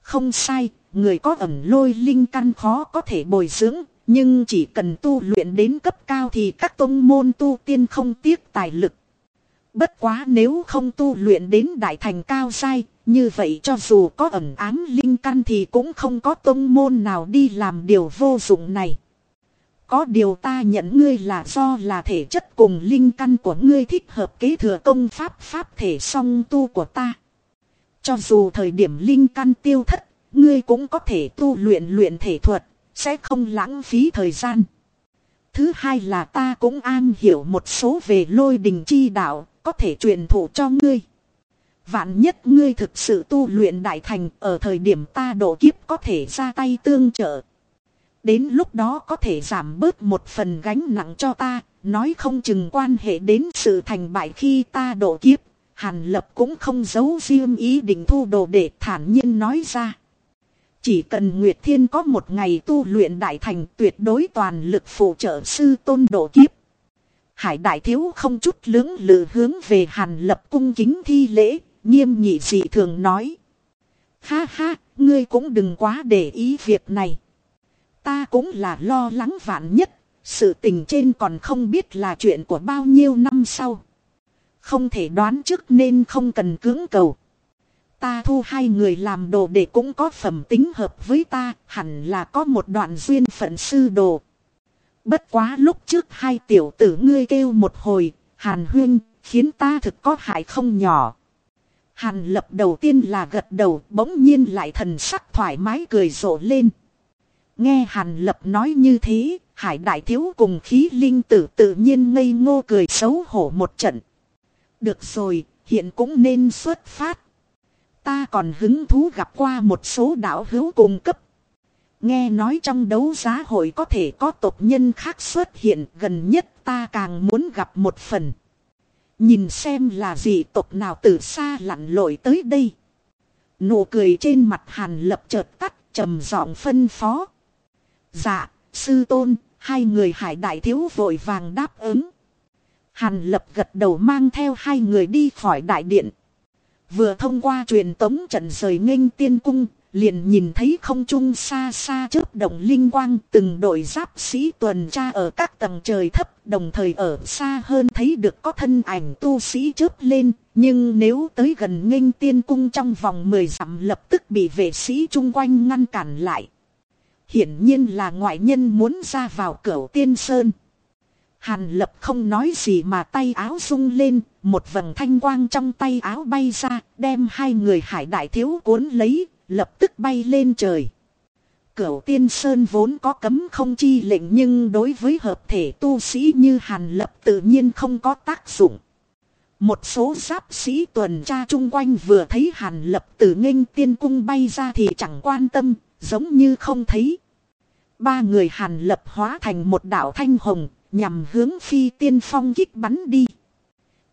Không sai, người có ẩm lôi linh căn khó có thể bồi dưỡng, nhưng chỉ cần tu luyện đến cấp cao thì các tôn môn tu tiên không tiếc tài lực. Bất quá nếu không tu luyện đến đại thành cao sai, như vậy cho dù có ẩn ám linh căn thì cũng không có tông môn nào đi làm điều vô dụng này. Có điều ta nhận ngươi là do là thể chất cùng linh căn của ngươi thích hợp kế thừa công pháp pháp thể song tu của ta. Cho dù thời điểm linh căn tiêu thất, ngươi cũng có thể tu luyện luyện thể thuật, sẽ không lãng phí thời gian. Thứ hai là ta cũng an hiểu một số về lôi đình chi đạo, có thể truyền thụ cho ngươi. Vạn nhất ngươi thực sự tu luyện đại thành ở thời điểm ta độ kiếp có thể ra tay tương trợ. Đến lúc đó có thể giảm bớt một phần gánh nặng cho ta, nói không chừng quan hệ đến sự thành bại khi ta độ kiếp. Hàn lập cũng không giấu riêng ý định thu đồ để thản nhiên nói ra. Chỉ cần Nguyệt Thiên có một ngày tu luyện đại thành tuyệt đối toàn lực phụ trợ sư tôn độ kiếp. Hải đại thiếu không chút lưỡng lự hướng về hàn lập cung kính thi lễ, nghiêm nhị dị thường nói. Ha ha, ngươi cũng đừng quá để ý việc này. Ta cũng là lo lắng vạn nhất, sự tình trên còn không biết là chuyện của bao nhiêu năm sau. Không thể đoán trước nên không cần cưỡng cầu. Ta thu hai người làm đồ để cũng có phẩm tính hợp với ta, hẳn là có một đoạn duyên phận sư đồ. Bất quá lúc trước hai tiểu tử ngươi kêu một hồi, hàn huyên, khiến ta thực có hại không nhỏ. Hàn lập đầu tiên là gật đầu bỗng nhiên lại thần sắc thoải mái cười rộ lên. Nghe hàn lập nói như thế, hải đại thiếu cùng khí linh tử tự nhiên ngây ngô cười xấu hổ một trận. Được rồi, hiện cũng nên xuất phát. Ta còn hứng thú gặp qua một số đạo hữu cùng cấp. Nghe nói trong đấu giá hội có thể có tộc nhân khác xuất hiện gần nhất ta càng muốn gặp một phần. Nhìn xem là gì tộc nào từ xa lặn lội tới đây. Nụ cười trên mặt hàn lập chợt tắt trầm giọng phân phó. Dạ, sư tôn, hai người hải đại thiếu vội vàng đáp ứng. Hàn lập gật đầu mang theo hai người đi khỏi đại điện. Vừa thông qua truyền tống trận rời nghênh tiên cung, liền nhìn thấy không trung xa xa chớp động linh quang từng đội giáp sĩ tuần tra ở các tầng trời thấp đồng thời ở xa hơn thấy được có thân ảnh tu sĩ chớp lên nhưng nếu tới gần nghênh tiên cung trong vòng 10 dặm lập tức bị vệ sĩ chung quanh ngăn cản lại. Hiển nhiên là ngoại nhân muốn ra vào cửa tiên sơn. Hàn lập không nói gì mà tay áo rung lên, một vầng thanh quang trong tay áo bay ra, đem hai người hải đại thiếu cuốn lấy, lập tức bay lên trời. Cửu tiên sơn vốn có cấm không chi lệnh nhưng đối với hợp thể tu sĩ như hàn lập tự nhiên không có tác dụng. Một số giáp sĩ tuần tra chung quanh vừa thấy hàn lập từ nghênh tiên cung bay ra thì chẳng quan tâm, giống như không thấy. Ba người hàn lập hóa thành một đạo thanh hồng, nhằm hướng phi tiên phong kích bắn đi.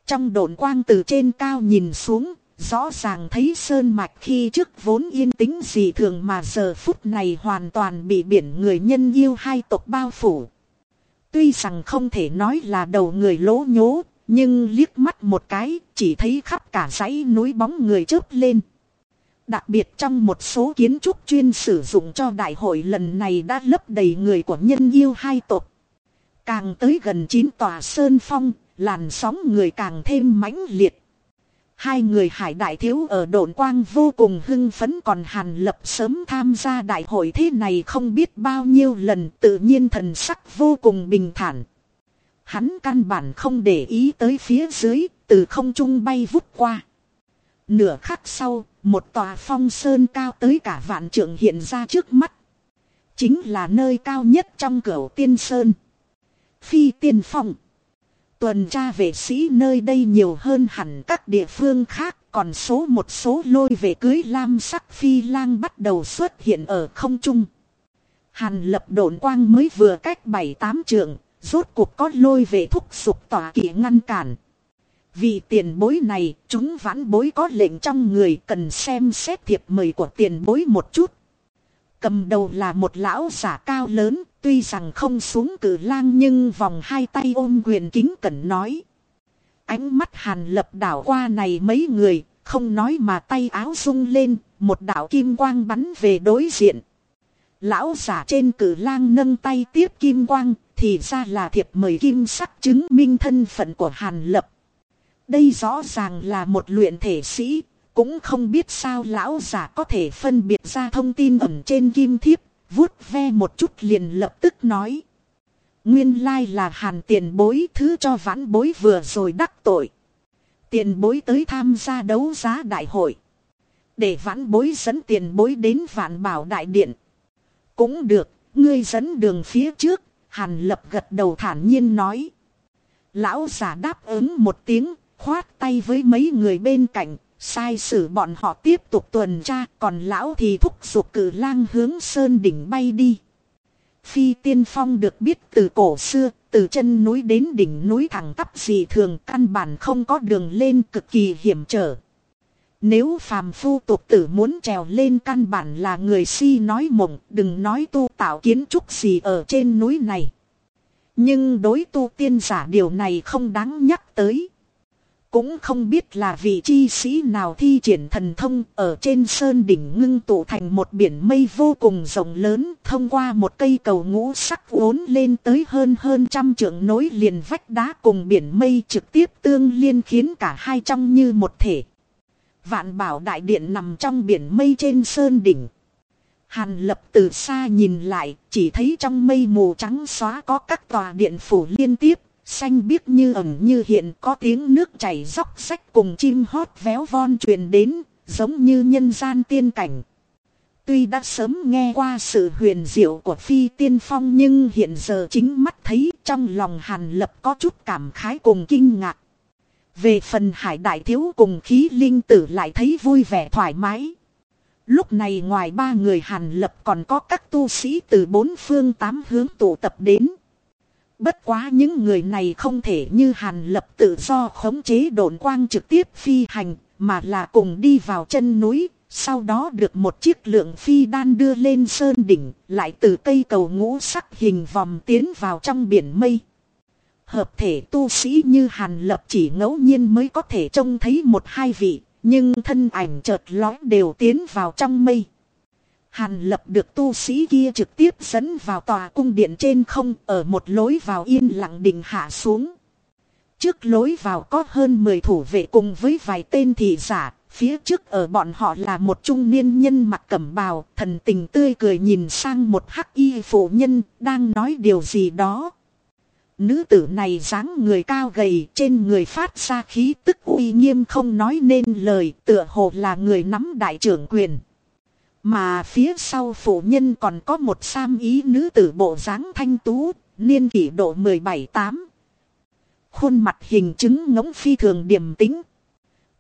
Trong đồn quang từ trên cao nhìn xuống, rõ ràng thấy sơn mạch khi trước vốn yên tĩnh gì thường mà giờ phút này hoàn toàn bị biển người nhân yêu hai tộc bao phủ. Tuy rằng không thể nói là đầu người lỗ nhố, nhưng liếc mắt một cái chỉ thấy khắp cả dãy núi bóng người chớp lên. Đặc biệt trong một số kiến trúc chuyên sử dụng cho đại hội lần này đã lấp đầy người của nhân yêu hai tộc. Càng tới gần chín tòa sơn phong, làn sóng người càng thêm mãnh liệt. Hai người hải đại thiếu ở đồn quang vô cùng hưng phấn còn hàn lập sớm tham gia đại hội thế này không biết bao nhiêu lần tự nhiên thần sắc vô cùng bình thản. Hắn căn bản không để ý tới phía dưới, từ không trung bay vút qua. Nửa khắc sau, một tòa phong sơn cao tới cả vạn trượng hiện ra trước mắt. Chính là nơi cao nhất trong cửa tiên sơn. Phi tiên phong. Tuần tra vệ sĩ nơi đây nhiều hơn hẳn các địa phương khác, còn số một số lôi về cưới lam sắc phi lang bắt đầu xuất hiện ở không trung. Hàn lập độn quang mới vừa cách bảy tám trượng, rốt cuộc có lôi về thúc sụp tỏa kỷ ngăn cản. Vì tiền bối này, chúng vãn bối có lệnh trong người cần xem xét thiệp mời của tiền bối một chút. Cầm đầu là một lão giả cao lớn, tuy rằng không xuống cử lang nhưng vòng hai tay ôm quyền kính cẩn nói. Ánh mắt hàn lập đảo qua này mấy người, không nói mà tay áo rung lên, một đạo kim quang bắn về đối diện. Lão giả trên cử lang nâng tay tiếp kim quang, thì ra là thiệp mời kim sắc chứng minh thân phận của hàn lập. Đây rõ ràng là một luyện thể sĩ, cũng không biết sao lão giả có thể phân biệt ra thông tin ẩn trên kim thiếp, vuốt ve một chút liền lập tức nói. Nguyên lai là hàn tiền bối thứ cho vãn bối vừa rồi đắc tội. Tiền bối tới tham gia đấu giá đại hội. Để vãn bối dẫn tiền bối đến vạn bảo đại điện. Cũng được, ngươi dẫn đường phía trước, hàn lập gật đầu thản nhiên nói. Lão giả đáp ứng một tiếng, khoát tay với mấy người bên cạnh, sai sử bọn họ tiếp tục tuần tra, còn lão thì thúc giục cử lang hướng sơn đỉnh bay đi. Phi tiên phong được biết từ cổ xưa, từ chân núi đến đỉnh núi thẳng tắp gì thường căn bản không có đường lên cực kỳ hiểm trở. Nếu phàm phu tục tử muốn trèo lên căn bản là người si nói mộng, đừng nói tu tạo kiến trúc gì ở trên núi này. Nhưng đối tu tiên giả điều này không đáng nhắc tới. Cũng không biết là vị chi sĩ nào thi triển thần thông ở trên sơn đỉnh ngưng tụ thành một biển mây vô cùng rộng lớn thông qua một cây cầu ngũ sắc uốn lên tới hơn hơn trăm trượng nối liền vách đá cùng biển mây trực tiếp tương liên khiến cả hai trong như một thể. Vạn bảo đại điện nằm trong biển mây trên sơn đỉnh. Hàn lập từ xa nhìn lại, chỉ thấy trong mây mù trắng xóa có các tòa điện phủ liên tiếp, Xanh biếc như ẩn như hiện có tiếng nước chảy róc rách cùng chim hót véo von truyền đến, giống như nhân gian tiên cảnh. Tuy đã sớm nghe qua sự huyền diệu của phi tiên phong nhưng hiện giờ chính mắt thấy trong lòng hàn lập có chút cảm khái cùng kinh ngạc. Về phần hải đại thiếu cùng khí linh tử lại thấy vui vẻ thoải mái. Lúc này ngoài ba người hàn lập còn có các tu sĩ từ bốn phương tám hướng tụ tập đến. Bất quá những người này không thể như hàn lập tự do khống chế đồn quang trực tiếp phi hành, mà là cùng đi vào chân núi, sau đó được một chiếc lượng phi đan đưa lên sơn đỉnh, lại từ cây cầu ngũ sắc hình vòng tiến vào trong biển mây. Hợp thể tu sĩ như hàn lập chỉ ngẫu nhiên mới có thể trông thấy một hai vị, nhưng thân ảnh chợt lói đều tiến vào trong mây. Hàn lập được tu sĩ kia trực tiếp dẫn vào tòa cung điện trên không ở một lối vào yên lặng đình hạ xuống. Trước lối vào có hơn 10 thủ vệ cùng với vài tên thị giả, phía trước ở bọn họ là một trung niên nhân mặt cẩm bào, thần tình tươi cười nhìn sang một hắc y phụ nhân, đang nói điều gì đó. Nữ tử này dáng người cao gầy trên người phát ra khí tức uy nghiêm không nói nên lời tựa hồ là người nắm đại trưởng quyền. Mà phía sau phụ nhân còn có một sam ý nữ tử bộ dáng thanh tú, niên kỷ độ 17-8. Khuôn mặt hình chứng ngỗng phi thường điềm tính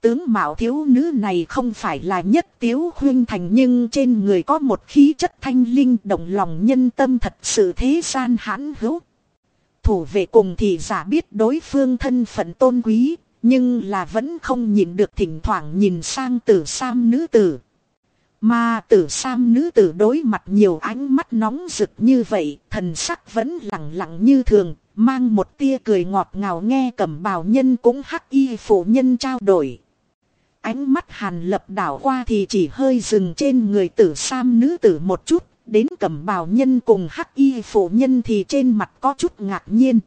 Tướng mạo thiếu nữ này không phải là nhất tiếu huyên thành nhưng trên người có một khí chất thanh linh động lòng nhân tâm thật sự thế gian hãn hữu. Thủ vệ cùng thì giả biết đối phương thân phận tôn quý, nhưng là vẫn không nhìn được thỉnh thoảng nhìn sang tử sam nữ tử. Mà tử sam nữ tử đối mặt nhiều ánh mắt nóng rực như vậy, thần sắc vẫn lặng lặng như thường, mang một tia cười ngọt ngào nghe cẩm bào nhân cũng hắc y phụ nhân trao đổi. Ánh mắt hàn lập đảo qua thì chỉ hơi dừng trên người tử sam nữ tử một chút, đến cẩm bào nhân cùng hắc y phụ nhân thì trên mặt có chút ngạc nhiên.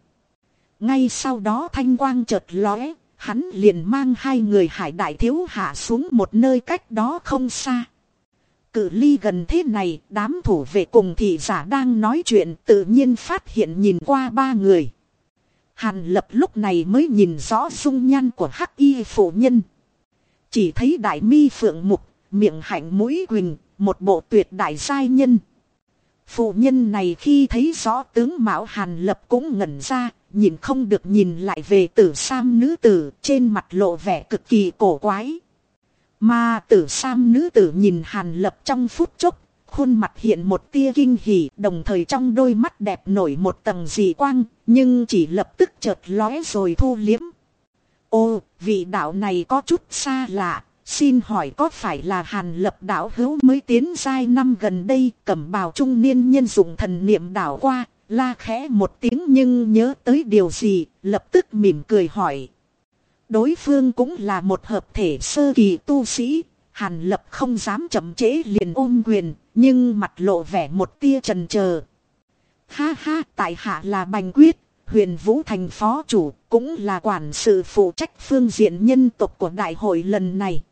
Ngay sau đó thanh quang chợt lóe, hắn liền mang hai người hải đại thiếu hạ xuống một nơi cách đó không xa. Cự ly gần thế này, đám thủ vệ cùng thị giả đang nói chuyện tự nhiên phát hiện nhìn qua ba người. Hàn lập lúc này mới nhìn rõ dung nhan của hắc y phụ nhân. Chỉ thấy đại mi phượng mục, miệng hạnh mũi quỳnh, một bộ tuyệt đại giai nhân. Phụ nhân này khi thấy rõ tướng mạo Hàn Lập cũng ngẩn ra, nhìn không được nhìn lại về tử sam nữ tử trên mặt lộ vẻ cực kỳ cổ quái. Mà tử sam nữ tử nhìn Hàn Lập trong phút chốc, khuôn mặt hiện một tia kinh hỉ đồng thời trong đôi mắt đẹp nổi một tầng dị quang, nhưng chỉ lập tức chợt lóe rồi thu liếm. Ô, vị đạo này có chút xa lạ, xin hỏi có phải là hàn lập đạo hữu mới tiến giai năm gần đây cẩm bào trung niên nhân dụng thần niệm đảo qua, la khẽ một tiếng nhưng nhớ tới điều gì, lập tức mỉm cười hỏi. Đối phương cũng là một hợp thể sơ kỳ tu sĩ, hàn lập không dám chậm chế liền ôm quyền, nhưng mặt lộ vẻ một tia trần chờ Ha ha, tại hạ là bành quyết, huyền vũ thành phó chủ, cũng là quản sự phụ trách phương diện nhân tộc của đại hội lần này.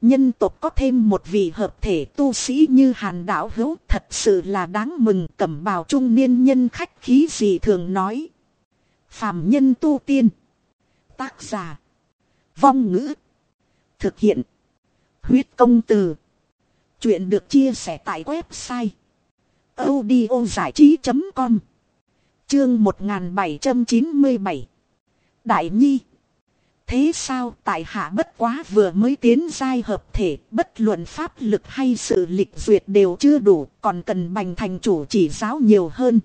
Nhân tộc có thêm một vị hợp thể tu sĩ như hàn đảo hữu thật sự là đáng mừng cẩm bào trung niên nhân khách khí gì thường nói. Phạm nhân tu tiên. Tác giả. Vong ngữ. Thực hiện. Huyết công từ. Chuyện được chia sẻ tại website. audio trí.com Chương 1797 Đại Nhi Thế sao tại hạ bất quá vừa mới tiến giai hợp thể, bất luận pháp lực hay sự lịch duyệt đều chưa đủ, còn cần bành thành chủ chỉ giáo nhiều hơn.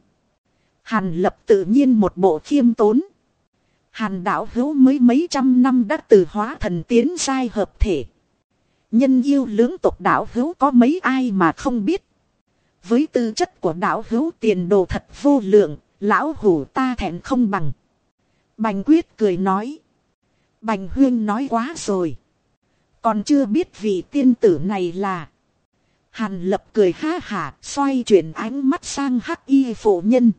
Hàn lập tự nhiên một bộ khiêm tốn. Hàn đảo hữu mới mấy trăm năm đã từ hóa thần tiến sai hợp thể. Nhân yêu lưỡng tộc đảo hữu có mấy ai mà không biết. Với tư chất của đảo hữu tiền đồ thật vô lượng, lão hủ ta thẹn không bằng. Bành quyết cười nói. Bành huyên nói quá rồi. Còn chưa biết vị tiên tử này là. Hàn lập cười ha hả xoay chuyển ánh mắt sang hắc y phụ nhân.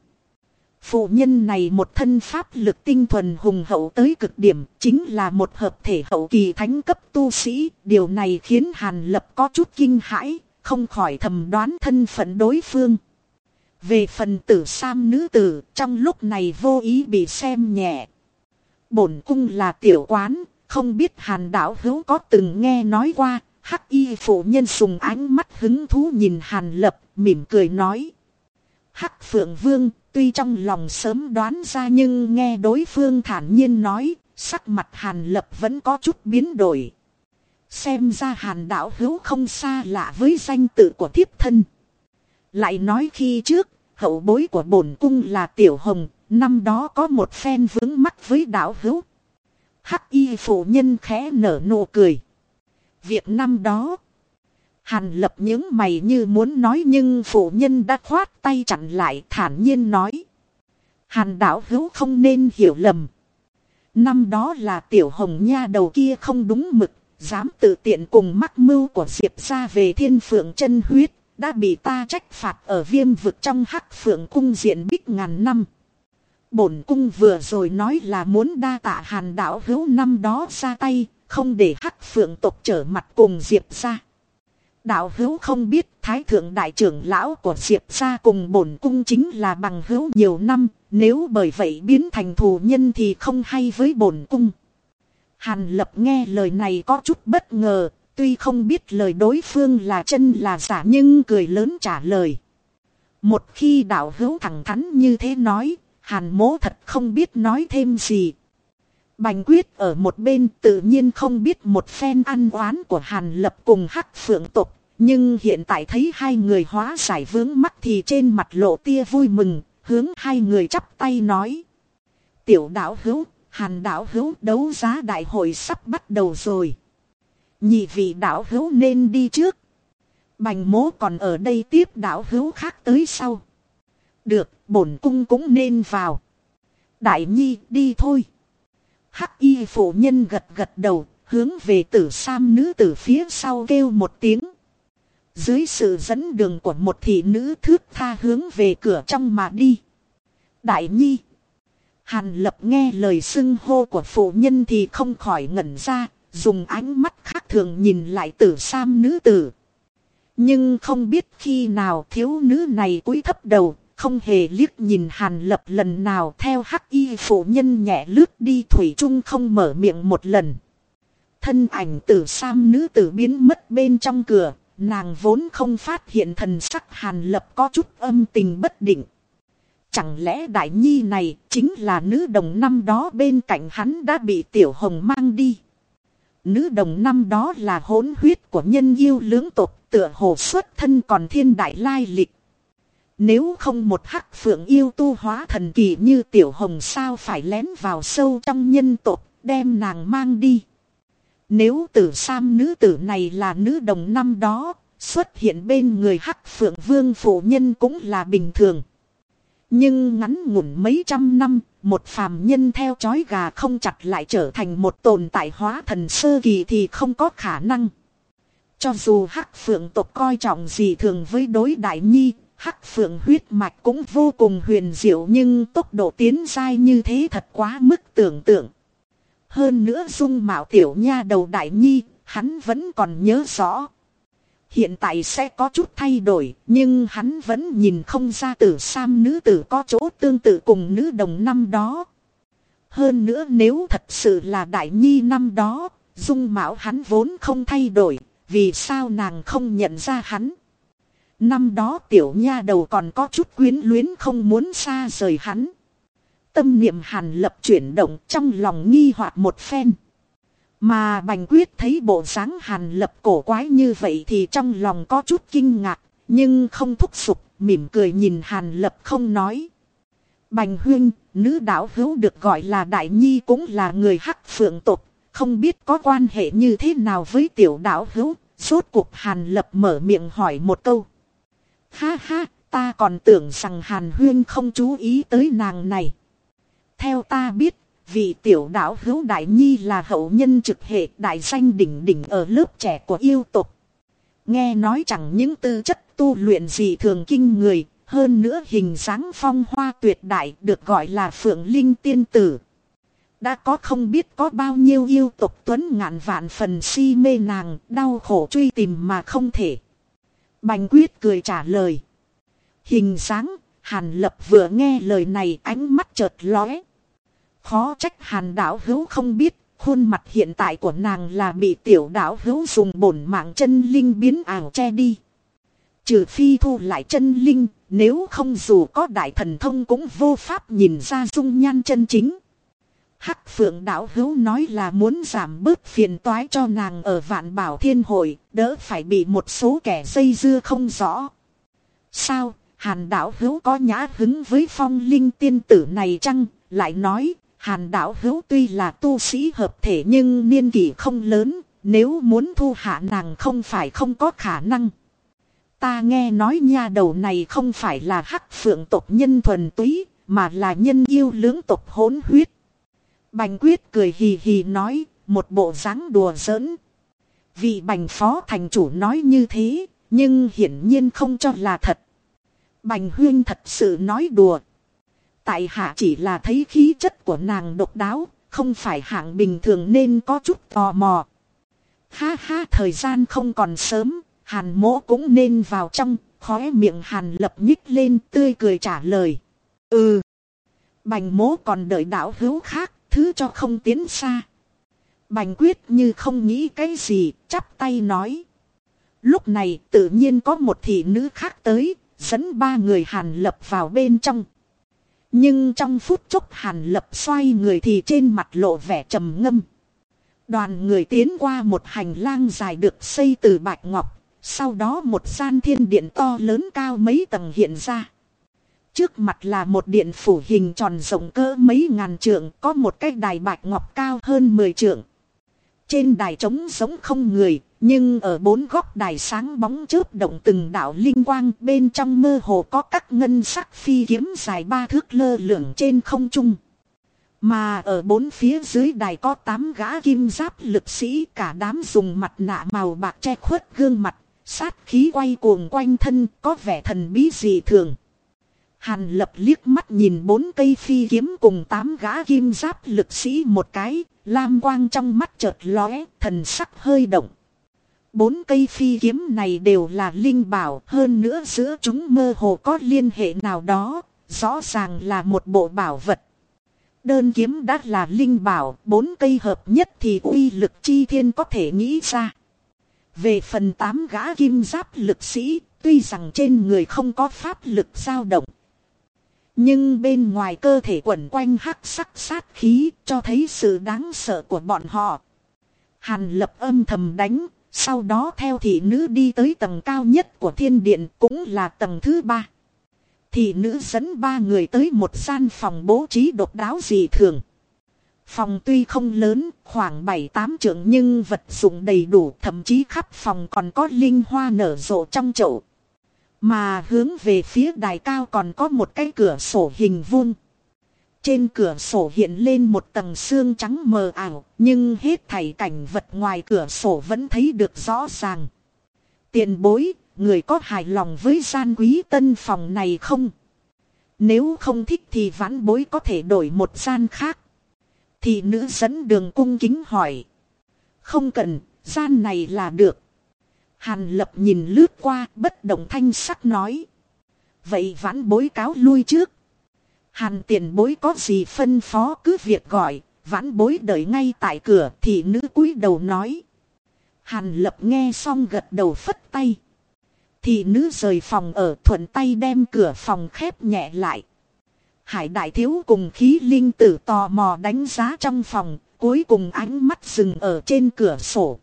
Phụ nhân này một thân pháp lực tinh thuần hùng hậu tới cực điểm, chính là một hợp thể hậu kỳ thánh cấp tu sĩ, điều này khiến Hàn Lập có chút kinh hãi, không khỏi thầm đoán thân phận đối phương. Về phần tử sam nữ tử, trong lúc này vô ý bị xem nhẹ. Bổn cung là tiểu quán, không biết hàn đảo hữu có từng nghe nói qua, hắc y phụ nhân sùng ánh mắt hứng thú nhìn hàn lập, mỉm cười nói. Hắc phượng vương, tuy trong lòng sớm đoán ra nhưng nghe đối phương thản nhiên nói, sắc mặt hàn lập vẫn có chút biến đổi. Xem ra hàn đạo hữu không xa lạ với danh tự của thiếp thân. Lại nói khi trước, hậu bối của bổn cung là Tiểu Hồng, năm đó có một phen vướng mắt với đạo hữu. Hắc y phụ nhân khẽ nở nụ cười. Việc năm đó, hàn lập những mày như muốn nói nhưng phụ nhân đã khoát tay chặn lại thản nhiên nói. Hàn đạo hữu không nên hiểu lầm. Năm đó là tiểu hồng nha đầu kia không đúng mực, dám tự tiện cùng mắc mưu của Diệp ra về thiên phượng chân huyết, đã bị ta trách phạt ở viêm vực trong hắc phượng cung diện bích ngàn năm. Bổn cung vừa rồi nói là muốn đa tạ hàn đạo hữu năm đó ra tay, không để hắc phượng tộc trở mặt cùng Diệp ra. Đạo hữu không biết thái thượng đại trưởng lão của Diệp gia cùng bổn cung chính là bằng hữu nhiều năm, nếu bởi vậy biến thành thù nhân thì không hay với bổn cung. Hàn lập nghe lời này có chút bất ngờ, tuy không biết lời đối phương là chân là giả nhưng cười lớn trả lời. Một khi đạo hữu thẳng thắn như thế nói, hàn mố thật không biết nói thêm gì. Bành quyết ở một bên tự nhiên không biết một phen ăn oán của hàn lập cùng hắc phượng tục. Nhưng hiện tại thấy hai người hóa giải vướng mắt thì trên mặt lộ tia vui mừng, hướng hai người chắp tay nói. Tiểu Đảo hữu, hàn Đảo hữu đấu giá đại hội sắp bắt đầu rồi. Nhị vị Đảo hữu nên đi trước. Bành mố còn ở đây tiếp Đảo hữu khác tới sau. Được, bổn cung cũng nên vào. Đại nhi đi thôi. Hắc y phụ nhân gật gật đầu, hướng về tử sam nữ tử phía sau kêu một tiếng. Dưới sự dẫn đường của một thị nữ thước tha hướng về cửa trong mà đi. Đại nhi. Hàn lập nghe lời xưng hô của phụ nhân thì không khỏi ngẩn ra, dùng ánh mắt khác thường nhìn lại tử sam nữ tử. Nhưng không biết khi nào thiếu nữ này cúi thấp đầu, không hề liếc nhìn hàn lập lần nào theo hắc y phụ nhân nhẹ lướt đi thủy Trung không mở miệng một lần. Thân ảnh tử sam nữ tử biến mất bên trong cửa, nàng vốn không phát hiện thần sắc hàn lập có chút âm tình bất định. Chẳng lẽ đại nhi này chính là nữ đồng năm đó bên cạnh hắn đã bị tiểu hồng mang đi. Nữ đồng năm đó là hỗn huyết của nhân yêu lưỡng tộc tựa hồ xuất thân còn thiên đại lai lịch. Nếu không một hắc phượng yêu tu hóa thần kỳ như tiểu hồng sao phải lén vào sâu trong nhân tộc đem nàng mang đi. Nếu tử sam nữ tử này là nữ đồng năm đó, xuất hiện bên người hắc phượng vương phụ nhân cũng là bình thường. Nhưng ngắn ngủn mấy trăm năm, một phàm nhân theo chói gà không chặt lại trở thành một tồn tại hóa thần sơ kỳ thì không có khả năng. Cho dù hắc phượng tộc coi trọng gì thường với đối đại nhi, hắc phượng huyết mạch cũng vô cùng huyền diệu nhưng tốc độ tiến dai như thế thật quá mức tưởng tượng. Hơn nữa dung mạo tiểu nha đầu đại nhi, hắn vẫn còn nhớ rõ. Hiện tại sẽ có chút thay đổi, nhưng hắn vẫn nhìn không ra tử sam nữ tử có chỗ tương tự cùng nữ đồng năm đó. Hơn nữa nếu thật sự là đại nhi năm đó, dung mạo hắn vốn không thay đổi, vì sao nàng không nhận ra hắn. Năm đó tiểu nha đầu còn có chút quyến luyến không muốn xa rời hắn. Tâm niệm hàn lập chuyển động trong lòng nghi hoặc một phen. Mà bành quyết thấy bộ dáng hàn lập cổ quái như vậy thì trong lòng có chút kinh ngạc, nhưng không thúc sụp, mỉm cười nhìn hàn lập không nói. Bành huyên, nữ đảo hữu được gọi là đại nhi cũng là người hắc phượng tục, không biết có quan hệ như thế nào với tiểu đảo hữu, suốt cuộc hàn lập mở miệng hỏi một câu. Ha ha, ta còn tưởng rằng hàn huyên không chú ý tới nàng này. Theo ta biết, vị tiểu đạo hữu đại nhi là hậu nhân trực hệ đại danh đỉnh đỉnh ở lớp trẻ của yêu tục. Nghe nói chẳng những tư chất tu luyện gì thường kinh người, hơn nữa hình dáng phong hoa tuyệt đại được gọi là phượng linh tiên tử. Đã có không biết có bao nhiêu yêu tục tuấn ngạn vạn phần si mê nàng, đau khổ truy tìm mà không thể. Bành quyết cười trả lời. Hình dáng, Hàn lập vừa nghe lời này ánh mắt chợt lóe. Khó trách hàn đảo hữu không biết, khuôn mặt hiện tại của nàng là bị tiểu đảo hữu dùng bổn mạng chân linh biến ảo che đi. Trừ phi thu lại chân linh, nếu không dù có đại thần thông cũng vô pháp nhìn ra dung nhan chân chính. Hắc phượng đạo hữu nói là muốn giảm bớt phiền toái cho nàng ở vạn bảo thiên hội, đỡ phải bị một số kẻ dây dưa không rõ. Sao, hàn đạo hữu có nhã hứng với phong linh tiên tử này chăng, lại nói, hàn đạo hữu tuy là tu sĩ hợp thể nhưng niên kỷ không lớn, nếu muốn thu hạ nàng không phải không có khả năng. Ta nghe nói nha đầu này không phải là hắc phượng tộc nhân thuần túy, mà là nhân yêu lưỡng tộc hỗn huyết. Bành quyết cười hì hì nói, một bộ dáng đùa giỡn. Vị bành phó thành chủ nói như thế, nhưng hiển nhiên không cho là thật. Bành huyên thật sự nói đùa. Tại hạ chỉ là thấy khí chất của nàng độc đáo, không phải hạng bình thường nên có chút tò mò. Ha ha thời gian không còn sớm, hàn mỗ cũng nên vào trong, khóe miệng hàn lập nhích lên tươi cười trả lời. Ừ, bành mỗ còn đợi đảo hữu khác, thứ cho không tiến xa. Bành quyết như không nghĩ cái gì, chắp tay nói. Lúc này tự nhiên có một thị nữ khác tới, dẫn ba người hàn lập vào bên trong. Nhưng trong phút chốc hàn lập xoay người thì trên mặt lộ vẻ trầm ngâm. Đoàn người tiến qua một hành lang dài được xây từ bạch ngọc, sau đó một gian thiên điện to lớn cao mấy tầng hiện ra. Trước mặt là một điện phủ hình tròn rộng cỡ mấy ngàn trượng, có một cái đài bạch ngọc cao hơn 10 trượng. Trên đài trống giống không người, nhưng ở bốn góc đài sáng bóng chớp động từng đạo linh quang bên trong mơ hồ có các ngân sắc phi kiếm dài ba thước lơ lửng trên không trung. Mà ở bốn phía dưới đài có tám gã kim giáp lực sĩ cả đám dùng mặt nạ màu bạc che khuất gương mặt, sát khí quay cuồng quanh thân có vẻ thần bí dị thường. Hàn lập liếc mắt nhìn bốn cây phi kiếm cùng tám gã kim giáp lực sĩ một cái, lam quang trong mắt chợt lóe, thần sắc hơi động. Bốn cây phi kiếm này đều là linh bảo, hơn nữa giữa chúng mơ hồ có liên hệ nào đó, rõ ràng là một bộ bảo vật. Đơn kiếm đã là linh bảo, bốn cây hợp nhất thì uy lực chi thiên có thể nghĩ ra. Về phần tám gã kim giáp lực sĩ, tuy rằng trên người không có pháp lực dao động. Nhưng bên ngoài cơ thể quẩn quanh hắc sắc sát khí cho thấy sự đáng sợ của bọn họ. Hàn lập âm thầm đánh, sau đó theo thị nữ đi tới tầng cao nhất của thiên điện cũng là tầng thứ ba. Thị nữ dẫn ba người tới một gian phòng bố trí độc đáo dị thường. Phòng tuy không lớn, khoảng 7-8 trượng nhưng vật dụng đầy đủ, thậm chí khắp phòng còn có linh hoa nở rộ trong chậu. Mà hướng về phía đài cao còn có một cái cửa sổ hình vuông. Trên cửa sổ hiện lên một tầng xương trắng mờ ảo, nhưng hết thảy cảnh vật ngoài cửa sổ vẫn thấy được rõ ràng. Tiền bối, người có hài lòng với gian quý tân phòng này không? Nếu không thích thì vãn bối có thể đổi một gian khác. Thì nữ dẫn đường cung kính hỏi. Không cần, gian này là được. Hàn lập nhìn lướt qua bất động thanh sắc nói. Vậy vãn bối cáo lui trước. Hàn tiền bối có gì phân phó cứ việc gọi, vãn bối đợi ngay tại cửa thì nữ cúi đầu nói. Hàn lập nghe xong gật đầu phất tay. Thì nữ rời phòng ở thuận tay đem cửa phòng khép nhẹ lại. Hải đại thiếu cùng khí linh tử tò mò đánh giá trong phòng, cuối cùng ánh mắt dừng ở trên cửa sổ.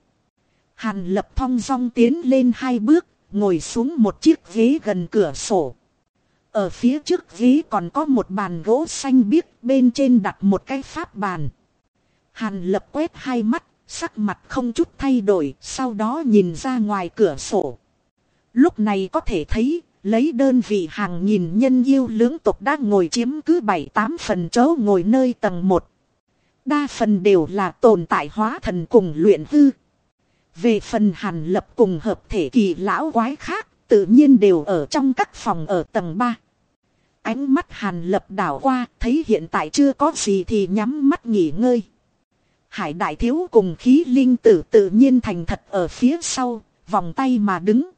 Hàn lập thong dong tiến lên hai bước, ngồi xuống một chiếc ghế gần cửa sổ. Ở phía trước ghế còn có một bàn gỗ xanh biếc bên trên đặt một cái pháp bàn. Hàn lập quét hai mắt, sắc mặt không chút thay đổi, sau đó nhìn ra ngoài cửa sổ. Lúc này có thể thấy, lấy đơn vị hàng nghìn nhân yêu lưỡng tục đang ngồi chiếm cứ bảy tám phần chỗ ngồi nơi tầng một. Đa phần đều là tồn tại hóa thần cùng luyện hư. Về phần hàn lập cùng hợp thể kỳ lão quái khác, tự nhiên đều ở trong các phòng ở tầng 3. Ánh mắt hàn lập đảo qua, thấy hiện tại chưa có gì thì nhắm mắt nghỉ ngơi. Hải đại thiếu cùng khí linh tử tự nhiên thành thật ở phía sau, vòng tay mà đứng.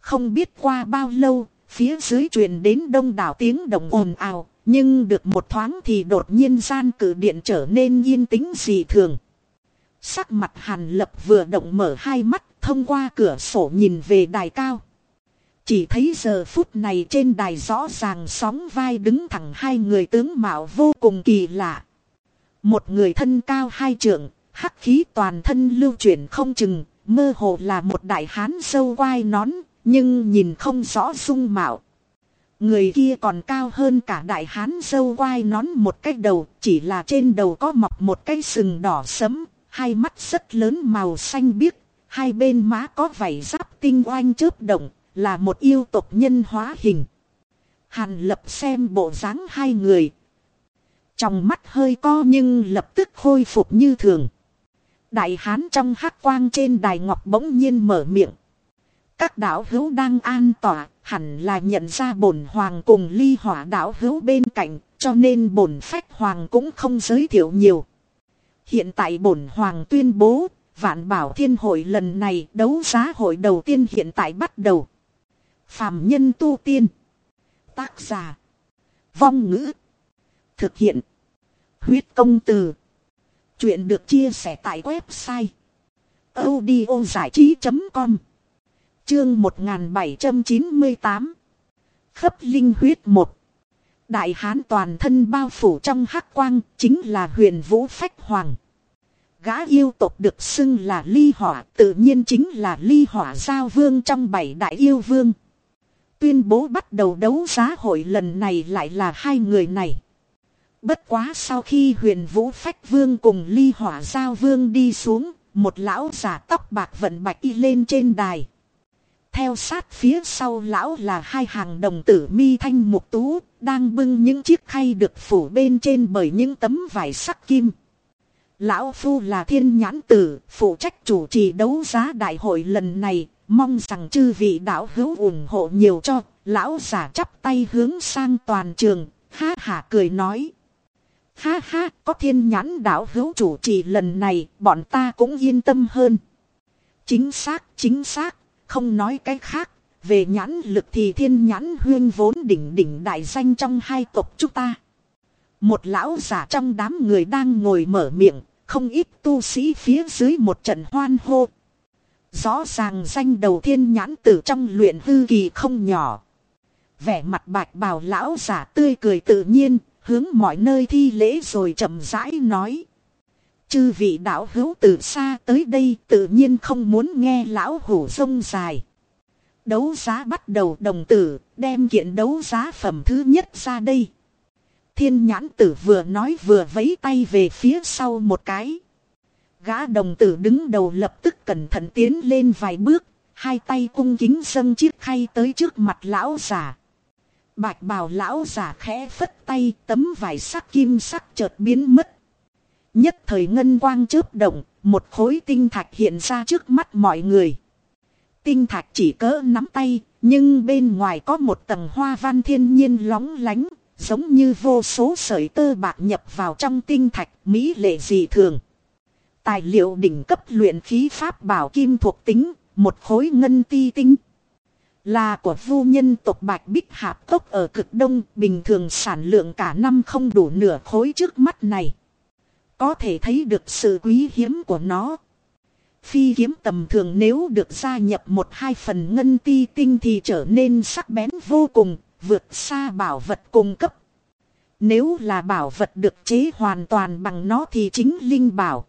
Không biết qua bao lâu, phía dưới truyền đến đông đảo tiếng động ồn ào, nhưng được một thoáng thì đột nhiên gian cử điện trở nên yên tĩnh dị thường. Sắc mặt hàn lập vừa động mở hai mắt thông qua cửa sổ nhìn về đài cao. Chỉ thấy giờ phút này trên đài rõ ràng sóng vai đứng thẳng hai người tướng mạo vô cùng kỳ lạ. Một người thân cao hai trượng, hắc khí toàn thân lưu chuyển không chừng, mơ hồ là một đại hán sâu quai nón, nhưng nhìn không rõ dung mạo. Người kia còn cao hơn cả đại hán sâu quai nón một cái đầu, chỉ là trên đầu có mọc một cái sừng đỏ sẫm, hai mắt rất lớn màu xanh biếc, hai bên má có vảy giáp tinh oanh chớp động, là một yêu tộc nhân hóa hình. Hàn lập xem bộ dáng hai người. Trong mắt hơi co nhưng lập tức khôi phục như thường. Đại hán trong hát quang trên đài ngọc bỗng nhiên mở miệng. Các đạo hữu đang an tỏa, hẳn là nhận ra bổn hoàng cùng ly hỏa đạo hữu bên cạnh, cho nên bổn phách hoàng cũng không giới thiệu nhiều. Hiện tại bổn hoàng tuyên bố, vạn bảo thiên hội lần này đấu giá hội đầu tiên hiện tại bắt đầu. Phạm nhân tu tiên. Tác giả. Vong ngữ. Thực hiện. Huyết công từ. Chuyện được chia sẻ tại website. audiozảichí.com Chương 1798 Khấp linh huyết một Đại hán toàn thân bao phủ trong hắc quang chính là huyền vũ phách hoàng. Gã yêu tộc được xưng là ly hỏa tự nhiên chính là ly hỏa giao vương trong bảy đại yêu vương. Tuyên bố bắt đầu đấu giá hội lần này lại là hai người này. Bất quá sau khi huyền vũ phách vương cùng ly hỏa giao vương đi xuống, một lão giả tóc bạc vận bạch y lên trên đài. Theo sát phía sau lão là hai hàng đồng tử mi thanh mục tú, đang bưng những chiếc khay được phủ bên trên bởi những tấm vải sắc kim. Lão Phu là thiên nhãn tử, phụ trách chủ trì đấu giá đại hội lần này, mong rằng chư vị đạo hữu ủng hộ nhiều cho, lão giả chắp tay hướng sang toàn trường, ha ha cười nói. Ha ha, có thiên nhãn đạo hữu chủ trì lần này, bọn ta cũng yên tâm hơn. Chính xác, chính xác, không nói cái khác, về nhãn lực thì thiên nhãn huyên vốn đỉnh đỉnh đại danh trong hai tộc chúng ta. Một lão giả trong đám người đang ngồi mở miệng, không ít tu sĩ phía dưới một trận hoan hô. Rõ ràng danh đầu thiên nhãn tử trong luyện hư kỳ không nhỏ. Vẻ mặt bạch bào lão giả tươi cười tự nhiên, hướng mọi nơi thi lễ rồi chậm rãi nói. Chư vị đạo hữu từ xa tới đây tự nhiên không muốn nghe lão hủ sông dài. Đấu giá bắt đầu đồng tử, đem kiện đấu giá phẩm thứ nhất ra đây. Thiên nhãn tử vừa nói vừa vấy tay về phía sau một cái. Gã đồng tử đứng đầu lập tức cẩn thận tiến lên vài bước, hai tay cung kính dâng chiếc khay tới trước mặt lão giả. Bạch bào lão giả khẽ phất tay tấm vải sắc kim sắc chợt biến mất. Nhất thời ngân quang chớp động, một khối tinh thạch hiện ra trước mắt mọi người. Tinh thạch chỉ cỡ nắm tay, nhưng bên ngoài có một tầng hoa văn thiên nhiên lóng lánh, giống như vô số sợi tơ bạc nhập vào trong tinh thạch, mỹ lệ dị thường. Tài liệu đỉnh cấp luyện khí pháp bảo kim thuộc tính, một khối ngân ti tinh. Là của vu nhân tộc Bạch Bích Hạp Tốc ở cực đông, bình thường sản lượng cả năm không đủ nửa khối trước mắt này. Có thể thấy được sự quý hiếm của nó. Phi kiếm tầm thường nếu được gia nhập một hai phần ngân ti tinh thì trở nên sắc bén vô cùng, vượt xa bảo vật cung cấp. Nếu là bảo vật được chế hoàn toàn bằng nó thì chính linh bảo.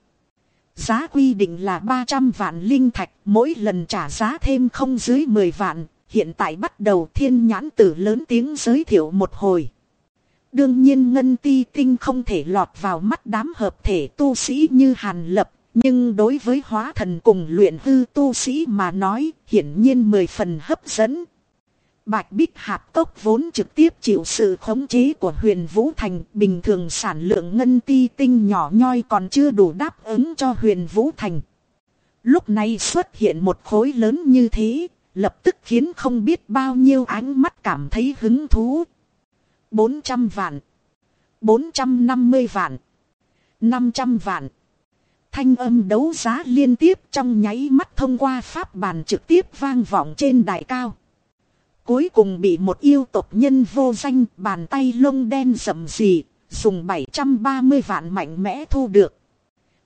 Giá quy định là 300 vạn linh thạch, mỗi lần trả giá thêm không dưới 10 vạn. Hiện tại bắt đầu thiên nhãn tử lớn tiếng giới thiệu một hồi. Đương nhiên ngân ti tinh không thể lọt vào mắt đám hợp thể tu sĩ như Hàn Lập. Nhưng đối với hóa thần cùng luyện hư tu sĩ mà nói hiển nhiên mười phần hấp dẫn. Bạch Bích Hạp Cốc vốn trực tiếp chịu sự khống chế của huyền Vũ Thành. Bình thường sản lượng ngân ti tinh nhỏ nhoi còn chưa đủ đáp ứng cho huyền Vũ Thành. Lúc này xuất hiện một khối lớn như thế, lập tức khiến không biết bao nhiêu ánh mắt cảm thấy hứng thú. 400 vạn, 450 vạn, 500 vạn. Thanh âm đấu giá liên tiếp trong nháy mắt thông qua pháp bàn trực tiếp vang vọng trên đài cao. cuối cùng bị một yêu tộc nhân vô danh bàn tay lông đen rậm rì, dùng 730 vạn mạnh mẽ thu được.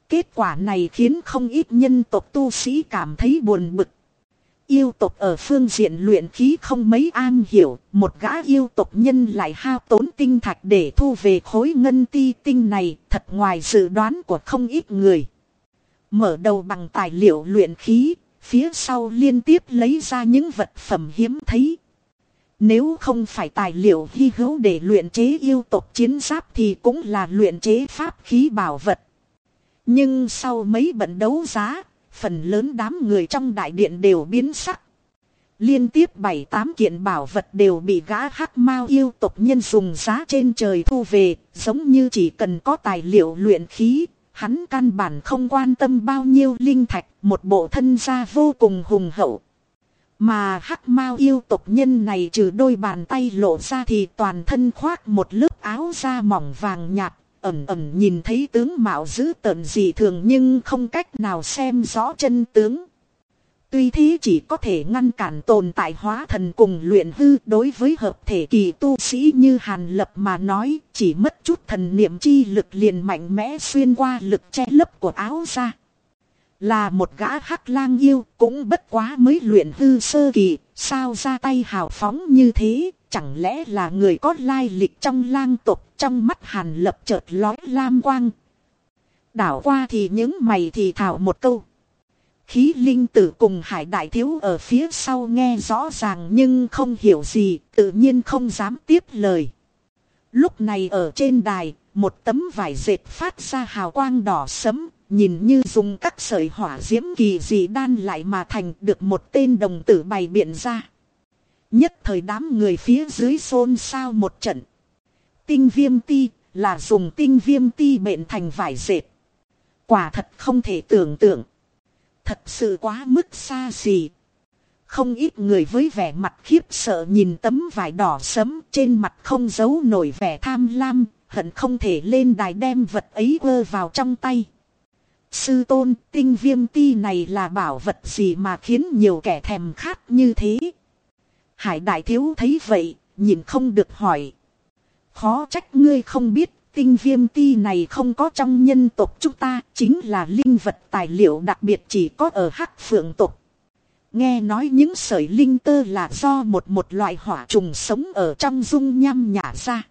Kết quả này khiến không ít nhân tộc tu sĩ cảm thấy buồn bực. Yêu tộc ở phương diện luyện khí không mấy an hiểu, một gã yêu tộc nhân lại hao tốn tinh thạch để thu về khối ngân ti tinh này, thật ngoài dự đoán của không ít người. Mở đầu bằng tài liệu luyện khí, phía sau liên tiếp lấy ra những vật phẩm hiếm thấy. Nếu không phải tài liệu hy hữu để luyện chế yêu tộc chiến giáp thì cũng là luyện chế pháp khí bảo vật. Nhưng sau mấy bận đấu giá, phần lớn đám người trong đại điện đều biến sắc. Liên tiếp bảy tám kiện bảo vật đều bị gã hắc mao yêu tộc nhân dùng giá trên trời thu về, giống như chỉ cần có tài liệu luyện khí, hắn căn bản không quan tâm bao nhiêu linh thạch, một bộ thân gia vô cùng hùng hậu. Mà hắc mao yêu tộc nhân này trừ đôi bàn tay lộ ra thì toàn thân khoác một lớp áo da mỏng vàng nhạt, ẩm ẩm nhìn thấy tướng mạo dữ tợn dị thường nhưng không cách nào xem rõ chân tướng. Tuy thế chỉ có thể ngăn cản tồn tại hóa thần cùng luyện hư đối với hợp thể kỳ tu sĩ như Hàn Lập mà nói, chỉ mất chút thần niệm chi lực liền mạnh mẽ xuyên qua lực che lấp của áo ra. Là một gã hắc lang yêu cũng bất quá mới luyện hư sơ kỳ, sao ra tay hào phóng như thế, chẳng lẽ là người có lai lịch trong lang tục trong mắt hàn lập chợt lói lam quang. Đảo qua thì những mày thì thảo một câu. Khí linh tử cùng hải đại thiếu ở phía sau nghe rõ ràng nhưng không hiểu gì, tự nhiên không dám tiếp lời. Lúc này ở trên đài, một tấm vải dệt phát ra hào quang đỏ sấm, nhìn như dùng các sợi hỏa diễm kỳ dị đan lại mà thành được một tên đồng tử bày biện ra. Nhất thời đám người phía dưới xôn xao một trận. Tinh viêm ti là dùng tinh viêm ti bệnh thành vải dệt. Quả thật không thể tưởng tượng. Thật sự quá mức xa xỉ. Không ít người với vẻ mặt khiếp sợ nhìn tấm vải đỏ sấm trên mặt không giấu nổi vẻ tham lam, hận không thể lên đài đem vật ấy ơ vào trong tay. Sư tôn, tinh viêm ti này là bảo vật gì mà khiến nhiều kẻ thèm khát như thế? Hải đại thiếu thấy vậy, nhìn không được hỏi. Khó trách ngươi không biết, tinh viêm ti này không có trong nhân tộc chúng ta, chính là linh vật tài liệu đặc biệt chỉ có ở hắc phượng tộc. Nghe nói những sợi linh tơ là do một một loại hỏa trùng sống ở trong dung nham nhả ra.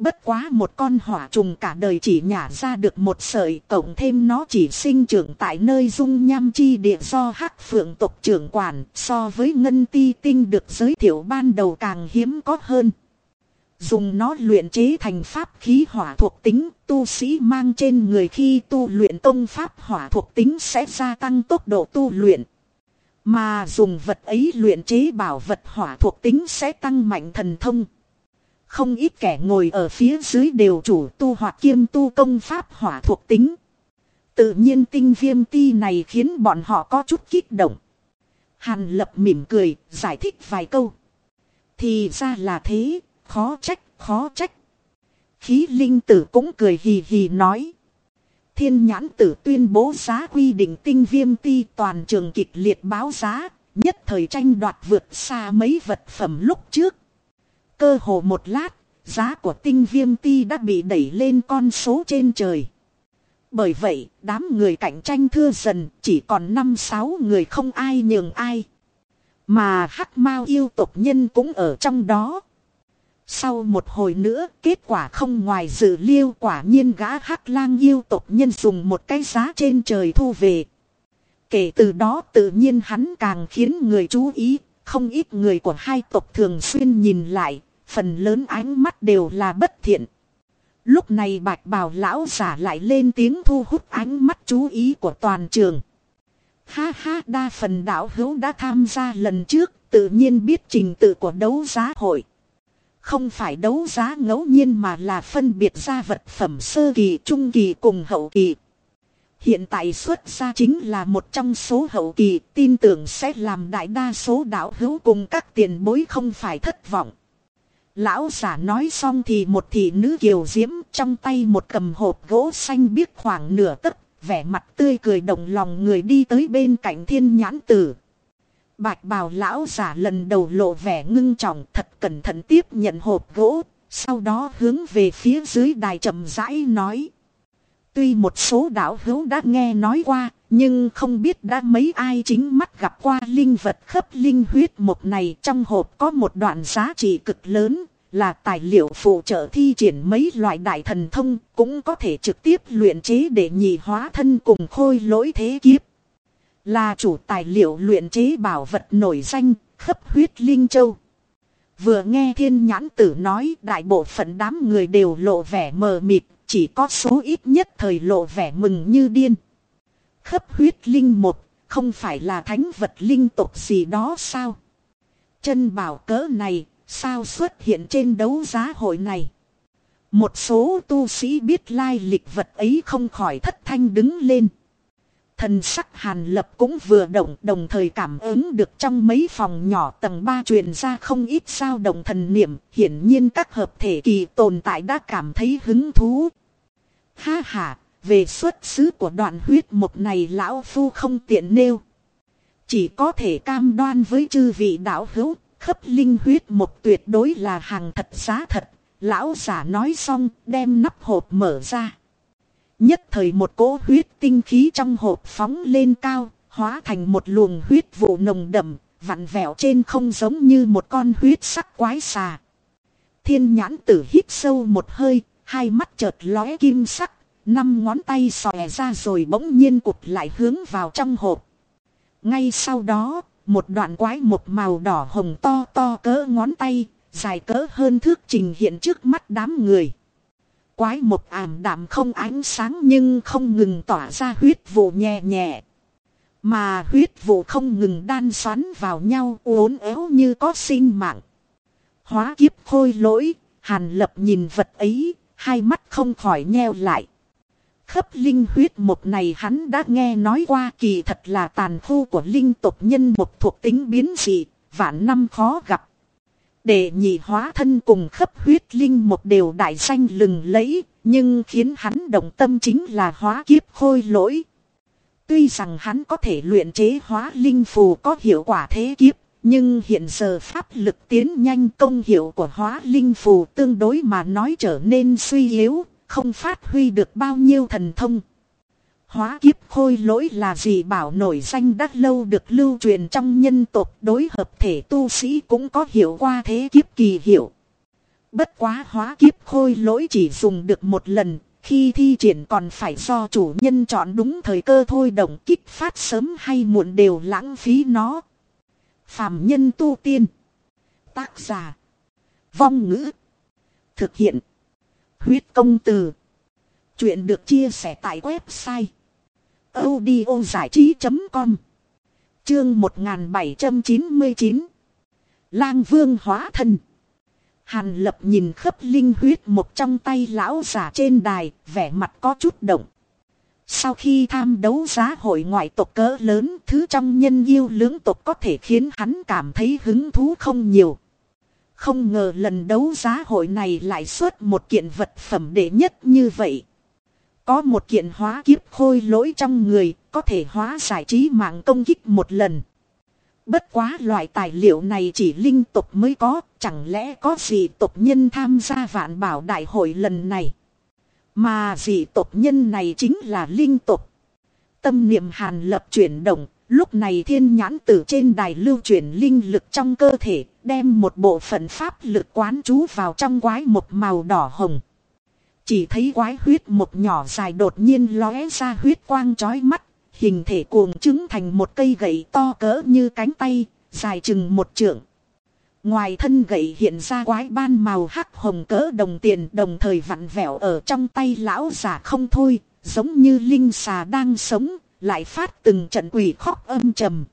Bất quá một con hỏa trùng cả đời chỉ nhả ra được một sợi, cộng thêm nó chỉ sinh trưởng tại nơi dung nham chi địa do hắc phượng tộc trưởng quản, so với ngân ti tinh được giới thiệu ban đầu càng hiếm có hơn. Dùng nó luyện chế thành pháp khí hỏa thuộc tính, tu sĩ mang trên người khi tu luyện tông pháp hỏa thuộc tính sẽ gia tăng tốc độ tu luyện. Mà dùng vật ấy luyện chế bảo vật hỏa thuộc tính sẽ tăng mạnh thần thông. Không ít kẻ ngồi ở phía dưới đều chủ tu hoặc kiêm tu công pháp hỏa thuộc tính. Tự nhiên tinh viêm ti này khiến bọn họ có chút kích động. Hàn lập mỉm cười, giải thích vài câu. Thì ra là thế, khó trách, khó trách. Khí linh tử cũng cười hì hì nói. Thiên nhãn tử tuyên bố giá quy định tinh viêm ti toàn trường kịch liệt báo giá, nhất thời tranh đoạt vượt xa mấy vật phẩm lúc trước. Cơ hồ một lát, giá của tinh viêm ti đã bị đẩy lên con số trên trời. Bởi vậy, đám người cạnh tranh thưa dần, chỉ còn 5-6 người không ai nhường ai. Mà hắc mao yêu tộc nhân cũng ở trong đó. Sau một hồi nữa, kết quả không ngoài dự liêu quả nhiên gã hắc lang yêu tộc nhân dùng một cái giá trên trời thu về. Kể từ đó tự nhiên hắn càng khiến người chú ý, không ít người của hai tộc thường xuyên nhìn lại, phần lớn ánh mắt đều là bất thiện. Lúc này bạch bào lão giả lại lên tiếng thu hút ánh mắt chú ý của toàn trường. Ha ha đa phần đạo hữu đã tham gia lần trước, tự nhiên biết trình tự của đấu giá hội. Không phải đấu giá ngẫu nhiên mà là phân biệt ra vật phẩm sơ kỳ, trung kỳ cùng hậu kỳ. Hiện tại xuất ra chính là một trong số hậu kỳ, tin tưởng sẽ làm đại đa số đạo hữu cùng các tiền bối không phải thất vọng. Lão giả nói xong thì một thị nữ kiều diễm trong tay một cầm hộp gỗ xanh biếc khoảng nửa tấc, vẻ mặt tươi cười động lòng người đi tới bên cạnh thiên nhãn tử. Bạch bào lão giả lần đầu lộ vẻ ngưng trọng thật cẩn thận tiếp nhận hộp gỗ, sau đó hướng về phía dưới đài chậm rãi nói. Tuy một số đạo hữu đã nghe nói qua, nhưng không biết đã mấy ai chính mắt gặp qua linh vật khắp linh huyết một này trong hộp có một đoạn giá trị cực lớn, là tài liệu phụ trợ thi triển mấy loại đại thần thông, cũng có thể trực tiếp luyện chế để nhị hóa thân cùng khôi lỗi thế kiếp. Là chủ tài liệu luyện chế bảo vật nổi danh, khắp huyết linh châu. Vừa nghe thiên nhãn tử nói đại bộ phận đám người đều lộ vẻ mờ mịt, chỉ có số ít nhất thời lộ vẻ mừng như điên. Khắp huyết linh một, không phải là thánh vật linh tục gì đó sao? Chân bảo cỡ này, sao xuất hiện trên đấu giá hội này? Một số tu sĩ biết lai lịch vật ấy không khỏi thất thanh đứng lên. Thần sắc hàn lập cũng vừa động đồng thời cảm ứng được trong mấy phòng nhỏ tầng 3 truyền ra không ít sao động thần niệm. Hiển nhiên các hợp thể kỳ tồn tại đã cảm thấy hứng thú. Ha ha, về xuất xứ của đoạn huyết mục này lão phu không tiện nêu. Chỉ có thể cam đoan với chư vị đạo hữu, khắp linh huyết mục tuyệt đối là hàng thật giá thật. Lão giả nói xong đem nắp hộp mở ra. Nhất thời một cỗ huyết tinh khí trong hộp phóng lên cao, hóa thành một luồng huyết vụ nồng đậm, vặn vẹo trên không giống như một con huyết sắc quái xà. Thiên nhãn tử hít sâu một hơi, hai mắt chợt lóe kim sắc, năm ngón tay xòe ra rồi bỗng nhiên cụt lại hướng vào trong hộp. Ngay sau đó, một đoạn quái một màu đỏ hồng to to cỡ ngón tay, dài cỡ hơn thước trình hiện trước mắt đám người quái một ảm đạm không ánh sáng nhưng không ngừng tỏa ra huyết vụ nhẹ nhẹ. Mà huyết vụ không ngừng đan xoắn vào nhau uốn éo như có sinh mạng. Hóa kiếp khôi lỗi, hàn lập nhìn vật ấy, hai mắt không khỏi nheo lại khấp linh huyết một này hắn đã nghe nói qua kỳ thật là tàn khu của linh tộc nhân một thuộc tính biến dị, vạn năm khó gặp. Để nhị hóa thân cùng khấp huyết linh một đều đại danh lừng lẫy, nhưng khiến hắn động tâm chính là hóa kiếp khôi lỗi. Tuy rằng hắn có thể luyện chế hóa linh phù có hiệu quả thế kiếp, nhưng hiện giờ pháp lực tiến nhanh công hiệu của hóa linh phù tương đối mà nói trở nên suy yếu, không phát huy được bao nhiêu thần thông. Hóa kiếp khôi lỗi là gì bảo nổi danh đã lâu được lưu truyền trong nhân tộc đối hợp thể tu sĩ cũng có hiểu qua thế kiếp kỳ hiệu. Bất quá hóa kiếp khôi lỗi chỉ dùng được một lần, khi thi triển còn phải do chủ nhân chọn đúng thời cơ thôi động kích phát sớm hay muộn đều lãng phí nó. Phạm nhân tu tiên. Tác giả. Vong ngữ. Thực hiện. Huyết công từ. Chuyện được chia sẻ tại website audio giải trí.com Chương 1799 Lang vương hóa thân Hàn lập nhìn khắp linh huyết một trong tay lão giả trên đài, vẻ mặt có chút động. Sau khi tham đấu giá hội ngoại tộc cỡ lớn, thứ trong nhân yêu lưỡng tộc có thể khiến hắn cảm thấy hứng thú không nhiều. Không ngờ lần đấu giá hội này lại xuất một kiện vật phẩm đệ nhất như vậy. Có một kiện hóa kiếp khôi lỗi trong người, có thể hóa giải trí mạng công kích một lần. Bất quá loại tài liệu này chỉ linh tục mới có, chẳng lẽ có gì tục nhân tham gia vạn bảo đại hội lần này. Mà dị tộc nhân này chính là linh tục. Tâm niệm hàn lập chuyển động, lúc này thiên nhãn tử trên đài lưu chuyển linh lực trong cơ thể, đem một bộ phận pháp lực quán trú vào trong quái một màu đỏ hồng. Chỉ thấy quái huyết một nhỏ dài đột nhiên lóe ra huyết quang chói mắt, hình thể cuồng trứng thành một cây gậy to cỡ như cánh tay, dài chừng một trượng. Ngoài thân gậy hiện ra quái ban màu hắc hồng cỡ đồng tiền đồng thời vặn vẹo ở trong tay lão giả không thôi, giống như linh xà đang sống, lại phát từng trận quỷ khóc âm trầm.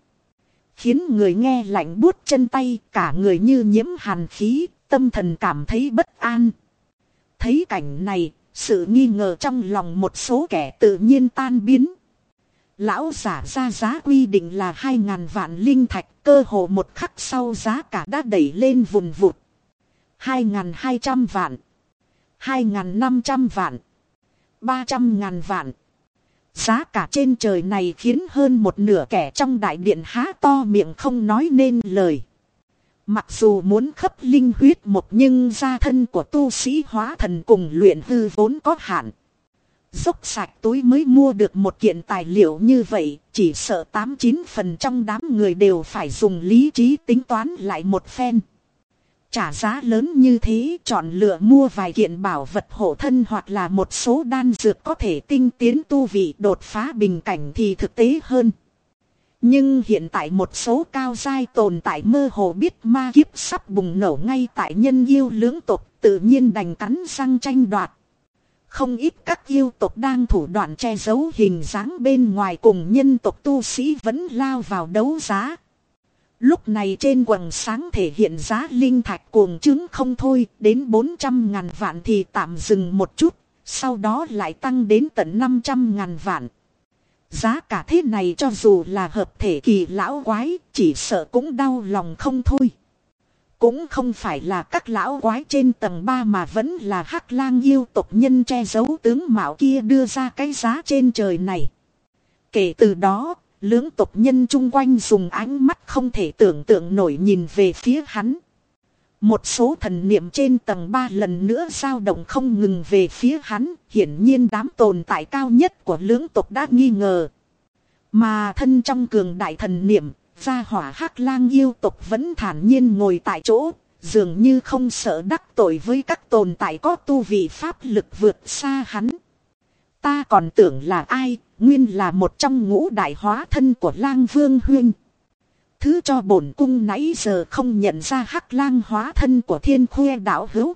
Khiến người nghe lạnh buốt chân tay, cả người như nhiễm hàn khí, tâm thần cảm thấy bất an. Thấy cảnh này, sự nghi ngờ trong lòng một số kẻ tự nhiên tan biến. Lão giả ra giá quy định là 2.000 vạn linh thạch cơ hồ một khắc sau giá cả đã đẩy lên vùng vụt. 2.200 vạn. 2.500 vạn. 300.000 vạn. Giá cả trên trời này khiến hơn một nửa kẻ trong đại điện há to miệng không nói nên lời. Mặc dù muốn khấp linh huyết một nhưng gia thân của tu sĩ hóa thần cùng luyện hư vốn có hạn. Dốc sạch túi mới mua được một kiện tài liệu như vậy, chỉ sợ 89 phần trong đám người đều phải dùng lý trí tính toán lại một phen. Trả giá lớn như thế, chọn lựa mua vài kiện bảo vật hộ thân hoặc là một số đan dược có thể tinh tiến tu vị, đột phá bình cảnh thì thực tế hơn. Nhưng hiện tại một số cao giai tồn tại mơ hồ biết ma kiếp sắp bùng nổ ngay tại nhân yêu lưỡng tộc tự nhiên đành cắn răng tranh đoạt. Không ít các yêu tộc đang thủ đoạn che giấu hình dáng bên ngoài cùng nhân tộc tu sĩ vẫn lao vào đấu giá. Lúc này trên quần sáng thể hiện giá linh thạch cuồng chứng không thôi, đến 400 ngàn vạn thì tạm dừng một chút, sau đó lại tăng đến tận 500 ngàn vạn. Giá cả thế này cho dù là hợp thể kỳ lão quái, chỉ sợ cũng đau lòng không thôi. Cũng không phải là các lão quái trên tầng 3 mà vẫn là hắc lang yêu tộc nhân che giấu tướng mạo kia đưa ra cái giá trên trời này. Kể từ đó, lưỡng tộc nhân chung quanh dùng ánh mắt không thể tưởng tượng nổi nhìn về phía hắn. Một số thần niệm trên tầng 3 lần nữa dao động không ngừng về phía hắn, hiển nhiên đám tồn tại cao nhất của lưỡng tộc đã nghi ngờ. Mà thân trong cường đại thần niệm, gia hỏa hắc lang yêu tộc vẫn thản nhiên ngồi tại chỗ, dường như không sợ đắc tội với các tồn tại có tu vị pháp lực vượt xa hắn. Ta còn tưởng là ai, nguyên là một trong ngũ đại hóa thân của lang vương huyên. Thứ cho bổn cung nãy giờ không nhận ra hắc lang hóa thân của thiên khuê đảo hữu.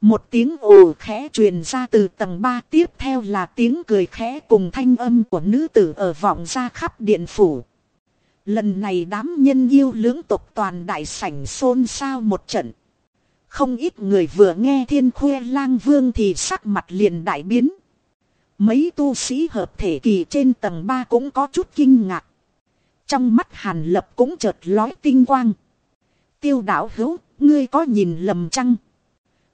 Một tiếng ồ khẽ truyền ra từ tầng 3 tiếp theo là tiếng cười khẽ cùng thanh âm của nữ tử ở vọng ra khắp điện phủ. Lần này đám nhân yêu lưỡng tộc toàn đại sảnh xôn xao một trận. Không ít người vừa nghe thiên khuê lang vương thì sắc mặt liền đại biến. Mấy tu sĩ hợp thể kỳ trên tầng 3 cũng có chút kinh ngạc. Trong mắt hàn lập cũng chợt lói tinh quang. Tiêu đảo hữu, ngươi có nhìn lầm chăng?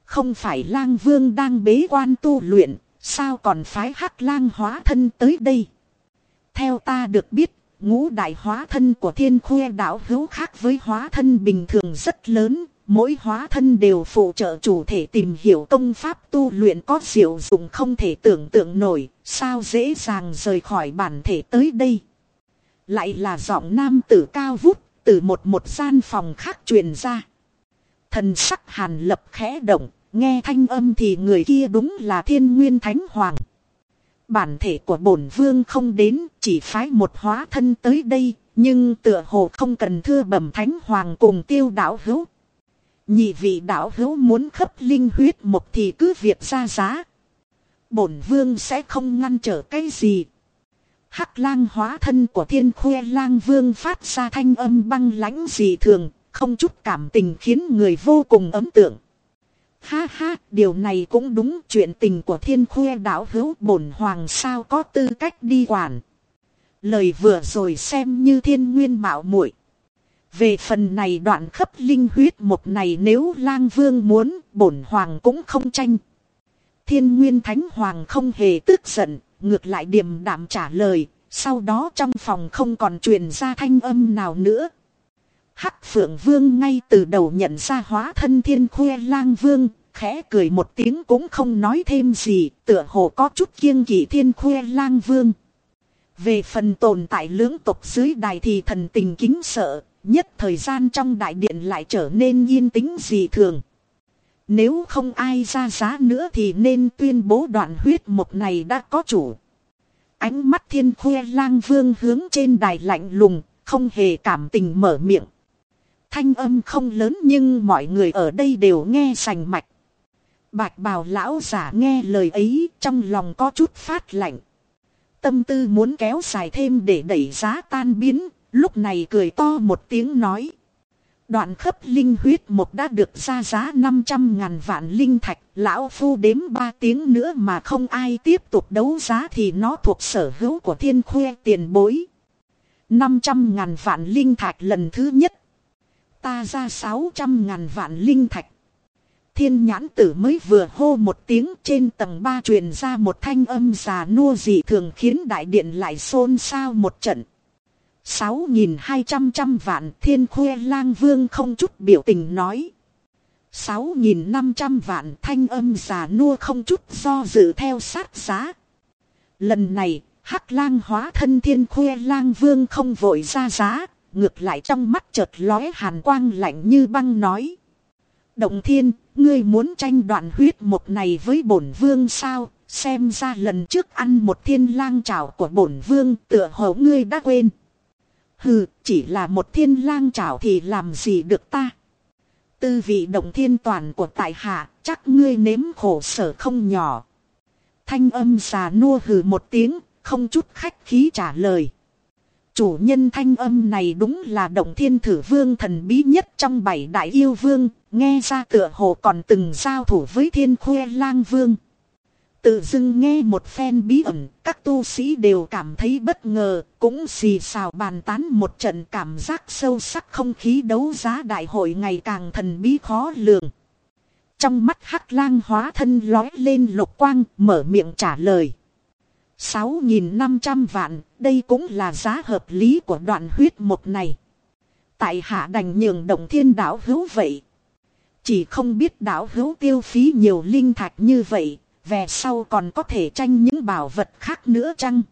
Không phải lang vương đang bế quan tu luyện, sao còn phái hắc lang hóa thân tới đây? Theo ta được biết, ngũ đại hóa thân của thiên khuê đảo hữu khác với hóa thân bình thường rất lớn, mỗi hóa thân đều phụ trợ chủ thể tìm hiểu công pháp tu luyện có diệu dụng không thể tưởng tượng nổi, sao dễ dàng rời khỏi bản thể tới đây. Lại là giọng nam tử cao vút, từ một một gian phòng khác truyền ra. Thần sắc hàn lập khẽ động, nghe thanh âm thì người kia đúng là thiên nguyên thánh hoàng. Bản thể của bổn vương không đến, chỉ phái một hóa thân tới đây, nhưng tựa hồ không cần thưa bẩm thánh hoàng cùng tiêu đảo hữu. Nhị vị đạo hữu muốn khấp linh huyết một thì cứ việc ra giá. Bổn vương sẽ không ngăn trở cái gì. Hắc lang hóa thân của thiên khuê lang vương phát ra thanh âm băng lãnh dị thường, không chút cảm tình khiến người vô cùng ấm tượng. Ha ha, điều này cũng đúng chuyện tình của thiên khuê đạo hữu bổn hoàng sao có tư cách đi quản. Lời vừa rồi xem như thiên nguyên mạo muội. Về phần này đoạn khấp linh huyết một này nếu lang vương muốn, bổn hoàng cũng không tranh. Thiên nguyên thánh hoàng không hề tức giận, ngược lại điềm đạm trả lời, sau đó trong phòng không còn truyền ra thanh âm nào nữa. Hắc phượng vương ngay từ đầu nhận ra hóa thân thiên khuê lang vương, khẽ cười một tiếng cũng không nói thêm gì, tựa hồ có chút kiêng kỵ thiên khuê lang vương. Về phần tồn tại lưỡng tộc dưới đài thì thần tình kính sợ, nhất thời gian trong đại điện lại trở nên yên tĩnh dị thường. Nếu không ai ra giá nữa thì nên tuyên bố đoạn huyết một này đã có chủ. Ánh mắt thiên khuê lang vương hướng trên đài lạnh lùng, không hề cảm tình mở miệng. Thanh âm không lớn nhưng mọi người ở đây đều nghe sành mạch. Bạch bào lão giả nghe lời ấy trong lòng có chút phát lạnh. Tâm tư muốn kéo dài thêm để đẩy giá tan biến, lúc này cười to một tiếng nói. Đoạn khấp linh huyết một đã được ra giá 500 ngàn vạn linh thạch, lão phu đếm 3 tiếng nữa mà không ai tiếp tục đấu giá thì nó thuộc sở hữu của thiên khuê tiền bối. 500 ngàn vạn linh thạch lần thứ nhất. Ta ra 600 ngàn vạn linh thạch. thiên nhãn tử mới vừa hô một tiếng trên tầng ba truyền ra một thanh âm già nua dị thường khiến đại điện lại xôn xao một trận. Sáu nghìn hai trăm trăm vạn thiên khuê lang vương không chút biểu tình nói. Sáu nghìn năm trăm vạn thanh âm già nua không chút do dự theo sát giá. Lần này, hắc lang hóa thân thiên khuê lang vương không vội ra giá, ngược lại trong mắt chợt lóe hàn quang lạnh như băng nói. Động thiên, ngươi muốn tranh đoạn huyết một này với bổn vương sao, xem ra lần trước ăn một thiên lang trào của bổn vương tựa hồ ngươi đã quên. Hừ, chỉ là một thiên lang trảo thì làm gì được ta. Tư vị động thiên toàn của tại hạ, chắc ngươi nếm khổ sở không nhỏ. Thanh âm già nua hừ một tiếng, không chút khách khí trả lời. Chủ nhân thanh âm này đúng là động thiên thử vương thần bí nhất trong bảy đại yêu vương, nghe ra tựa hồ còn từng giao thủ với thiên khuê lang vương. Tự dưng nghe một phen bí ẩn, các tu sĩ đều cảm thấy bất ngờ, cũng xì xào bàn tán một trận cảm giác sâu sắc không khí đấu giá đại hội ngày càng thần bí khó lường. Trong mắt hắc lang hóa thân lói lên lục quang, mở miệng trả lời. 6.500 vạn, đây cũng là giá hợp lý của đoạn huyết một này. Tại hạ đành nhường động thiên đảo hữu vậy. Chỉ không biết đảo hữu tiêu phí nhiều linh thạch như vậy, về sau còn có thể tranh những bảo vật khác nữa chăng?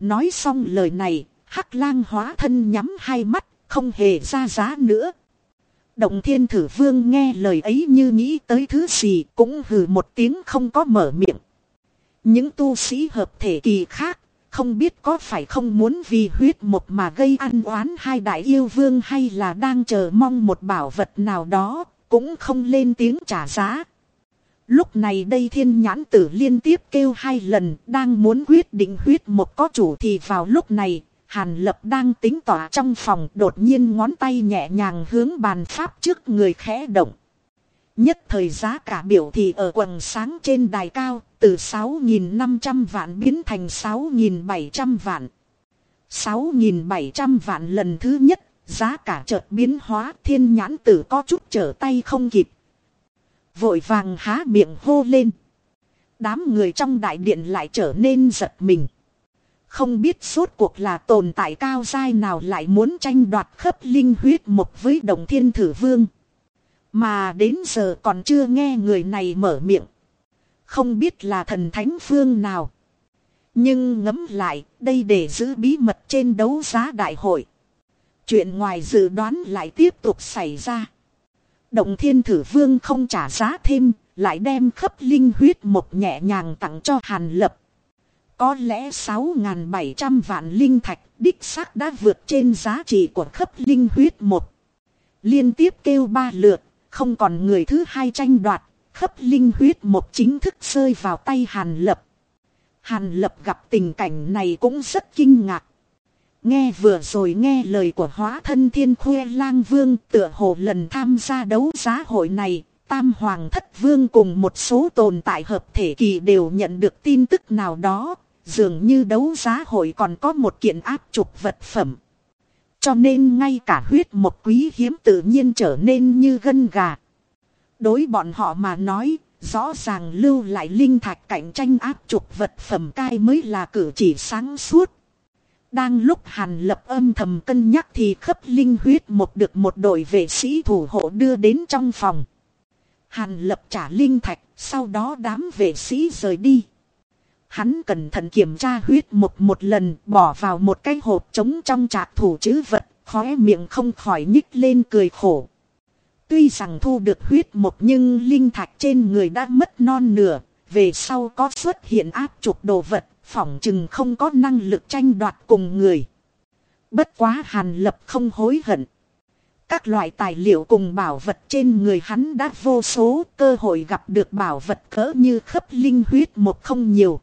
Nói xong lời này, hắc lang hóa thân nhắm hai mắt, không hề ra giá nữa. Động thiên thử vương nghe lời ấy như nghĩ tới thứ gì cũng hừ một tiếng không có mở miệng. Những tu sĩ hợp thể kỳ khác, không biết có phải không muốn vì huyết một mà gây ăn oán hai đại yêu vương hay là đang chờ mong một bảo vật nào đó, cũng không lên tiếng trả giá. Lúc này đây thiên nhãn tử liên tiếp kêu hai lần, đang muốn quyết định huyết một có chủ thì vào lúc này, Hàn lập đang tính tỏa trong phòng, đột nhiên ngón tay nhẹ nhàng hướng bàn pháp trước người khẽ động. Nhất thời giá cả biểu thị ở quần sáng trên đài cao, từ 6.500 vạn biến thành 6.700 vạn. 6.700 vạn lần thứ nhất, giá cả chợt biến hóa, thiên nhãn tử có chút trở tay không kịp vội vàng há miệng hô lên. Đám người trong đại điện lại trở nên giật mình. Không biết suốt cuộc là tồn tại cao dai nào lại muốn tranh đoạt khắp linh huyết một với đồng thiên thử vương. Mà đến giờ còn chưa nghe người này mở miệng. Không biết là thần thánh phương nào. Nhưng ngẫm lại, đây để giữ bí mật trên đấu giá đại hội. Chuyện ngoài dự đoán lại tiếp tục xảy ra. Động thiên thử vương không trả giá thêm, lại đem khắp linh huyết một nhẹ nhàng tặng cho hàn lập. Có lẽ 6.700 vạn linh thạch đích xác đã vượt trên giá trị của khắp linh huyết một. Liên tiếp kêu ba lượt, không còn người thứ hai tranh đoạt, khắp linh huyết một chính thức rơi vào tay hàn lập. Hàn lập gặp tình cảnh này cũng rất kinh ngạc. Nghe vừa rồi nghe lời của hóa thân thiên khuê lang vương tựa hồ lần tham gia đấu giá hội này, tam hoàng thất vương cùng một số tồn tại hợp thể kỳ đều nhận được tin tức nào đó, dường như đấu giá hội còn có một kiện áp trục vật phẩm. Cho nên ngay cả huyết một quý hiếm tự nhiên trở nên như gân gà. Đối bọn họ mà nói, rõ ràng lưu lại linh thạch cạnh tranh áp trục vật phẩm cai mới là cử chỉ sáng suốt. Đang lúc Hàn Lập âm thầm cân nhắc thì khắp linh huyết một được một đội vệ sĩ thủ hộ đưa đến trong phòng. Hàn Lập trả linh thạch, sau đó đám vệ sĩ rời đi. Hắn cẩn thận kiểm tra huyết một một lần, bỏ vào một cái hộp trống trong trạc thủ chữ vật, khóe miệng không khỏi nhích lên cười khổ. Tuy rằng thu được huyết một nhưng linh thạch trên người đã mất non nửa, về sau có xuất hiện áp trục đồ vật, phỏng chừng không có năng lực tranh đoạt cùng người. Bất quá hàn lập không hối hận. Các loại tài liệu cùng bảo vật trên người hắn đã vô số cơ hội gặp được bảo vật cỡ như khớp linh huyết một không nhiều.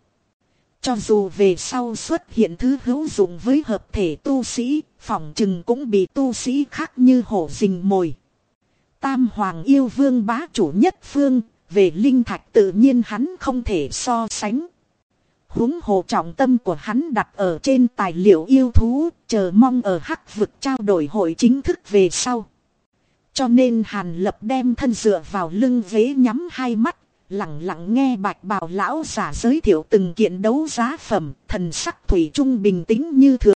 Cho dù về sau xuất hiện thứ hữu dụng với hợp thể tu sĩ, phỏng chừng cũng bị tu sĩ khác như hổ rình mồi. Tam Hoàng yêu vương bá chủ nhất phương, về linh thạch tự nhiên hắn không thể so sánh huống hồ trọng tâm của hắn đặt ở trên tài liệu yêu thú, chờ mong ở hắc vực trao đổi hội chính thức về sau. Cho nên hàn lập đem thân dựa vào lưng ghế nhắm hai mắt, lặng lặng nghe bạch bào lão giả giới thiệu từng kiện đấu giá phẩm, thần sắc thủy trung bình tĩnh như thường.